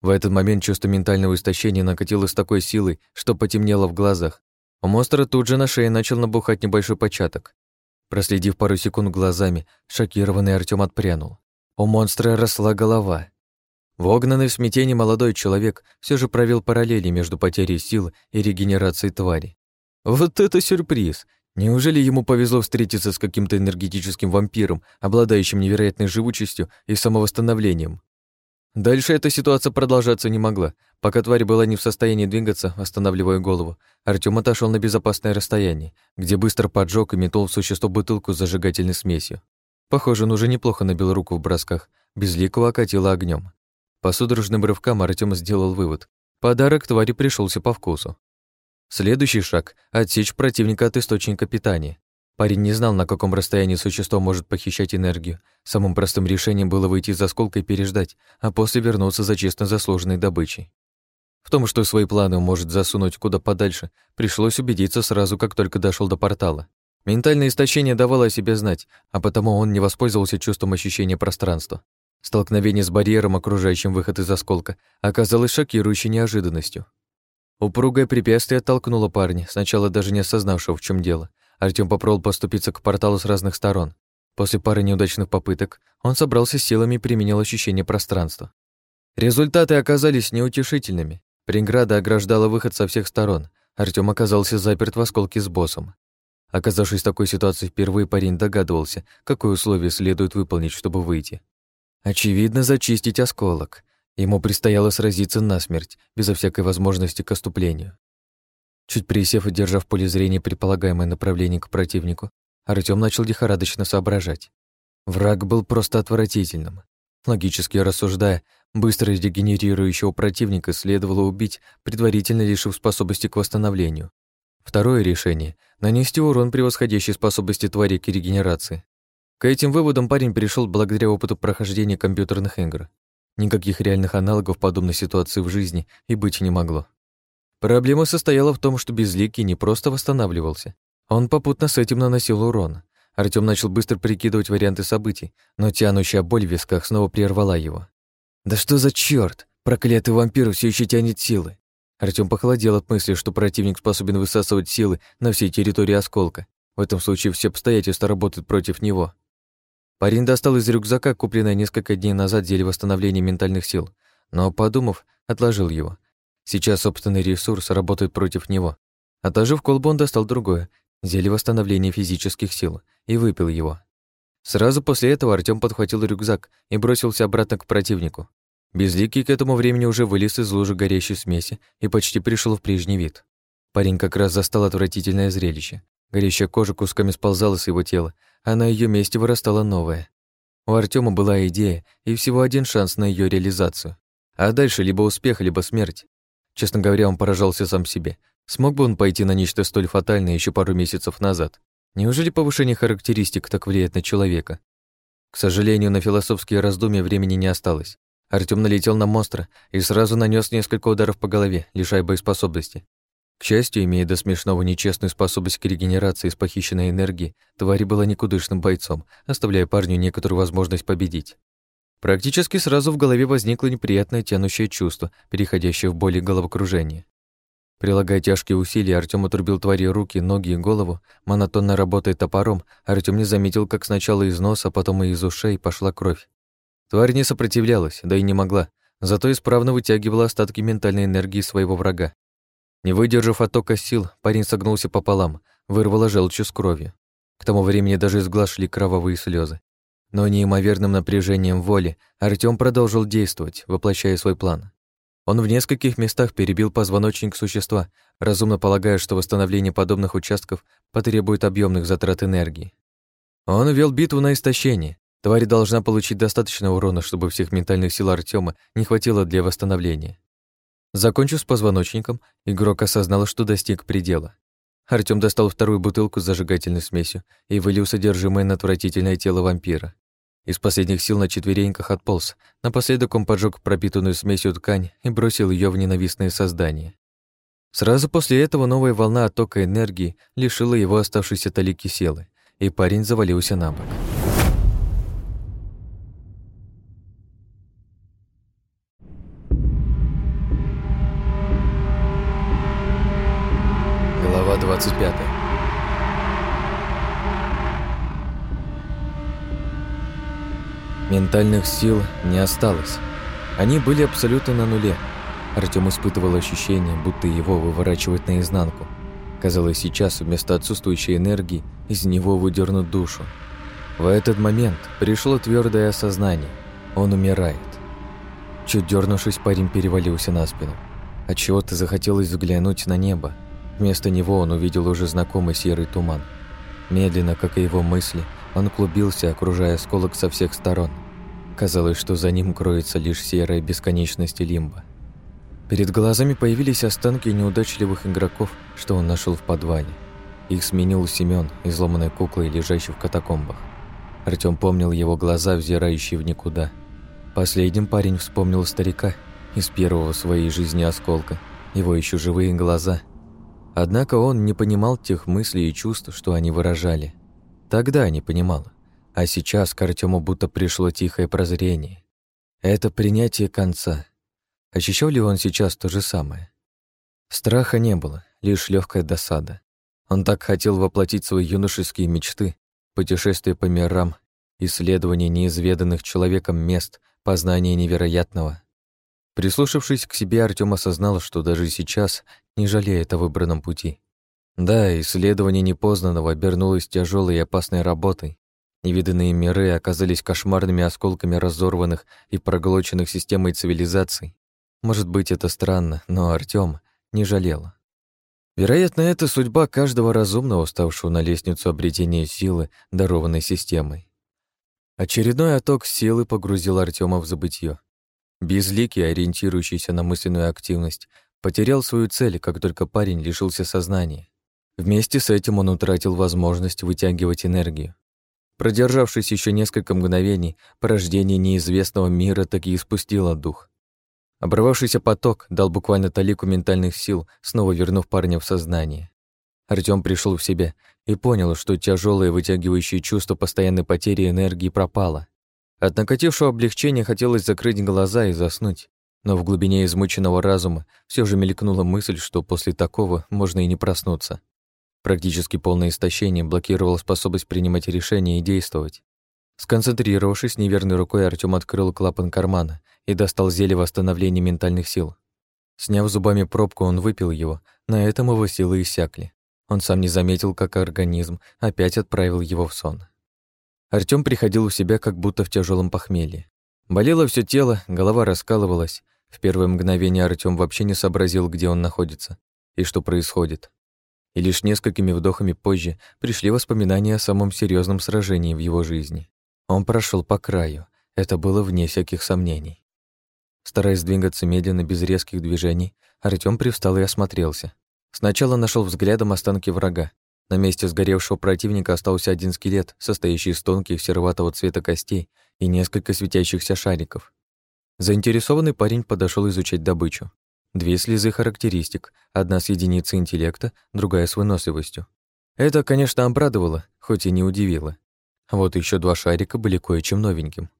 В этот момент чувство ментального истощения накатило с такой силой, что потемнело в глазах. У монстра тут же на шее начал набухать небольшой початок. Проследив пару секунд глазами, шокированный Артём отпрянул. У монстра росла голова. Вогнанный в смятении молодой человек все же провел параллели между потерей сил и регенерацией твари. Вот это сюрприз! Неужели ему повезло встретиться с каким-то энергетическим вампиром, обладающим невероятной живучестью и самовосстановлением? Дальше эта ситуация продолжаться не могла. Пока тварь была не в состоянии двигаться, останавливая голову, Артём отошел на безопасное расстояние, где быстро поджег и метнул в существо бутылку с зажигательной смесью. Похоже, он уже неплохо набил руку в бросках, безликого окатило огнем. По судорожным рывкам Артём сделал вывод. Подарок твари пришелся по вкусу. Следующий шаг — отсечь противника от источника питания. Парень не знал, на каком расстоянии существо может похищать энергию. Самым простым решением было выйти из осколка и переждать, а после вернуться за честно заслуженной добычей. В том, что свои планы может засунуть куда подальше, пришлось убедиться сразу, как только дошел до портала. Ментальное истощение давало о себе знать, а потому он не воспользовался чувством ощущения пространства. Столкновение с барьером, окружающим выход из осколка, оказалось шокирующей неожиданностью. Упругое препятствие оттолкнуло парня, сначала даже не осознавшего, в чем дело. Артём попробовал поступиться к порталу с разных сторон. После пары неудачных попыток он собрался силами и применил ощущение пространства. Результаты оказались неутешительными. Преграда ограждала выход со всех сторон. Артём оказался заперт в осколке с боссом. Оказавшись в такой ситуации впервые, парень догадывался, какое условие следует выполнить, чтобы выйти. Очевидно, зачистить осколок. Ему предстояло сразиться насмерть, безо всякой возможности к оступлению. Чуть присев и держа в поле зрения предполагаемое направление к противнику, Артём начал лихорадочно соображать. Враг был просто отвратительным. Логически рассуждая, быстро регенерирующего противника следовало убить, предварительно лишив способности к восстановлению. Второе решение — нанести урон превосходящей способности твари к регенерации. К этим выводам парень перешел благодаря опыту прохождения компьютерных игр. Никаких реальных аналогов подобной ситуации в жизни и быть не могло. Проблема состояла в том, что Безликий не просто восстанавливался. Он попутно с этим наносил урон. Артём начал быстро прикидывать варианты событий, но тянущая боль в висках снова прервала его. «Да что за чёрт? Проклятый вампир все еще тянет силы!» Артём похолодел от мысли, что противник способен высасывать силы на всей территории осколка. В этом случае все обстоятельства работают против него. Парень достал из рюкзака купленное несколько дней назад зелье восстановления ментальных сил, но, подумав, отложил его. Сейчас собственный ресурс работает против него. Отложив колбу, он достал другое, зелье восстановления физических сил, и выпил его. Сразу после этого Артём подхватил рюкзак и бросился обратно к противнику. Безликий к этому времени уже вылез из лужи горящей смеси и почти пришел в прежний вид. Парень как раз застал отвратительное зрелище. Горящая кожа кусками сползала с его тела, а на ее месте вырастала новая. У Артема была идея и всего один шанс на ее реализацию. А дальше либо успех, либо смерть. Честно говоря, он поражался сам себе. Смог бы он пойти на нечто столь фатальное еще пару месяцев назад? Неужели повышение характеристик так влияет на человека? К сожалению, на философские раздумья времени не осталось. Артём налетел на монстра и сразу нанес несколько ударов по голове, лишая боеспособности. К счастью, имея до смешного нечестную способность к регенерации из похищенной энергии, тварь была никудышным бойцом, оставляя парню некоторую возможность победить. Практически сразу в голове возникло неприятное тянущее чувство, переходящее в боль и головокружение. Прилагая тяжкие усилия, Артём отрубил твари руки, ноги и голову. Монотонно работая топором, Артём не заметил, как сначала из носа, потом и из ушей пошла кровь. Тварь не сопротивлялась, да и не могла, зато исправно вытягивала остатки ментальной энергии своего врага. Не выдержав оттока сил, парень согнулся пополам, вырвало желчью с кровью. К тому времени даже из глаз шли кровавые слезы. Но неимоверным напряжением воли Артём продолжил действовать, воплощая свой план. Он в нескольких местах перебил позвоночник существа, разумно полагая, что восстановление подобных участков потребует объемных затрат энергии. Он вел битву на истощение. Тварь должна получить достаточно урона, чтобы всех ментальных сил Артема не хватило для восстановления. Закончив с позвоночником, игрок осознал, что достиг предела. Артём достал вторую бутылку с зажигательной смесью и вылил содержимое на отвратительное тело вампира. Из последних сил на четвереньках отполз. Напоследок он поджег пропитанную смесью ткань и бросил ее в ненавистное создание. Сразу после этого новая волна оттока энергии лишила его оставшейся талики силы, и парень завалился на бок. Глава 25 Ментальных сил не осталось. Они были абсолютно на нуле. Артём испытывал ощущение, будто его выворачивают наизнанку. Казалось, сейчас вместо отсутствующей энергии из него выдернут душу. В этот момент пришло твердое осознание. Он умирает. Чуть дернувшись, парень перевалился на спину. Отчего-то захотелось взглянуть на небо. Вместо него он увидел уже знакомый серый туман. Медленно, как и его мысли, он клубился, окружая осколок со всех сторон. Казалось, что за ним кроется лишь серая бесконечность лимба. Перед глазами появились останки неудачливых игроков, что он нашел в подвале. Их сменил Семён, изломанной куклой, лежащей в катакомбах. Артём помнил его глаза, взирающие в никуда. Последним парень вспомнил старика из первого своей жизни осколка, его еще живые глаза. Однако он не понимал тех мыслей и чувств, что они выражали. Тогда не понимал. А сейчас к Артему будто пришло тихое прозрение. Это принятие конца. Ощущал ли он сейчас то же самое? Страха не было, лишь легкая досада. Он так хотел воплотить свои юношеские мечты, путешествия по мирам, исследование неизведанных человеком мест, познание невероятного. Прислушавшись к себе, Артём осознал, что даже сейчас не жалеет о выбранном пути. Да, исследование непознанного обернулось тяжелой и опасной работой. Невиданные миры оказались кошмарными осколками разорванных и проглоченных системой цивилизаций. Может быть, это странно, но Артём не жалел. Вероятно, это судьба каждого разумного, уставшего на лестницу обретения силы, дарованной системой. Очередной отток силы погрузил Артема в забытье. Безликий, ориентирующийся на мысленную активность, потерял свою цель, как только парень лишился сознания. Вместе с этим он утратил возможность вытягивать энергию. Продержавшись еще несколько мгновений, порождение неизвестного мира таки испустило дух. Оборвавшийся поток дал буквально талику ментальных сил, снова вернув парня в сознание. Артём пришел в себя и понял, что тяжелое вытягивающее чувство постоянной потери энергии пропало. От накатившего облегчения хотелось закрыть глаза и заснуть, но в глубине измученного разума все же мелькнула мысль, что после такого можно и не проснуться. Практически полное истощение блокировало способность принимать решения и действовать. Сконцентрировавшись неверной рукой, Артём открыл клапан кармана и достал зелье восстановления ментальных сил. Сняв зубами пробку, он выпил его, на этом его силы иссякли. Он сам не заметил, как организм опять отправил его в сон. Артём приходил в себя, как будто в тяжелом похмелье. Болело все тело, голова раскалывалась. В первое мгновение Артём вообще не сообразил, где он находится и что происходит и лишь несколькими вдохами позже пришли воспоминания о самом серьезном сражении в его жизни. Он прошел по краю, это было вне всяких сомнений. Стараясь двигаться медленно, без резких движений, Артём привстал и осмотрелся. Сначала нашел взглядом останки врага. На месте сгоревшего противника остался один скелет, состоящий из тонких сероватого цвета костей и несколько светящихся шариков. Заинтересованный парень подошел изучать добычу. Две слезы характеристик, одна с единицей интеллекта, другая с выносливостью. Это, конечно, обрадовало, хоть и не удивило. Вот еще два шарика были кое-чем новеньким.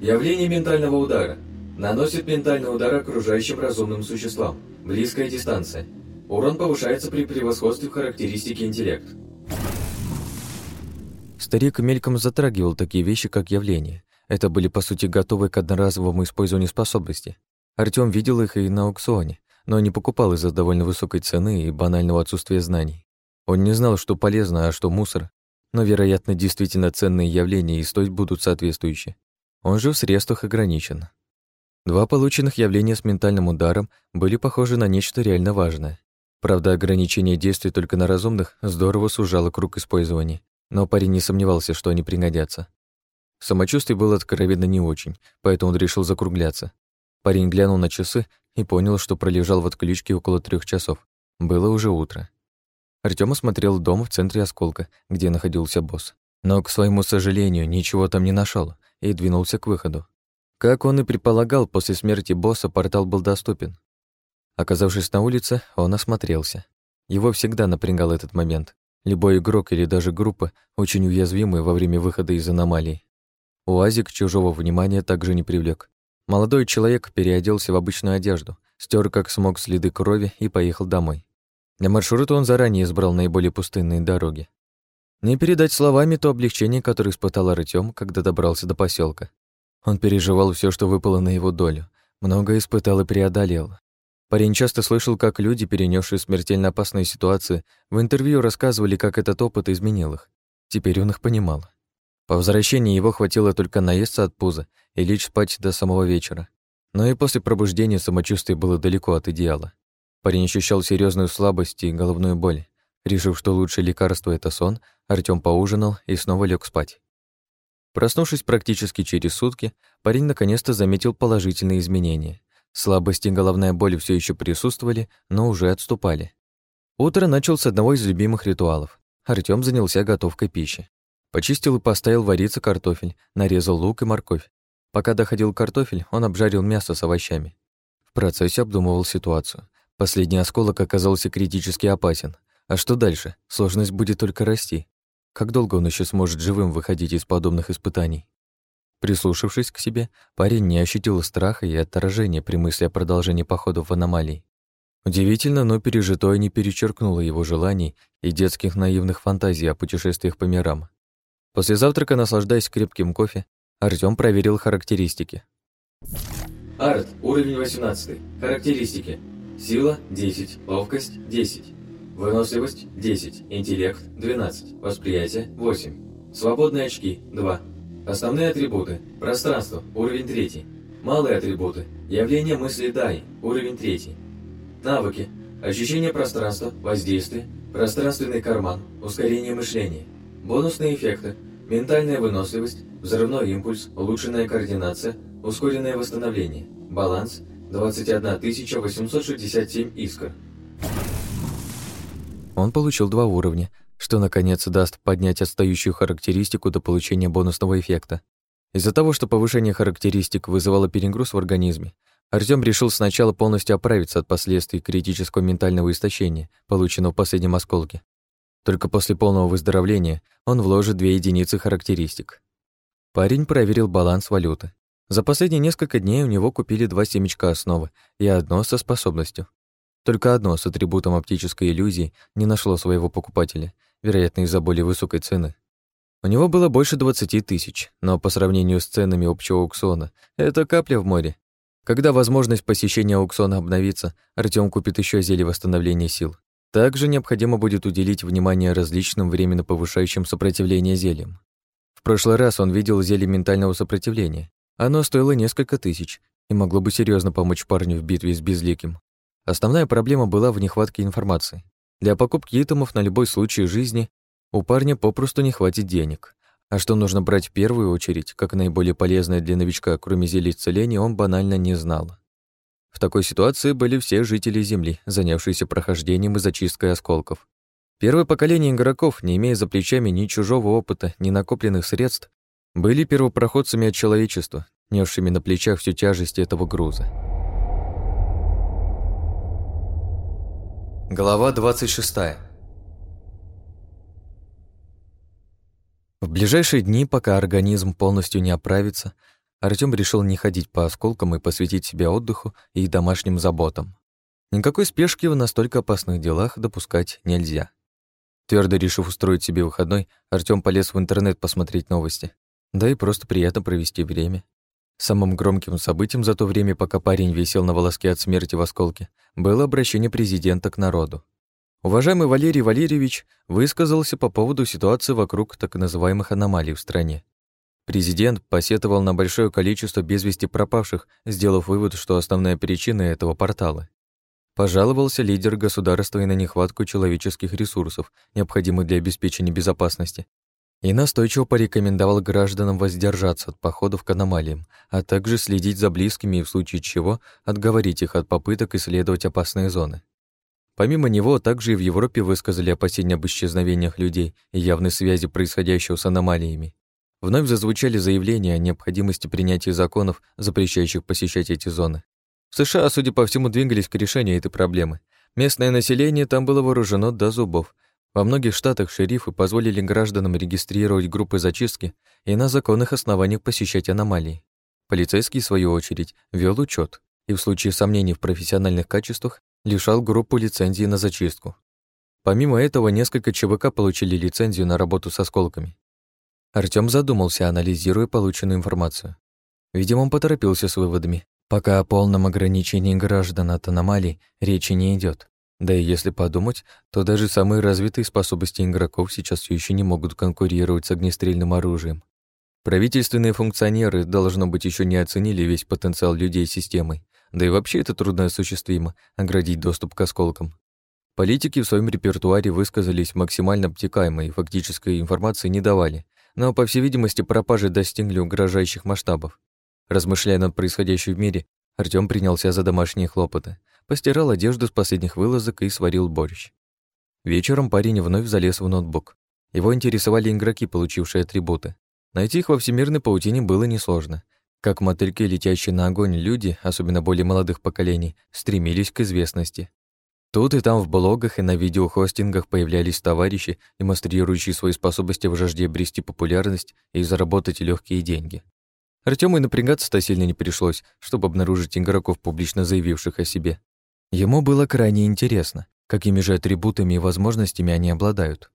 Явление ментального удара. Наносит ментальный удар окружающим разумным существам. Близкая дистанция. Урон повышается при превосходстве в характеристике интеллект. Старик мельком затрагивал такие вещи, как явление. Это были, по сути, готовые к одноразовому использованию способности. Артём видел их и на аукционе, но не покупал из-за довольно высокой цены и банального отсутствия знаний. Он не знал, что полезно, а что мусор. но, вероятно, действительно ценные явления и стоить будут соответствующие. Он же в средствах ограничен. Два полученных явления с ментальным ударом были похожи на нечто реально важное. Правда, ограничение действий только на разумных здорово сужало круг использования, но парень не сомневался, что они пригодятся. Самочувствие было откровенно не очень, поэтому он решил закругляться. Парень глянул на часы и понял, что пролежал в отключке около трех часов. Было уже утро. Артём осмотрел дом в центре осколка, где находился босс. Но, к своему сожалению, ничего там не нашел и двинулся к выходу. Как он и предполагал, после смерти босса портал был доступен. Оказавшись на улице, он осмотрелся. Его всегда напрягал этот момент. Любой игрок или даже группа очень уязвимы во время выхода из аномалий. Уазик чужого внимания также не привлек. Молодой человек переоделся в обычную одежду, стер как смог следы крови и поехал домой. Для маршрута он заранее избрал наиболее пустынные дороги. Не передать словами то облегчение, которое испытал Артём, когда добрался до поселка. Он переживал все, что выпало на его долю, много испытал и преодолел. Парень часто слышал, как люди, перенесшие смертельно опасные ситуации, в интервью рассказывали, как этот опыт изменил их. Теперь он их понимал. По возвращении его хватило только наесться от пуза и лечь спать до самого вечера. Но и после пробуждения самочувствие было далеко от идеала. Парень ощущал серьезную слабость и головную боль. Решив, что лучшее лекарство — это сон, Артём поужинал и снова лег спать. Проснувшись практически через сутки, парень наконец-то заметил положительные изменения. Слабость и головная боль все еще присутствовали, но уже отступали. Утро начал с одного из любимых ритуалов. Артём занялся готовкой пищи. Почистил и поставил вариться картофель, нарезал лук и морковь. Пока доходил картофель, он обжарил мясо с овощами. В процессе обдумывал ситуацию. Последний осколок оказался критически опасен. А что дальше? Сложность будет только расти. Как долго он еще сможет живым выходить из подобных испытаний? Прислушавшись к себе, парень не ощутил страха и отторжения при мысли о продолжении походов в аномалии. Удивительно, но пережитое не перечеркнуло его желаний и детских наивных фантазий о путешествиях по мирам. После завтрака, наслаждаясь крепким кофе, Артём проверил характеристики. Арт, уровень 18. Характеристики. Сила – 10, ловкость – 10, выносливость – 10, интеллект – 12, восприятие – 8, свободные очки – 2. Основные атрибуты. Пространство – уровень 3. Малые атрибуты. Явление мысли Дай – уровень 3. Навыки. Ощущение пространства, воздействие, пространственный карман, ускорение мышления. Бонусные эффекты – Ментальная выносливость, взрывной импульс, улучшенная координация, ускоренное восстановление. Баланс 21 867 искр. Он получил два уровня, что наконец даст поднять отстающую характеристику до получения бонусного эффекта. Из-за того, что повышение характеристик вызывало перегруз в организме, Артём решил сначала полностью оправиться от последствий критического ментального истощения, полученного в последнем осколке, только после полного выздоровления он вложит две единицы характеристик. Парень проверил баланс валюты. За последние несколько дней у него купили два семечка основы и одно со способностью. Только одно с атрибутом оптической иллюзии не нашло своего покупателя, вероятно, из-за более высокой цены. У него было больше 20 тысяч, но по сравнению с ценами общего аукциона это капля в море. Когда возможность посещения аукциона обновится, Артём купит еще зелье восстановления сил. Также необходимо будет уделить внимание различным временно повышающим сопротивление зельям. В прошлый раз он видел зелье ментального сопротивления. Оно стоило несколько тысяч и могло бы серьезно помочь парню в битве с Безликим. Основная проблема была в нехватке информации. Для покупки итемов на любой случай жизни у парня попросту не хватит денег. А что нужно брать в первую очередь, как наиболее полезное для новичка, кроме зелий исцеления, он банально не знал. В такой ситуации были все жители Земли, занявшиеся прохождением и зачисткой осколков. Первое поколение игроков, не имея за плечами ни чужого опыта, ни накопленных средств, были первопроходцами от человечества, несшими на плечах всю тяжесть этого груза. Глава 26 В ближайшие дни, пока организм полностью не оправится, Артём решил не ходить по осколкам и посвятить себя отдыху и домашним заботам. Никакой спешки в настолько опасных делах допускать нельзя. Твердо решив устроить себе выходной, Артём полез в интернет посмотреть новости. Да и просто приятно провести время. Самым громким событием за то время, пока парень висел на волоске от смерти в осколке, было обращение президента к народу. Уважаемый Валерий Валерьевич высказался по поводу ситуации вокруг так называемых аномалий в стране. Президент посетовал на большое количество без вести пропавших, сделав вывод, что основная причина этого портала. Пожаловался лидер государства и на нехватку человеческих ресурсов, необходимых для обеспечения безопасности, и настойчиво порекомендовал гражданам воздержаться от походов к аномалиям, а также следить за близкими и в случае чего отговорить их от попыток исследовать опасные зоны. Помимо него, также и в Европе высказали опасения об исчезновениях людей и явной связи происходящего с аномалиями. Вновь зазвучали заявления о необходимости принятия законов, запрещающих посещать эти зоны. В США, судя по всему, двигались к решению этой проблемы. Местное население там было вооружено до зубов. Во многих штатах шерифы позволили гражданам регистрировать группы зачистки и на законных основаниях посещать аномалии. Полицейский, в свою очередь, вел учет и в случае сомнений в профессиональных качествах лишал группу лицензии на зачистку. Помимо этого, несколько ЧВК получили лицензию на работу с осколками. Артём задумался, анализируя полученную информацию. Видимо, он поторопился с выводами, пока о полном ограничении граждан от аномалий речи не идет. Да и если подумать, то даже самые развитые способности игроков сейчас еще не могут конкурировать с огнестрельным оружием. Правительственные функционеры, должно быть, еще не оценили весь потенциал людей системой, да и вообще это трудно осуществимо — оградить доступ к осколкам. Политики в своем репертуаре высказались максимально обтекаемо и фактической информации не давали, но, по всей видимости, пропажи достигли угрожающих масштабов. Размышляя над происходящим в мире, Артём принялся за домашние хлопоты, постирал одежду с последних вылазок и сварил борщ. Вечером парень вновь залез в ноутбук. Его интересовали игроки, получившие атрибуты. Найти их во всемирной паутине было несложно. Как мотыльки, летящие на огонь люди, особенно более молодых поколений, стремились к известности. Тут и там в блогах и на видеохостингах появлялись товарищи, демонстрирующие свои способности в жажде обрести популярность и заработать легкие деньги. Артему и напрягаться-то сильно не пришлось, чтобы обнаружить игроков, публично заявивших о себе. Ему было крайне интересно, какими же атрибутами и возможностями они обладают.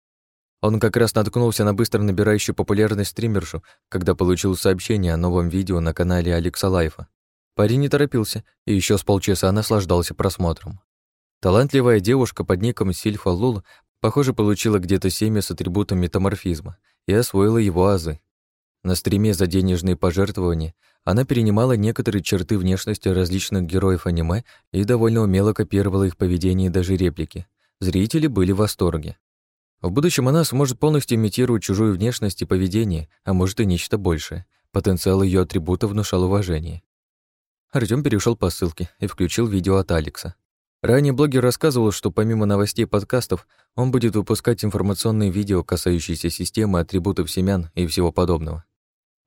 Он как раз наткнулся на быстро набирающую популярность стримершу, когда получил сообщение о новом видео на канале Алекса Лайфа. Парень не торопился и еще с полчаса наслаждался просмотром. Талантливая девушка под ником Сильфа Лул, похоже, получила где-то семя с атрибутом метаморфизма и освоила его азы. На стриме за денежные пожертвования она перенимала некоторые черты внешности различных героев аниме и довольно умело копировала их поведение и даже реплики. Зрители были в восторге. В будущем она сможет полностью имитировать чужую внешность и поведение, а может и нечто большее. Потенциал ее атрибута внушал уважение. Артём перешел по ссылке и включил видео от Алекса. Ранее блогер рассказывал, что помимо новостей и подкастов, он будет выпускать информационные видео, касающиеся системы, атрибутов семян и всего подобного.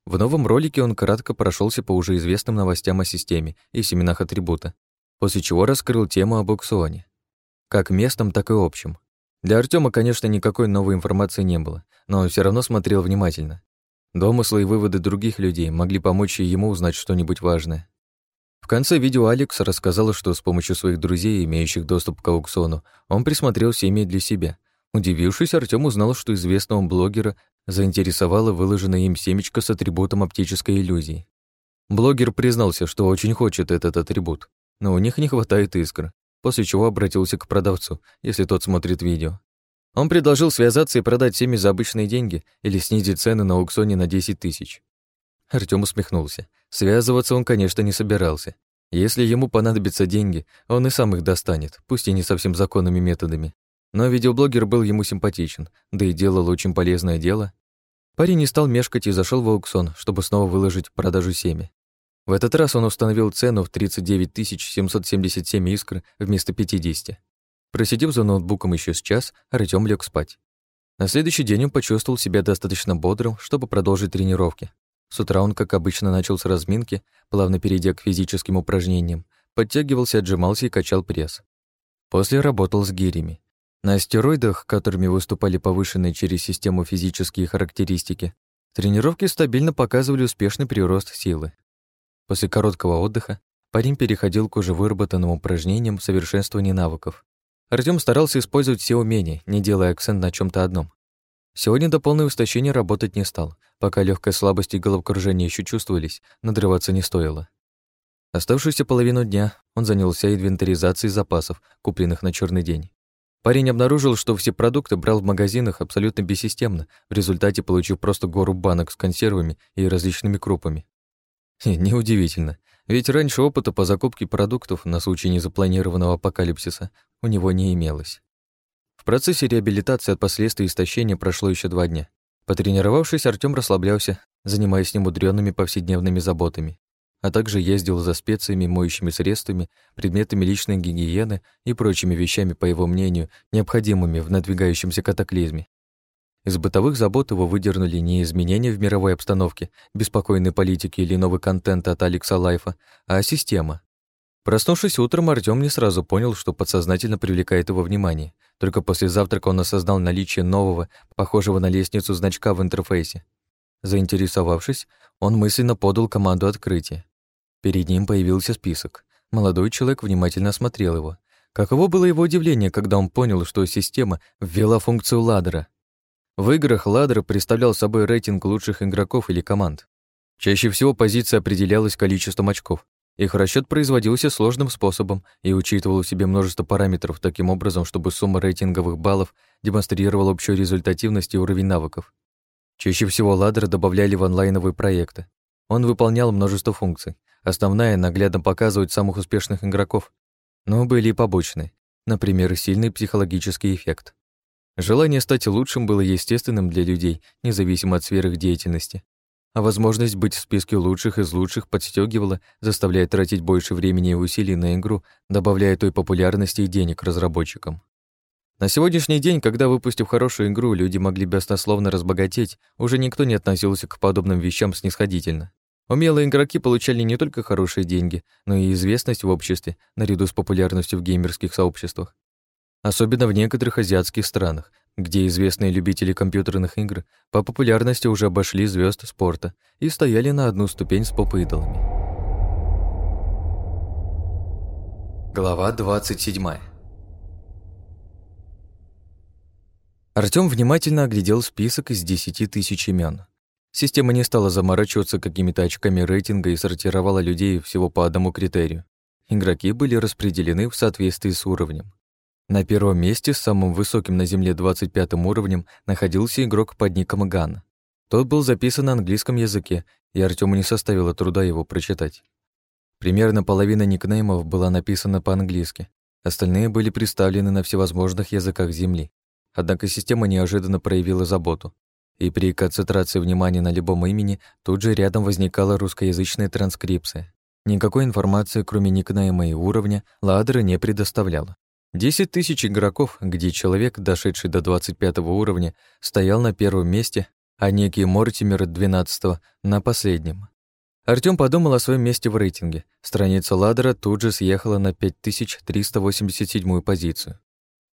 В новом ролике он кратко прошелся по уже известным новостям о системе и семенах атрибута, после чего раскрыл тему об аукционе. Как местном, так и общем. Для Артема, конечно, никакой новой информации не было, но он все равно смотрел внимательно. Домыслы и выводы других людей могли помочь ему узнать что-нибудь важное. В конце видео Алекс рассказал, что с помощью своих друзей, имеющих доступ к аукциону, он присмотрел семьи для себя. Удивившись, Артём узнал, что известного блогера заинтересовало выложенное им семечко с атрибутом оптической иллюзии. Блогер признался, что очень хочет этот атрибут, но у них не хватает искр, после чего обратился к продавцу, если тот смотрит видео. Он предложил связаться и продать семьи за обычные деньги или снизить цены на аукционе на 10 тысяч. Артём усмехнулся. Связываться он, конечно, не собирался. Если ему понадобятся деньги, он и сам их достанет, пусть и не совсем законными методами. Но видеоблогер был ему симпатичен, да и делал очень полезное дело. Парень не стал мешкать и зашел в аукцион, чтобы снова выложить продажу семя. В этот раз он установил цену в 39 777 искр вместо 50. Просидев за ноутбуком еще с час, Артём лег спать. На следующий день он почувствовал себя достаточно бодрым, чтобы продолжить тренировки. С утра он, как обычно, начал с разминки, плавно перейдя к физическим упражнениям, подтягивался, отжимался и качал пресс. После работал с гирями. На астероидах, которыми выступали повышенные через систему физические характеристики, тренировки стабильно показывали успешный прирост силы. После короткого отдыха парень переходил к уже выработанным упражнениям совершенствования навыков. Артём старался использовать все умения, не делая акцент на чем то одном. Сегодня до полного истощения работать не стал. Пока легкая слабость и головокружение еще чувствовались, надрываться не стоило. Оставшуюся половину дня он занялся инвентаризацией запасов, купленных на черный день. Парень обнаружил, что все продукты брал в магазинах абсолютно бессистемно, в результате получив просто гору банок с консервами и различными крупами. И неудивительно, ведь раньше опыта по закупке продуктов на случай незапланированного апокалипсиса у него не имелось. В процессе реабилитации от последствий истощения прошло еще два дня. Потренировавшись, Артём расслаблялся, занимаясь немудрёнными повседневными заботами, а также ездил за специями, моющими средствами, предметами личной гигиены и прочими вещами, по его мнению, необходимыми в надвигающемся катаклизме. Из бытовых забот его выдернули не изменения в мировой обстановке, беспокойной политики или новый контент от Алекса Лайфа, а система. Проснувшись утром, Артём не сразу понял, что подсознательно привлекает его внимание. Только после завтрака он осознал наличие нового, похожего на лестницу значка в интерфейсе. Заинтересовавшись, он мысленно подал команду открытия. Перед ним появился список. Молодой человек внимательно осмотрел его. Каково было его удивление, когда он понял, что система ввела функцию ладдера. В играх ладдер представлял собой рейтинг лучших игроков или команд. Чаще всего позиция определялась количеством очков. Их расчет производился сложным способом и учитывал в себе множество параметров таким образом, чтобы сумма рейтинговых баллов демонстрировала общую результативность и уровень навыков. Чаще всего ладдер добавляли в онлайновые проекты. Он выполнял множество функций. Основная — наглядно показывать самых успешных игроков. Но были и побочные. Например, сильный психологический эффект. Желание стать лучшим было естественным для людей, независимо от сферы их деятельности. А возможность быть в списке лучших из лучших подстегивала, заставляя тратить больше времени и усилий на игру, добавляя той популярности и денег разработчикам. На сегодняшний день, когда, выпустив хорошую игру, люди могли баснословно разбогатеть, уже никто не относился к подобным вещам снисходительно. Умелые игроки получали не только хорошие деньги, но и известность в обществе, наряду с популярностью в геймерских сообществах. Особенно в некоторых азиатских странах, где известные любители компьютерных игр по популярности уже обошли звезд спорта и стояли на одну ступень с поп-идолами. Глава 27 Артём внимательно оглядел список из 10 тысяч имен. Система не стала заморачиваться какими-то очками рейтинга и сортировала людей всего по одному критерию. Игроки были распределены в соответствии с уровнем. На первом месте с самым высоким на Земле 25 уровнем находился игрок под ником Ган. Тот был записан на английском языке, и Артему не составило труда его прочитать. Примерно половина никнеймов была написана по-английски, остальные были представлены на всевозможных языках Земли. Однако система неожиданно проявила заботу, и при концентрации внимания на любом имени тут же рядом возникала русскоязычная транскрипция. Никакой информации, кроме никнейма и уровня, Ладера не предоставляла. 10 тысяч игроков, где человек, дошедший до 25 уровня, стоял на первом месте, а некий Мортимер 12 на последнем. Артём подумал о своем месте в рейтинге. Страница ладера тут же съехала на 5387 позицию.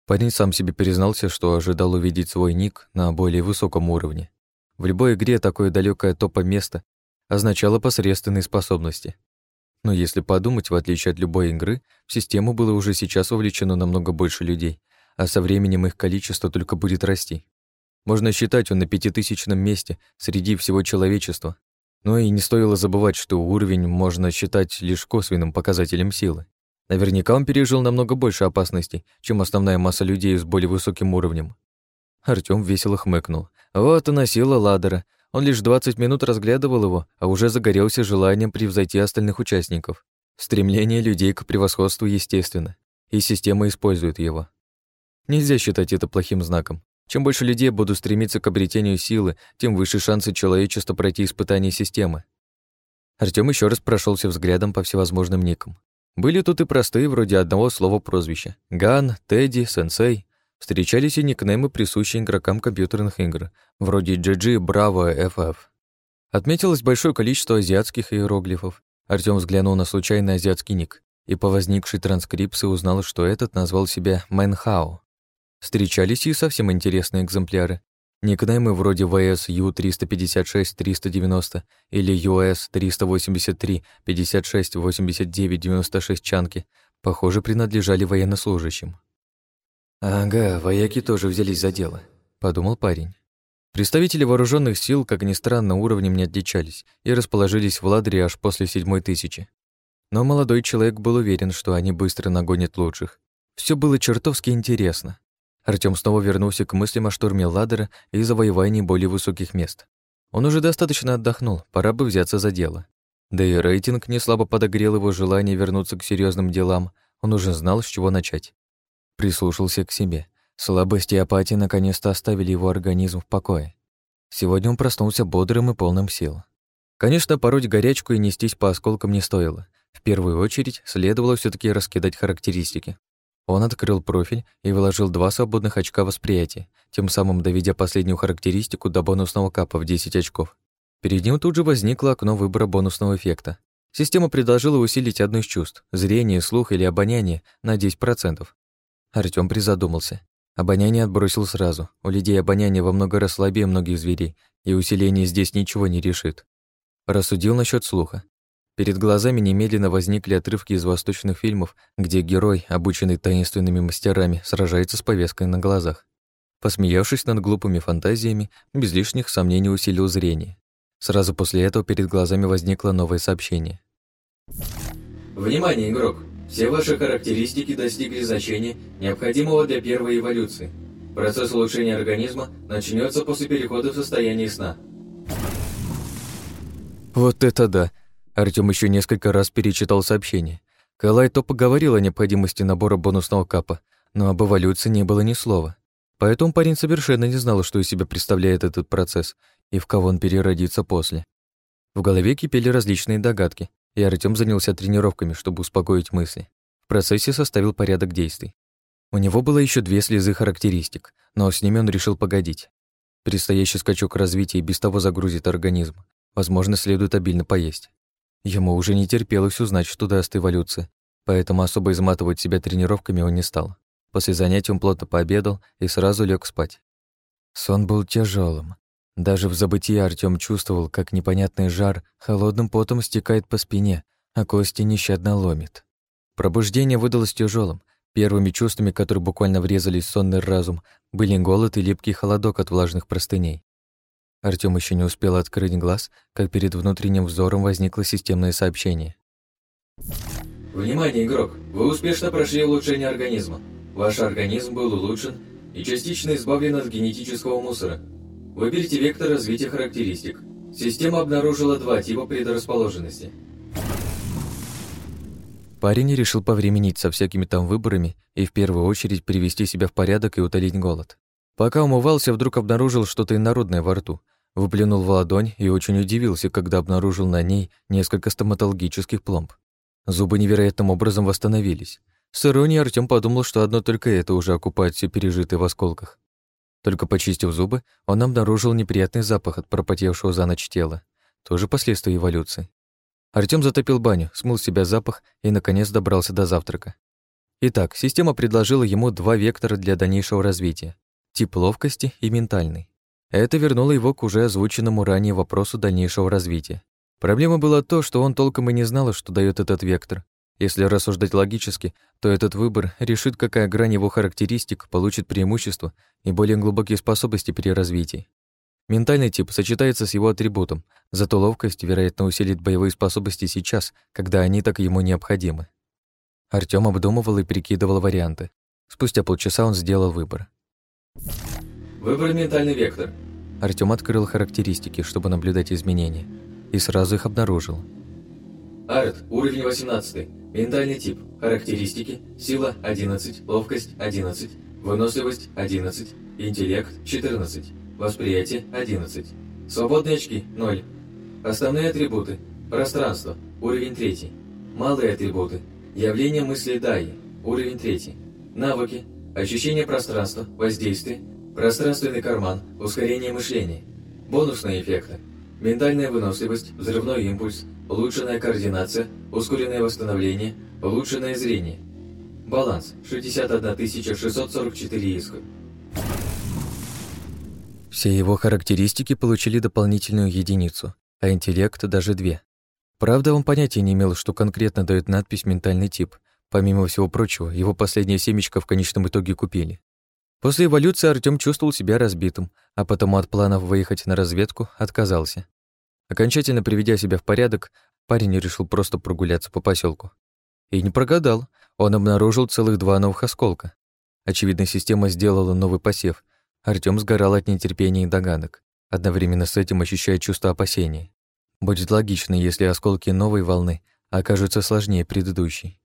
Парень сам себе признался, что ожидал увидеть свой ник на более высоком уровне. В любой игре такое далёкое топа место означало посредственные способности. Но если подумать, в отличие от любой игры, в систему было уже сейчас вовлечено намного больше людей, а со временем их количество только будет расти. Можно считать он на пятитысячном месте среди всего человечества. Но и не стоило забывать, что уровень можно считать лишь косвенным показателем силы. Наверняка он пережил намного больше опасностей, чем основная масса людей с более высоким уровнем. Артём весело хмыкнул. Вот она сила ладера, он лишь 20 минут разглядывал его, а уже загорелся желанием превзойти остальных участников. Стремление людей к превосходству естественно, и система использует его. Нельзя считать это плохим знаком. Чем больше людей будут стремиться к обретению силы, тем выше шансы человечества пройти испытание системы. Артём еще раз прошелся взглядом по всевозможным никам. Были тут и простые, вроде одного слова прозвища. Ган, Тедди, Сенсей. Встречались и никнеймы, присущие игрокам компьютерных игр, вроде GG, Bravo, FF. Отметилось большое количество азиатских иероглифов. Артём взглянул на случайный азиатский ник и по возникшей транскрипции узнал, что этот назвал себя Мэнхао. Встречались и совсем интересные экземпляры. Никнеймы вроде VS U356-390 или US 383-56-89-96 чанки, похоже, принадлежали военнослужащим. «Ага, вояки тоже взялись за дело», — подумал парень. Представители вооруженных сил, как ни странно, уровнем не отличались и расположились в ладре аж после седьмой тысячи. Но молодой человек был уверен, что они быстро нагонят лучших. Все было чертовски интересно. Артём снова вернулся к мыслям о штурме ладера и завоевании более высоких мест. Он уже достаточно отдохнул, пора бы взяться за дело. Да и рейтинг не слабо подогрел его желание вернуться к серьезным делам, он уже знал, с чего начать. Прислушался к себе. Слабость и апатия наконец-то оставили его организм в покое. Сегодня он проснулся бодрым и полным сил. Конечно, пороть горячку и нестись по осколкам не стоило. В первую очередь следовало все таки раскидать характеристики. Он открыл профиль и выложил два свободных очка восприятия, тем самым доведя последнюю характеристику до бонусного капа в 10 очков. Перед ним тут же возникло окно выбора бонусного эффекта. Система предложила усилить одно из чувств — зрение, слух или обоняние — на 10%. Артём призадумался. Обоняние отбросил сразу. У людей обоняние во много раз слабее многих зверей, и усиление здесь ничего не решит. Рассудил насчет слуха. Перед глазами немедленно возникли отрывки из восточных фильмов, где герой, обученный таинственными мастерами, сражается с повесткой на глазах. Посмеявшись над глупыми фантазиями, без лишних сомнений усилил зрение. Сразу после этого перед глазами возникло новое сообщение. Внимание, игрок! Все ваши характеристики достигли значения, необходимого для первой эволюции. Процесс улучшения организма начнется после перехода в состояние сна. Вот это да! Артём еще несколько раз перечитал сообщение. Калай то поговорил о необходимости набора бонусного капа, но об эволюции не было ни слова. Поэтому парень совершенно не знал, что из себя представляет этот процесс и в кого он переродится после. В голове кипели различные догадки, и Артём занялся тренировками, чтобы успокоить мысли. В процессе составил порядок действий. У него было еще две слезы характеристик, но с ними он решил погодить. Предстоящий скачок развития без того загрузит организм. Возможно, следует обильно поесть. Ему уже не терпелось узнать, что даст эволюция, поэтому особо изматывать себя тренировками он не стал. После занятий он плотно пообедал и сразу лег спать. Сон был тяжелым. Даже в забытии Артём чувствовал, как непонятный жар холодным потом стекает по спине, а кости нещадно ломит. Пробуждение выдалось тяжелым. Первыми чувствами, которые буквально врезались в сонный разум, были голод и липкий холодок от влажных простыней. Артём еще не успел открыть глаз, как перед внутренним взором возникло системное сообщение. Внимание, игрок! Вы успешно прошли улучшение организма. Ваш организм был улучшен и частично избавлен от генетического мусора. Выберите вектор развития характеристик. Система обнаружила два типа предрасположенности. Парень решил повременить со всякими там выборами и в первую очередь привести себя в порядок и утолить голод. Пока умывался, вдруг обнаружил что-то инородное во рту. Выплюнул в ладонь и очень удивился, когда обнаружил на ней несколько стоматологических пломб. Зубы невероятным образом восстановились. С иронией Артём подумал, что одно только это уже окупает все пережитые в осколках. Только почистив зубы, он обнаружил неприятный запах от пропотевшего за ночь тела. Тоже последствия эволюции. Артём затопил баню, смыл с себя запах и, наконец, добрался до завтрака. Итак, система предложила ему два вектора для дальнейшего развития тип ловкости и ментальный. Это вернуло его к уже озвученному ранее вопросу дальнейшего развития. Проблема была то, что он толком и не знал, что дает этот вектор. Если рассуждать логически, то этот выбор решит, какая грань его характеристик получит преимущество и более глубокие способности при развитии. Ментальный тип сочетается с его атрибутом, зато ловкость, вероятно, усилит боевые способности сейчас, когда они так ему необходимы. Артём обдумывал и прикидывал варианты. Спустя полчаса он сделал выбор. Выбор ментальный вектор. Артём открыл характеристики, чтобы наблюдать изменения, и сразу их обнаружил. Арт, уровень 18. Ментальный тип. Характеристики. Сила 11, ловкость 11, выносливость 11, интеллект 14, восприятие 11. Свободные очки 0. Основные атрибуты. Пространство. Уровень 3. Малые атрибуты. Явление мысли Даи. Уровень 3. Навыки. Ощущение пространства, воздействие, пространственный карман, ускорение мышления. Бонусные эффекты. Ментальная выносливость, взрывной импульс, улучшенная координация, ускоренное восстановление, улучшенное зрение. Баланс 61 644 иска. Все его характеристики получили дополнительную единицу, а интеллект даже две. Правда, он понятия не имел, что конкретно дает надпись «ментальный тип», Помимо всего прочего, его последнее семечко в конечном итоге купили. После эволюции Артём чувствовал себя разбитым, а потому от планов выехать на разведку отказался. Окончательно приведя себя в порядок, парень решил просто прогуляться по поселку. И не прогадал, он обнаружил целых два новых осколка. Очевидно, система сделала новый посев. Артём сгорал от нетерпения и догадок, одновременно с этим ощущая чувство опасения. Будет логично, если осколки новой волны окажутся сложнее предыдущей.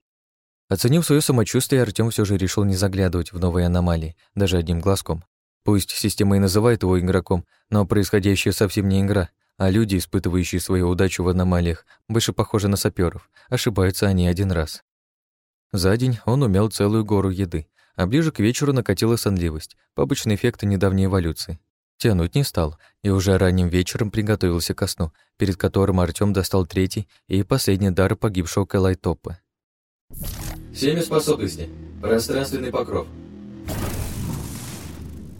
Оценив свое самочувствие, Артём все же решил не заглядывать в новые аномалии, даже одним глазком. Пусть система и называет его игроком, но происходящее совсем не игра, а люди, испытывающие свою удачу в аномалиях, больше похожи на саперов. Ошибаются они один раз. За день он умел целую гору еды, а ближе к вечеру накатила сонливость, побочный эффект недавней эволюции. Тянуть не стал, и уже ранним вечером приготовился ко сну, перед которым Артём достал третий и последний дар погибшего Кэлайтопа. Семя способностей. Пространственный покров.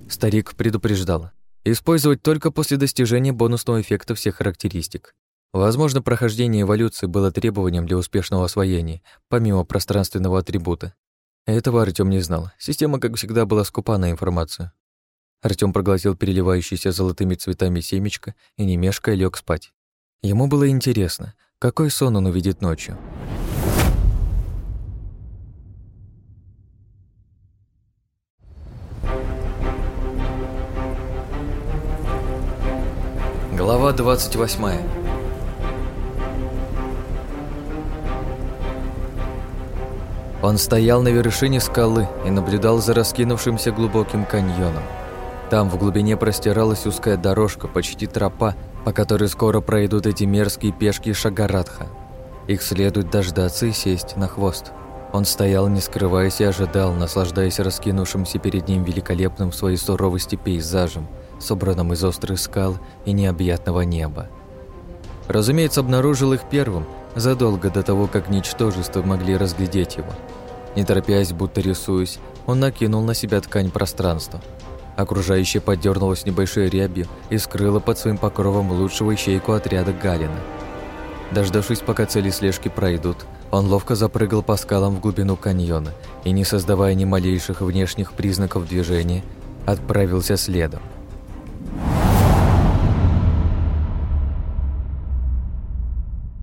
Старик предупреждал. Использовать только после достижения бонусного эффекта всех характеристик. Возможно, прохождение эволюции было требованием для успешного освоения, помимо пространственного атрибута. Этого Артём не знал. Система, как всегда, была скупа на информацию. Артём проглотил переливающееся золотыми цветами семечко и, не мешкая, лёг спать. Ему было интересно, какой сон он увидит ночью. Глава 28 Он стоял на вершине скалы и наблюдал за раскинувшимся глубоким каньоном. Там в глубине простиралась узкая дорожка, почти тропа, по которой скоро пройдут эти мерзкие пешки Шагаратха. Их следует дождаться и сесть на хвост. Он стоял, не скрываясь, и ожидал, наслаждаясь раскинувшимся перед ним великолепным в своей суровости пейзажем, собранным из острых скал и необъятного неба. Разумеется, обнаружил их первым, задолго до того, как ничтожества могли разглядеть его. Не торопясь, будто рисуясь, он накинул на себя ткань пространства. Окружающее подернулось небольшой рябью и скрыло под своим покровом лучшего ищейку отряда Галина. Дождавшись, пока цели слежки пройдут, он ловко запрыгал по скалам в глубину каньона и, не создавая ни малейших внешних признаков движения, отправился следом.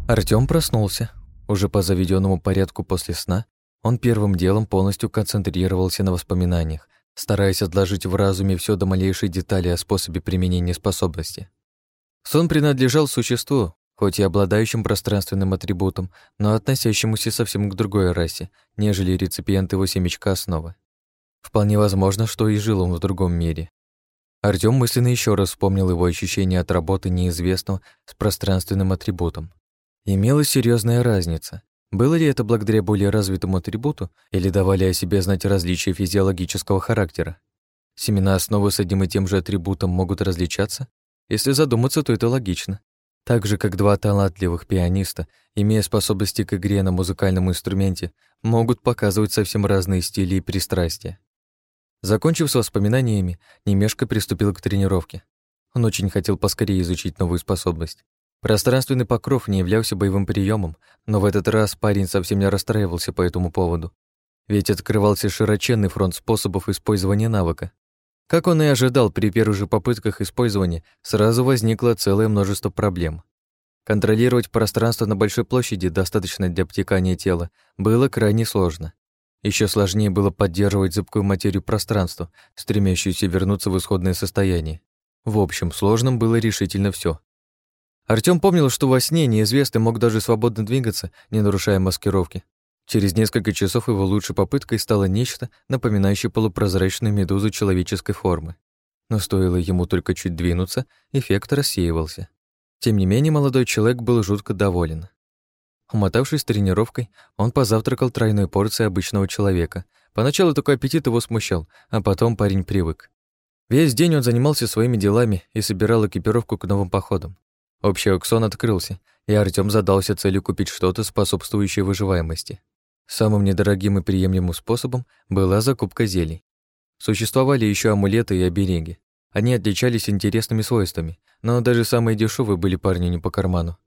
Артём проснулся. Уже по заведенному порядку после сна он первым делом полностью концентрировался на воспоминаниях, стараясь отложить в разуме все до малейшей детали о способе применения способности. Сон принадлежал существу, хоть и обладающим пространственным атрибутом, но относящемуся совсем к другой расе, нежели реципиент его семечка основы. Вполне возможно, что и жил он в другом мире. Артём мысленно еще раз вспомнил его ощущение от работы неизвестного с пространственным атрибутом. Имелась серьезная разница. Было ли это благодаря более развитому атрибуту или давали о себе знать различия физиологического характера? Семена основы с одним и тем же атрибутом могут различаться? Если задуматься, то это логично. Так же, как два талантливых пианиста, имея способности к игре на музыкальном инструменте, могут показывать совсем разные стили и пристрастия. Закончив с воспоминаниями, Немешко приступил к тренировке. Он очень хотел поскорее изучить новую способность. Пространственный покров не являлся боевым приемом, но в этот раз парень совсем не расстраивался по этому поводу. Ведь открывался широченный фронт способов использования навыка. Как он и ожидал, при первых же попытках использования сразу возникло целое множество проблем. Контролировать пространство на большой площади, достаточно для обтекания тела, было крайне сложно. Еще сложнее было поддерживать зыбкую материю пространства, стремящуюся вернуться в исходное состояние. В общем, сложным было решительно все. Артём помнил, что во сне неизвестный мог даже свободно двигаться, не нарушая маскировки. Через несколько часов его лучшей попыткой стало нечто, напоминающее полупрозрачную медузу человеческой формы. Но стоило ему только чуть двинуться, эффект рассеивался. Тем не менее, молодой человек был жутко доволен. Умотавшись тренировкой, он позавтракал тройной порцией обычного человека. Поначалу такой аппетит его смущал, а потом парень привык. Весь день он занимался своими делами и собирал экипировку к новым походам. Общий аукцион открылся, и Артём задался целью купить что-то, способствующее выживаемости. Самым недорогим и приемлемым способом была закупка зелий. Существовали еще амулеты и обереги. Они отличались интересными свойствами, но даже самые дешевые были парню не по карману.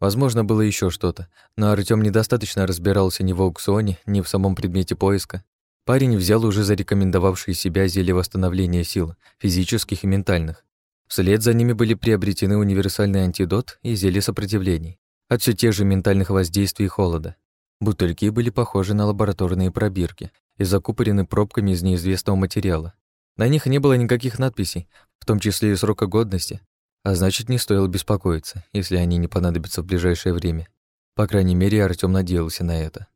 Возможно, было еще что-то, но Артём недостаточно разбирался ни в аукционе, ни в самом предмете поиска. Парень взял уже зарекомендовавшие себя зелья восстановления сил, физических и ментальных, Вслед за ними были приобретены универсальный антидот и зелье сопротивлений от все тех же ментальных воздействий и холода. Бутыльки были похожи на лабораторные пробирки и закупорены пробками из неизвестного материала. На них не было никаких надписей, в том числе и срока годности, а значит, не стоило беспокоиться, если они не понадобятся в ближайшее время. По крайней мере, Артём надеялся на это.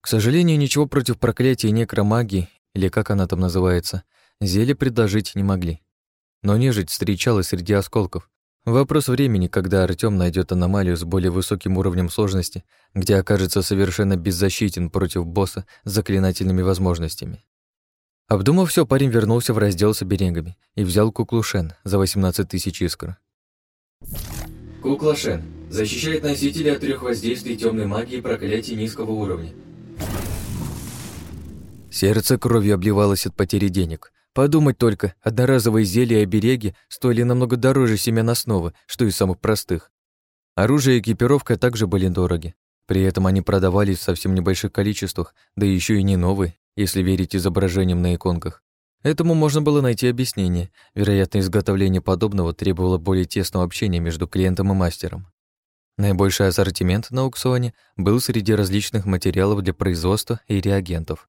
К сожалению, ничего против проклятия некромагии, или как она там называется, зелье предложить не могли. Но нежить встречалась среди осколков. Вопрос времени, когда Артём найдет аномалию с более высоким уровнем сложности, где окажется совершенно беззащитен против босса с заклинательными возможностями. Обдумав все, парень вернулся в раздел с оберегами и взял куклу Шен за 18 тысяч искр. Кукла Шен. Защищает носителя от трех воздействий темной магии и проклятий низкого уровня. Сердце кровью обливалось от потери денег. Подумать только, одноразовые зелья и обереги стоили намного дороже семян основы, что и самых простых. Оружие и экипировка также были дороги. При этом они продавались в совсем небольших количествах, да еще и не новые, если верить изображениям на иконках. Этому можно было найти объяснение. Вероятно, изготовление подобного требовало более тесного общения между клиентом и мастером. Наибольший ассортимент на аукционе был среди различных материалов для производства и реагентов.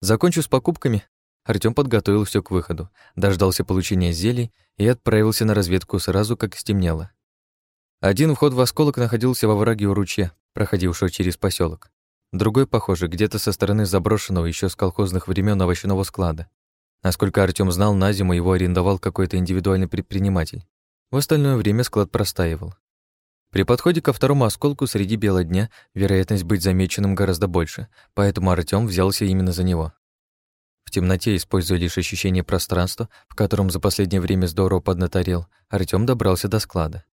Закончив с покупками, Артём подготовил все к выходу, дождался получения зелий и отправился на разведку сразу, как стемнело. Один вход в осколок находился во враге у ручья, проходившего через поселок. Другой, похоже, где-то со стороны заброшенного еще с колхозных времен овощного склада. Насколько Артём знал, на зиму его арендовал какой-то индивидуальный предприниматель. В остальное время склад простаивал. При подходе ко второму осколку среди бела дня вероятность быть замеченным гораздо больше, поэтому Артём взялся именно за него. В темноте, используя лишь ощущение пространства, в котором за последнее время здорово поднаторел, Артём добрался до склада.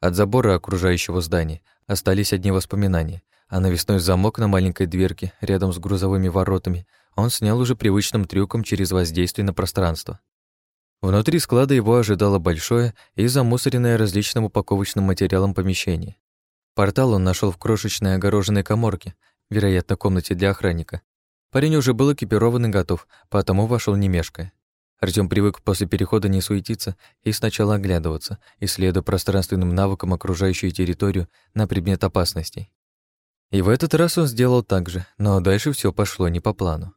От забора окружающего здания остались одни воспоминания, а навесной замок на маленькой дверке рядом с грузовыми воротами он снял уже привычным трюком через воздействие на пространство. Внутри склада его ожидало большое и замусоренное различным упаковочным материалом помещение. Портал он нашел в крошечной огороженной коморке, вероятно, комнате для охранника. Парень уже был экипирован и готов, потому вошел не. Артём привык после перехода не суетиться и сначала оглядываться, исследуя пространственным навыком окружающую территорию на предмет опасностей. И в этот раз он сделал так же, но дальше все пошло не по плану.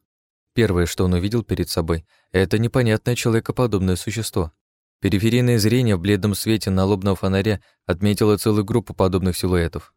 Первое, что он увидел перед собой, это непонятное человекоподобное существо. Периферийное зрение в бледном свете налобного фонаря отметило целую группу подобных силуэтов.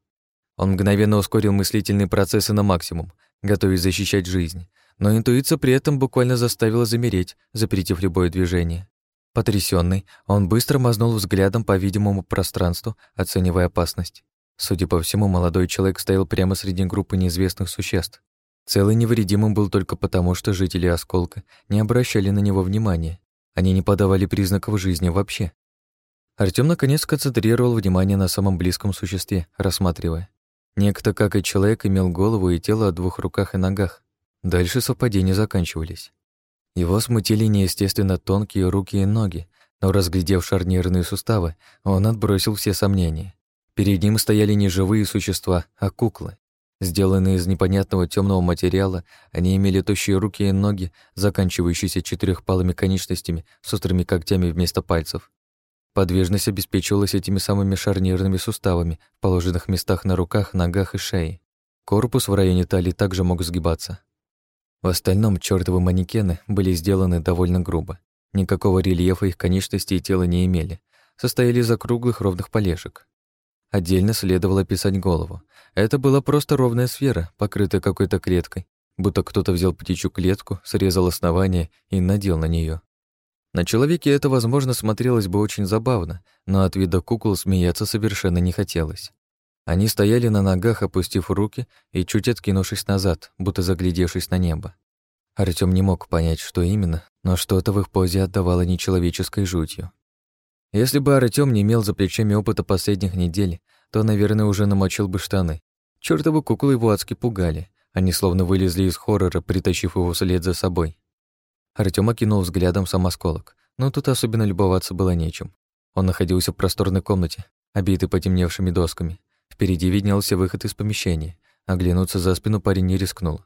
Он мгновенно ускорил мыслительные процессы на максимум, готовясь защищать жизнь, но интуиция при этом буквально заставила замереть, запретив любое движение. Потрясенный, он быстро мазнул взглядом по видимому пространству, оценивая опасность. Судя по всему, молодой человек стоял прямо среди группы неизвестных существ. Целый невредимым был только потому, что жители Осколка не обращали на него внимания. Они не подавали признаков жизни вообще. Артём наконец концентрировал внимание на самом близком существе, рассматривая. Некто, как и человек, имел голову и тело о двух руках и ногах. Дальше совпадения заканчивались. Его смутили неестественно тонкие руки и ноги, но, разглядев шарнирные суставы, он отбросил все сомнения. Перед ним стояли не живые существа, а куклы. Сделанные из непонятного темного материала, они имели тощие руки и ноги, заканчивающиеся четырехпалыми конечностями с острыми когтями вместо пальцев. Подвижность обеспечивалась этими самыми шарнирными суставами в положенных местах на руках, ногах и шее. Корпус в районе талии также мог сгибаться. В остальном чёртовы манекены были сделаны довольно грубо. Никакого рельефа их конечности и тела не имели. Состояли из округлых ровных полежек. Отдельно следовало писать голову. Это была просто ровная сфера, покрытая какой-то клеткой, будто кто-то взял птичью клетку, срезал основание и надел на нее. На человеке это, возможно, смотрелось бы очень забавно, но от вида кукол смеяться совершенно не хотелось. Они стояли на ногах, опустив руки и чуть откинувшись назад, будто заглядевшись на небо. Артём не мог понять, что именно, но что-то в их позе отдавало нечеловеческой жутью. Если бы Артём не имел за плечами опыта последних недель, то, наверное, уже намочил бы штаны. Чёртовы куклы его адски пугали. Они словно вылезли из хоррора, притащив его след за собой. Артём окинул взглядом сам осколок, но тут особенно любоваться было нечем. Он находился в просторной комнате, обитой потемневшими досками. Впереди виднелся выход из помещения. Оглянуться за спину парень не рискнул.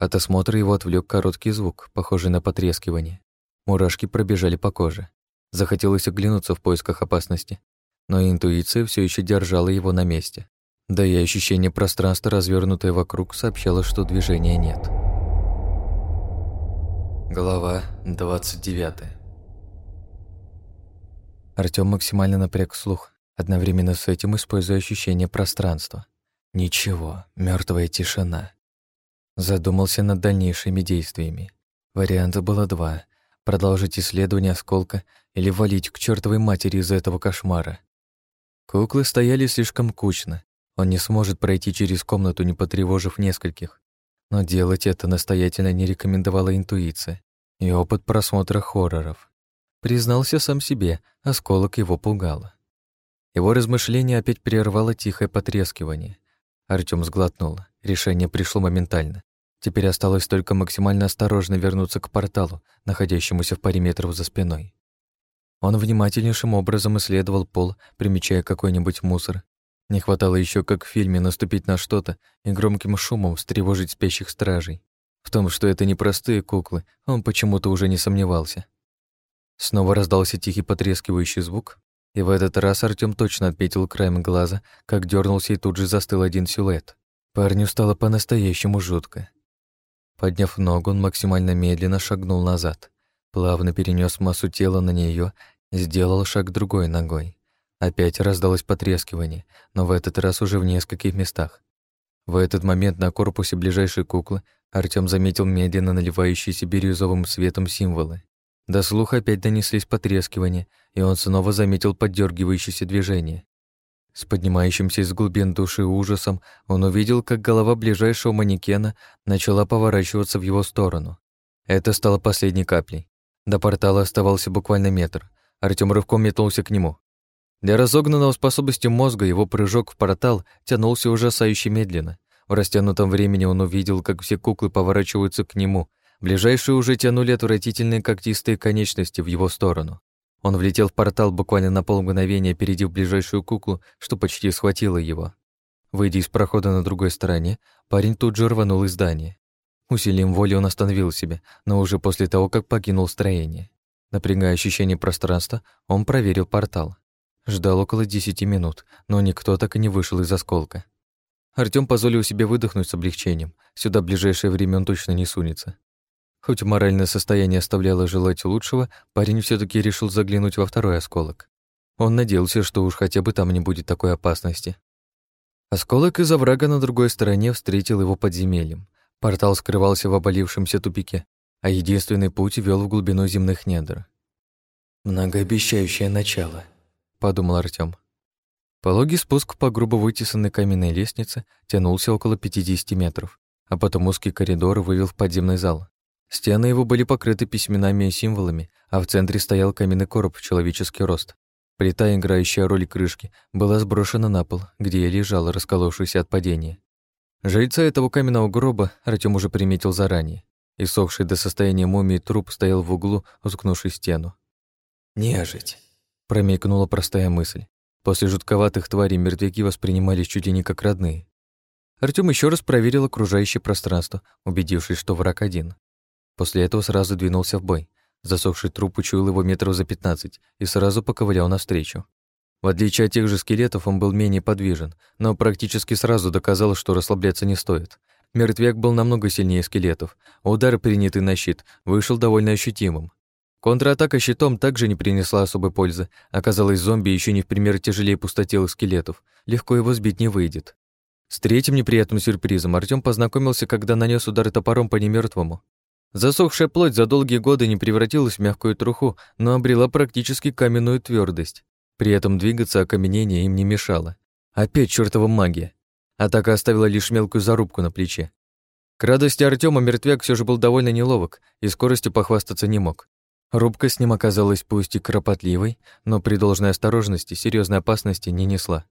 От осмотра его отвлек короткий звук, похожий на потрескивание. Мурашки пробежали по коже. Захотелось оглянуться в поисках опасности, но интуиция все еще держала его на месте. Да и ощущение пространства, развернутое вокруг, сообщало, что движения нет. Глава 29 Артём максимально напряг слух, одновременно с этим используя ощущение пространства. Ничего, мертвая тишина. Задумался над дальнейшими действиями. Варианта было два — продолжить исследование осколка или валить к чертовой матери из этого кошмара. Куклы стояли слишком кучно. Он не сможет пройти через комнату, не потревожив нескольких. Но делать это настоятельно не рекомендовала интуиция и опыт просмотра хорроров. Признался сам себе, осколок его пугало. Его размышление опять прервало тихое потрескивание. Артём сглотнул. Решение пришло моментально. Теперь осталось только максимально осторожно вернуться к порталу, находящемуся в паре метров за спиной. Он внимательнейшим образом исследовал пол, примечая какой-нибудь мусор, не хватало еще, как в фильме, наступить на что-то и громким шумом встревожить спящих стражей. В том, что это не простые куклы, он почему-то уже не сомневался. Снова раздался тихий потрескивающий звук, и в этот раз Артём точно отметил краем глаза, как дернулся и тут же застыл один силуэт. Парню стало по-настоящему жутко. Подняв ногу, он максимально медленно шагнул назад, плавно перенес массу тела на нее и сделал шаг другой ногой. Опять раздалось потрескивание, но в этот раз уже в нескольких местах. В этот момент на корпусе ближайшей куклы Артём заметил медленно наливающиеся бирюзовым светом символы. До слуха опять донеслись потрескивания, и он снова заметил поддергивающееся движение. С поднимающимся из глубин души ужасом он увидел, как голова ближайшего манекена начала поворачиваться в его сторону. Это стало последней каплей. До портала оставался буквально метр. Артём рывком метнулся к нему. Для разогнанного способностью мозга его прыжок в портал тянулся ужасающе медленно. В растянутом времени он увидел, как все куклы поворачиваются к нему. Ближайшие уже тянули отвратительные когтистые конечности в его сторону. Он влетел в портал буквально на полмгновения, опередив ближайшую куклу, что почти схватило его. Выйдя из прохода на другой стороне, парень тут же рванул из здания. Усилием воли он остановил себя, но уже после того, как покинул строение. Напрягая ощущение пространства, он проверил портал. Ждал около десяти минут, но никто так и не вышел из осколка. Артём позволил себе выдохнуть с облегчением. Сюда в ближайшее время он точно не сунется. Хоть моральное состояние оставляло желать лучшего, парень все таки решил заглянуть во второй осколок. Он надеялся, что уж хотя бы там не будет такой опасности. Осколок из оврага на другой стороне встретил его подземельем. Портал скрывался в оболившемся тупике, а единственный путь вел в глубину земных недр. Многообещающее начало —— подумал Артём. Пологий спуск по грубо вытесанной каменной лестнице тянулся около 50 метров, а потом узкий коридор вывел в подземный зал. Стены его были покрыты письменами и символами, а в центре стоял каменный короб в человеческий рост. Плита, играющая роль крышки, была сброшена на пол, где я лежал, расколовшийся от падения. Жильца этого каменного гроба Артём уже приметил заранее. Иссохший до состояния мумии труп стоял в углу, уткнувший стену. «Нежить!» Промелькнула простая мысль. После жутковатых тварей мертвяки воспринимались чуть ли не как родные. Артём еще раз проверил окружающее пространство, убедившись, что враг один. После этого сразу двинулся в бой. Засохший труп учуял его метров за пятнадцать и сразу поковылял навстречу. В отличие от тех же скелетов, он был менее подвижен, но практически сразу доказал, что расслабляться не стоит. Мертвяк был намного сильнее скелетов, а удар, принятый на щит, вышел довольно ощутимым. Контратака щитом также не принесла особой пользы. Оказалось, зомби еще не в пример тяжелее пустотелых скелетов. Легко его сбить не выйдет. С третьим неприятным сюрпризом Артём познакомился, когда нанес удар топором по немертвому. Засохшая плоть за долгие годы не превратилась в мягкую труху, но обрела практически каменную твердость. При этом двигаться окаменение им не мешало. Опять чертова магия. Атака оставила лишь мелкую зарубку на плече. К радости Артема мертвяк все же был довольно неловок и скоростью похвастаться не мог. Рубка с ним оказалась пусть и кропотливой, но при должной осторожности серьезной опасности не несла.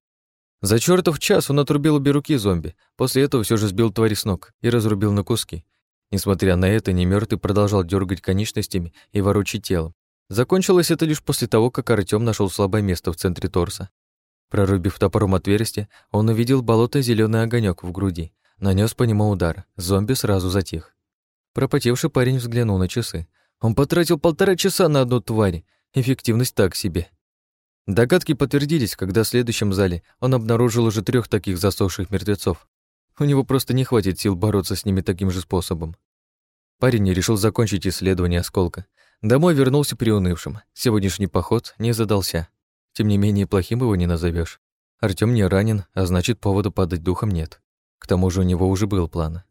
За чертов час он отрубил обе руки зомби, после этого все же сбил тварь с ног и разрубил на куски. Несмотря на это, немертвый продолжал дергать конечностями и ворочить телом. Закончилось это лишь после того, как Артём нашел слабое место в центре торса. Прорубив топором отверстие, он увидел болото зеленый огонек в груди, нанес по нему удар, зомби сразу затих. Пропотевший парень взглянул на часы. Он потратил полтора часа на одну тварь. Эффективность так себе. Догадки подтвердились, когда в следующем зале он обнаружил уже трех таких засохших мертвецов. У него просто не хватит сил бороться с ними таким же способом. Парень решил закончить исследование осколка. Домой вернулся приунывшим. Сегодняшний поход не задался. Тем не менее, плохим его не назовешь. Артём не ранен, а значит, повода падать духом нет. К тому же у него уже был план.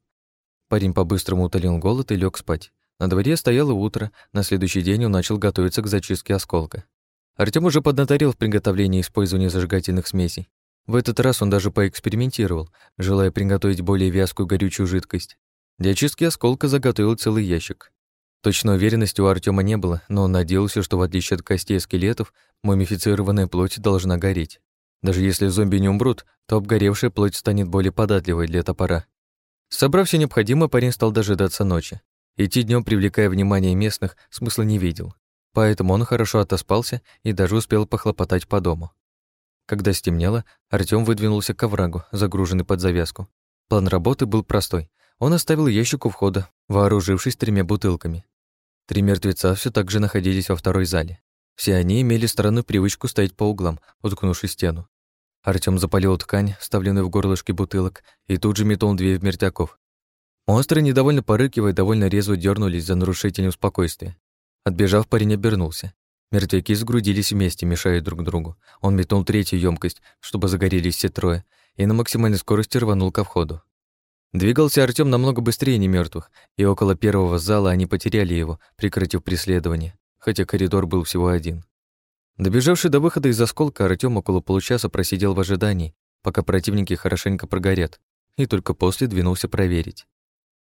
Парень по-быстрому утолил голод и лег спать. На дворе стояло утро, на следующий день он начал готовиться к зачистке осколка. Артём уже поднаторел в приготовлении и использовании зажигательных смесей. В этот раз он даже поэкспериментировал, желая приготовить более вязкую горючую жидкость. Для чистки осколка заготовил целый ящик. Точной уверенности у Артема не было, но он надеялся, что в отличие от костей скелетов, мумифицированная плоть должна гореть. Даже если зомби не умрут, то обгоревшая плоть станет более податливой для топора. Собрав все необходимое, парень стал дожидаться ночи. Идти днем, привлекая внимание местных, смысла не видел. Поэтому он хорошо отоспался и даже успел похлопотать по дому. Когда стемнело, Артём выдвинулся к оврагу, загруженный под завязку. План работы был простой. Он оставил ящик у входа, вооружившись тремя бутылками. Три мертвеца все так же находились во второй зале. Все они имели странную привычку стоять по углам, уткнувшись стену. Артём запалил ткань, вставленную в горлышки бутылок, и тут же метнул две в мертвяков. Монстры, недовольно порыкивая, довольно резво дернулись за нарушителем спокойствия. Отбежав, парень обернулся. Мертвяки сгрудились вместе, мешая друг другу. Он метнул третью емкость, чтобы загорелись все трое, и на максимальной скорости рванул ко входу. Двигался Артём намного быстрее немёртвых, и около первого зала они потеряли его, прекратив преследование, хотя коридор был всего один. Добежавший до выхода из осколка, Артём около получаса просидел в ожидании, пока противники хорошенько прогорят, и только после двинулся проверить.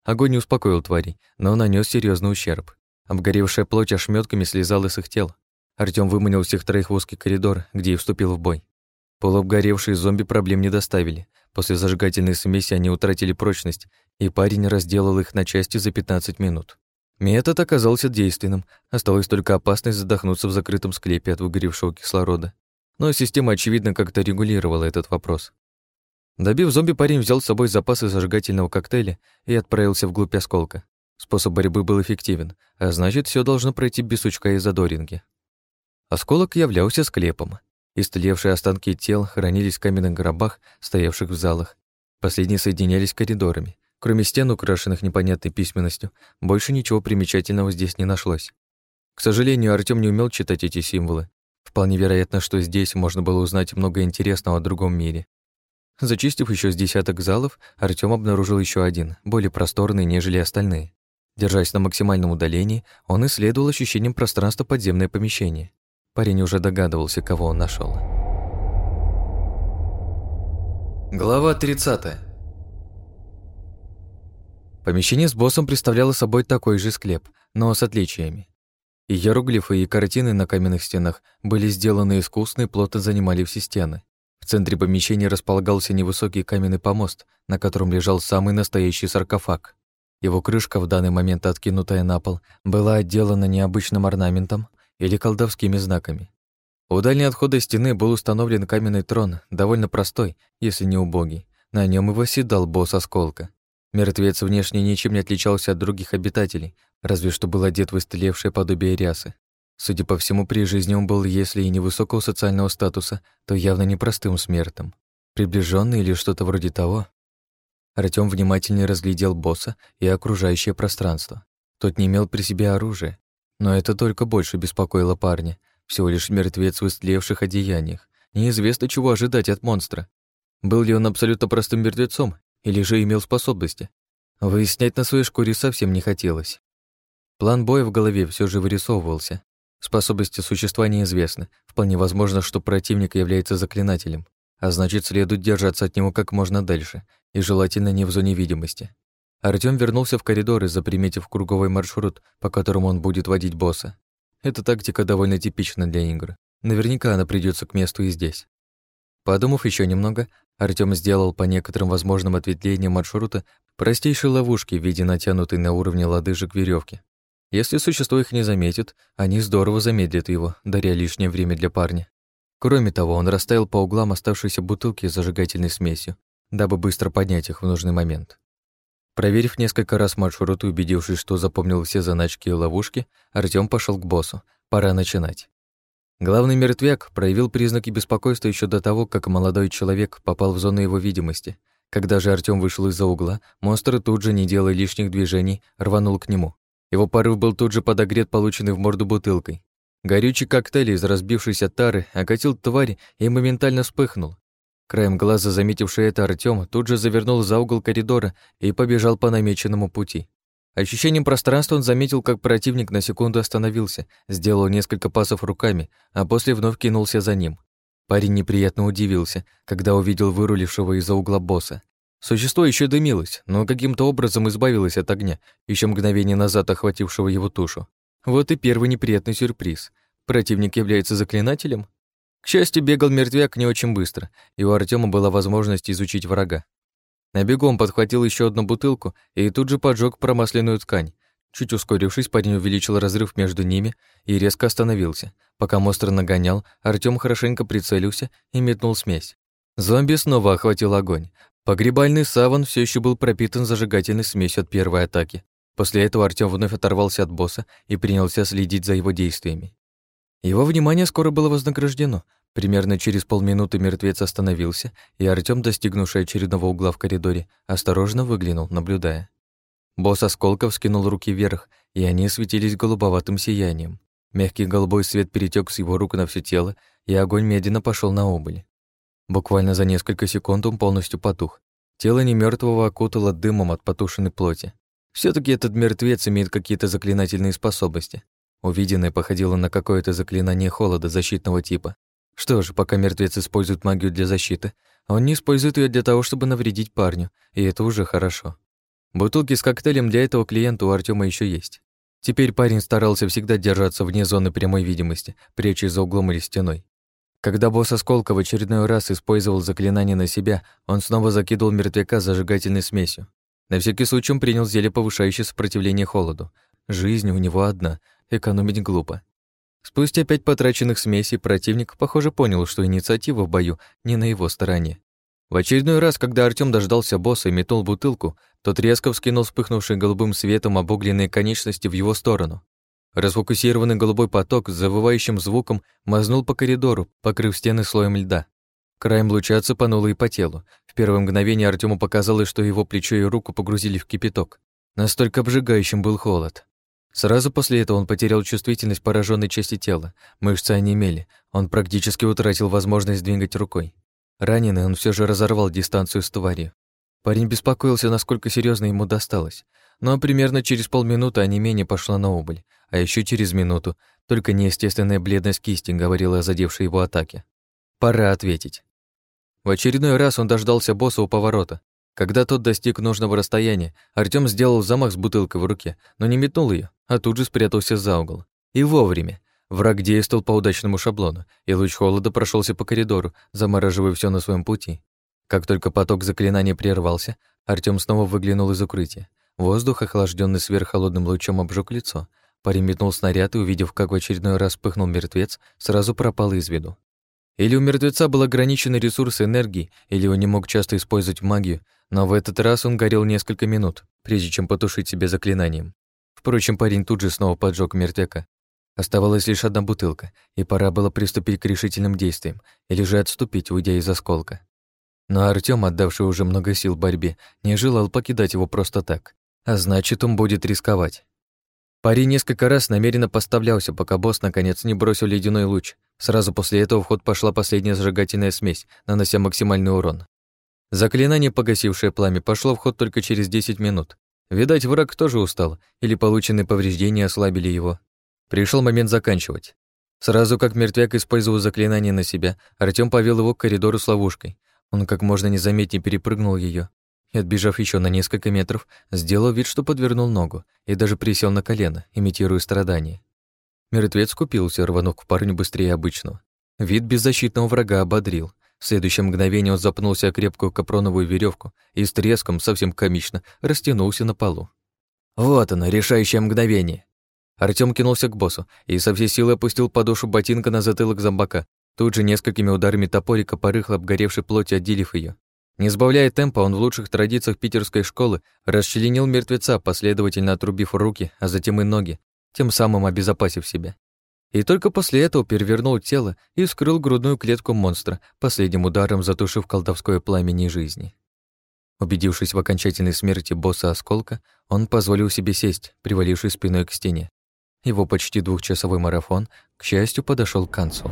Огонь не успокоил тварей, но нанес серьезный ущерб. Обгоревшая плоть ошметками слезала с их тел. Артём выманил всех троих в узкий коридор, где и вступил в бой. Полуобгоревшие зомби проблем не доставили. После зажигательной смеси они утратили прочность, и парень разделал их на части за 15 минут. Метод оказался действенным, осталось только опасность задохнуться в закрытом склепе от выгоревшего кислорода. Но система, очевидно, как-то регулировала этот вопрос. Добив зомби, парень взял с собой запасы зажигательного коктейля и отправился вглубь осколка. Способ борьбы был эффективен, а значит, все должно пройти без сучка и задоринги. Осколок являлся склепом. Истлевшие останки тел хранились в каменных гробах, стоявших в залах. Последние соединялись коридорами. Кроме стен, украшенных непонятной письменностью, больше ничего примечательного здесь не нашлось. К сожалению, Артём не умел читать эти символы. Вполне вероятно, что здесь можно было узнать много интересного о другом мире. Зачистив еще с десяток залов, Артём обнаружил еще один, более просторный, нежели остальные. Держась на максимальном удалении, он исследовал ощущением пространства подземное помещение. Парень уже догадывался, кого он нашел. Глава 30. Помещение с боссом представляло собой такой же склеп, но с отличиями. И иероглифы, и картины на каменных стенах были сделаны искусно и плотно занимали все стены. В центре помещения располагался невысокий каменный помост, на котором лежал самый настоящий саркофаг. Его крышка, в данный момент откинутая на пол, была отделана необычным орнаментом, или колдовскими знаками. У дальней отхода стены был установлен каменный трон, довольно простой, если не убогий. На нем и восседал босс осколка. Мертвец внешне ничем не отличался от других обитателей, разве что был одет в истлевшее подобие рясы. Судя по всему, при жизни он был, если и невысокого социального статуса, то явно непростым смертом. Приближенный или что-то вроде того. Артём внимательно разглядел босса и окружающее пространство. Тот не имел при себе оружия, но это только больше беспокоило парня. Всего лишь мертвец в истлевших одеяниях. Неизвестно, чего ожидать от монстра. Был ли он абсолютно простым мертвецом, или же имел способности? Выяснять на своей шкуре совсем не хотелось. План боя в голове все же вырисовывался. Способности существа неизвестны. Вполне возможно, что противник является заклинателем, а значит, следует держаться от него как можно дальше, и желательно не в зоне видимости. Артём вернулся в коридор и заприметив круговой маршрут, по которому он будет водить босса. Эта тактика довольно типична для игр. Наверняка она придётся к месту и здесь. Подумав ещё немного, Артём сделал по некоторым возможным ответвлениям маршрута простейшие ловушки в виде натянутой на уровне лодыжек верёвки. Если существо их не заметит, они здорово замедлят его, даря лишнее время для парня. Кроме того, он расставил по углам оставшиеся бутылки с зажигательной смесью, дабы быстро поднять их в нужный момент. Проверив несколько раз маршрут и убедившись, что запомнил все заначки и ловушки, Артём пошел к боссу. Пора начинать. Главный мертвяк проявил признаки беспокойства еще до того, как молодой человек попал в зону его видимости. Когда же Артём вышел из-за угла, монстр тут же, не делая лишних движений, рванул к нему. Его порыв был тут же подогрет полученный в морду бутылкой. Горючий коктейль из разбившейся тары окатил тварь и моментально вспыхнул. Краем глаза, заметивший это Артём, тут же завернул за угол коридора и побежал по намеченному пути. Ощущением пространства он заметил, как противник на секунду остановился, сделал несколько пасов руками, а после вновь кинулся за ним. Парень неприятно удивился, когда увидел вырулившего из-за угла босса. Существо еще дымилось, но каким-то образом избавилось от огня, еще мгновение назад охватившего его тушу. Вот и первый неприятный сюрприз. Противник является заклинателем? К счастью, бегал мертвяк не очень быстро, и у Артема была возможность изучить врага. На бегу он подхватил еще одну бутылку и тут же поджег промасленную ткань. Чуть ускорившись, парень увеличил разрыв между ними и резко остановился. Пока монстр нагонял, Артем хорошенько прицелился и метнул смесь. Зомби снова охватил огонь, Погребальный саван все еще был пропитан зажигательной смесью от первой атаки. После этого Артём вновь оторвался от босса и принялся следить за его действиями. Его внимание скоро было вознаграждено. Примерно через полминуты мертвец остановился, и Артём, достигнувший очередного угла в коридоре, осторожно выглянул, наблюдая. Босс осколков скинул руки вверх, и они светились голубоватым сиянием. Мягкий голубой свет перетек с его рук на все тело, и огонь медленно пошел на убыль. Буквально за несколько секунд он полностью потух. Тело немертвого окутало дымом от потушенной плоти. все таки этот мертвец имеет какие-то заклинательные способности. Увиденное походило на какое-то заклинание холода защитного типа. Что ж, пока мертвец использует магию для защиты, он не использует ее для того, чтобы навредить парню, и это уже хорошо. Бутылки с коктейлем для этого клиента у Артема еще есть. Теперь парень старался всегда держаться вне зоны прямой видимости, прячась за углом или стеной. Когда босс Осколка в очередной раз использовал заклинание на себя, он снова закидывал мертвяка зажигательной смесью. На всякий случай он принял зелье, повышающее сопротивление холоду. Жизнь у него одна, экономить глупо. Спустя пять потраченных смесей противник, похоже, понял, что инициатива в бою не на его стороне. В очередной раз, когда Артём дождался босса и метнул бутылку, тот резко вскинул вспыхнувший голубым светом обугленные конечности в его сторону. Расфокусированный голубой поток с завывающим звуком мазнул по коридору, покрыв стены слоем льда. Краем луча цепануло и по телу. В первое мгновение Артему показалось, что его плечо и руку погрузили в кипяток. Настолько обжигающим был холод. Сразу после этого он потерял чувствительность пораженной части тела. Мышцы онемели. Он практически утратил возможность двигать рукой. Раненый он все же разорвал дистанцию с тварью. Парень беспокоился, насколько серьезно ему досталось. Но примерно через полминуты онемение пошло на убыль, а еще через минуту только неестественная бледность кисти говорила о задевшей его атаке. Пора ответить. В очередной раз он дождался босса у поворота. Когда тот достиг нужного расстояния, Артём сделал замах с бутылкой в руке, но не метнул ее, а тут же спрятался за угол. И вовремя. Враг действовал по удачному шаблону, и луч холода прошелся по коридору, замораживая все на своем пути. Как только поток заклинания прервался, Артём снова выглянул из укрытия. Воздух, охлажденный сверххолодным лучом, обжег лицо, Парень метнул снаряд и, увидев, как в очередной раз вспыхнул мертвец, сразу пропал из виду. Или у мертвеца был ограниченный ресурс энергии, или он не мог часто использовать магию, но в этот раз он горел несколько минут, прежде чем потушить себя заклинанием. Впрочем, парень тут же снова поджег мертвяка. Оставалась лишь одна бутылка, и пора было приступить к решительным действиям, или же отступить, уйдя из осколка. Но Артём, отдавший уже много сил борьбе, не желал покидать его просто так, а значит, он будет рисковать. Парень несколько раз намеренно поставлялся, пока босс наконец не бросил ледяной луч. Сразу после этого в ход пошла последняя зажигательная смесь, нанося максимальный урон. Заклинание, погасившее пламя, пошло в ход только через 10 минут. Видать, враг тоже устал, или полученные повреждения ослабили его. Пришел момент заканчивать. Сразу как мертвяк использовал заклинание на себя, Артём повел его к коридору с ловушкой. Он как можно незаметнее перепрыгнул ее и, отбежав еще на несколько метров, сделал вид, что подвернул ногу, и даже присел на колено, имитируя страдания. Мертвец купился, рванув к парню быстрее обычного. Вид беззащитного врага ободрил. Следующее мгновение он запнулся о крепкую капроновую веревку и с треском, совсем комично, растянулся на полу. Вот оно, решающее мгновение. Артём кинулся к боссу и со всей силы опустил подошву ботинка на затылок зомбака, тут же несколькими ударами топорика по рыхло обгоревшей плоти отделив ее. Не сбавляя темпа, он в лучших традициях питерской школы расчленил мертвеца, последовательно отрубив руки, а затем и ноги, тем самым обезопасив себя. И только после этого перевернул тело и вскрыл грудную клетку монстра, последним ударом затушив колдовское пламени жизни. Убедившись в окончательной смерти босса осколка, он позволил себе сесть, привалившись спиной к стене. Его почти двухчасовой марафон, к счастью, подошел к концу.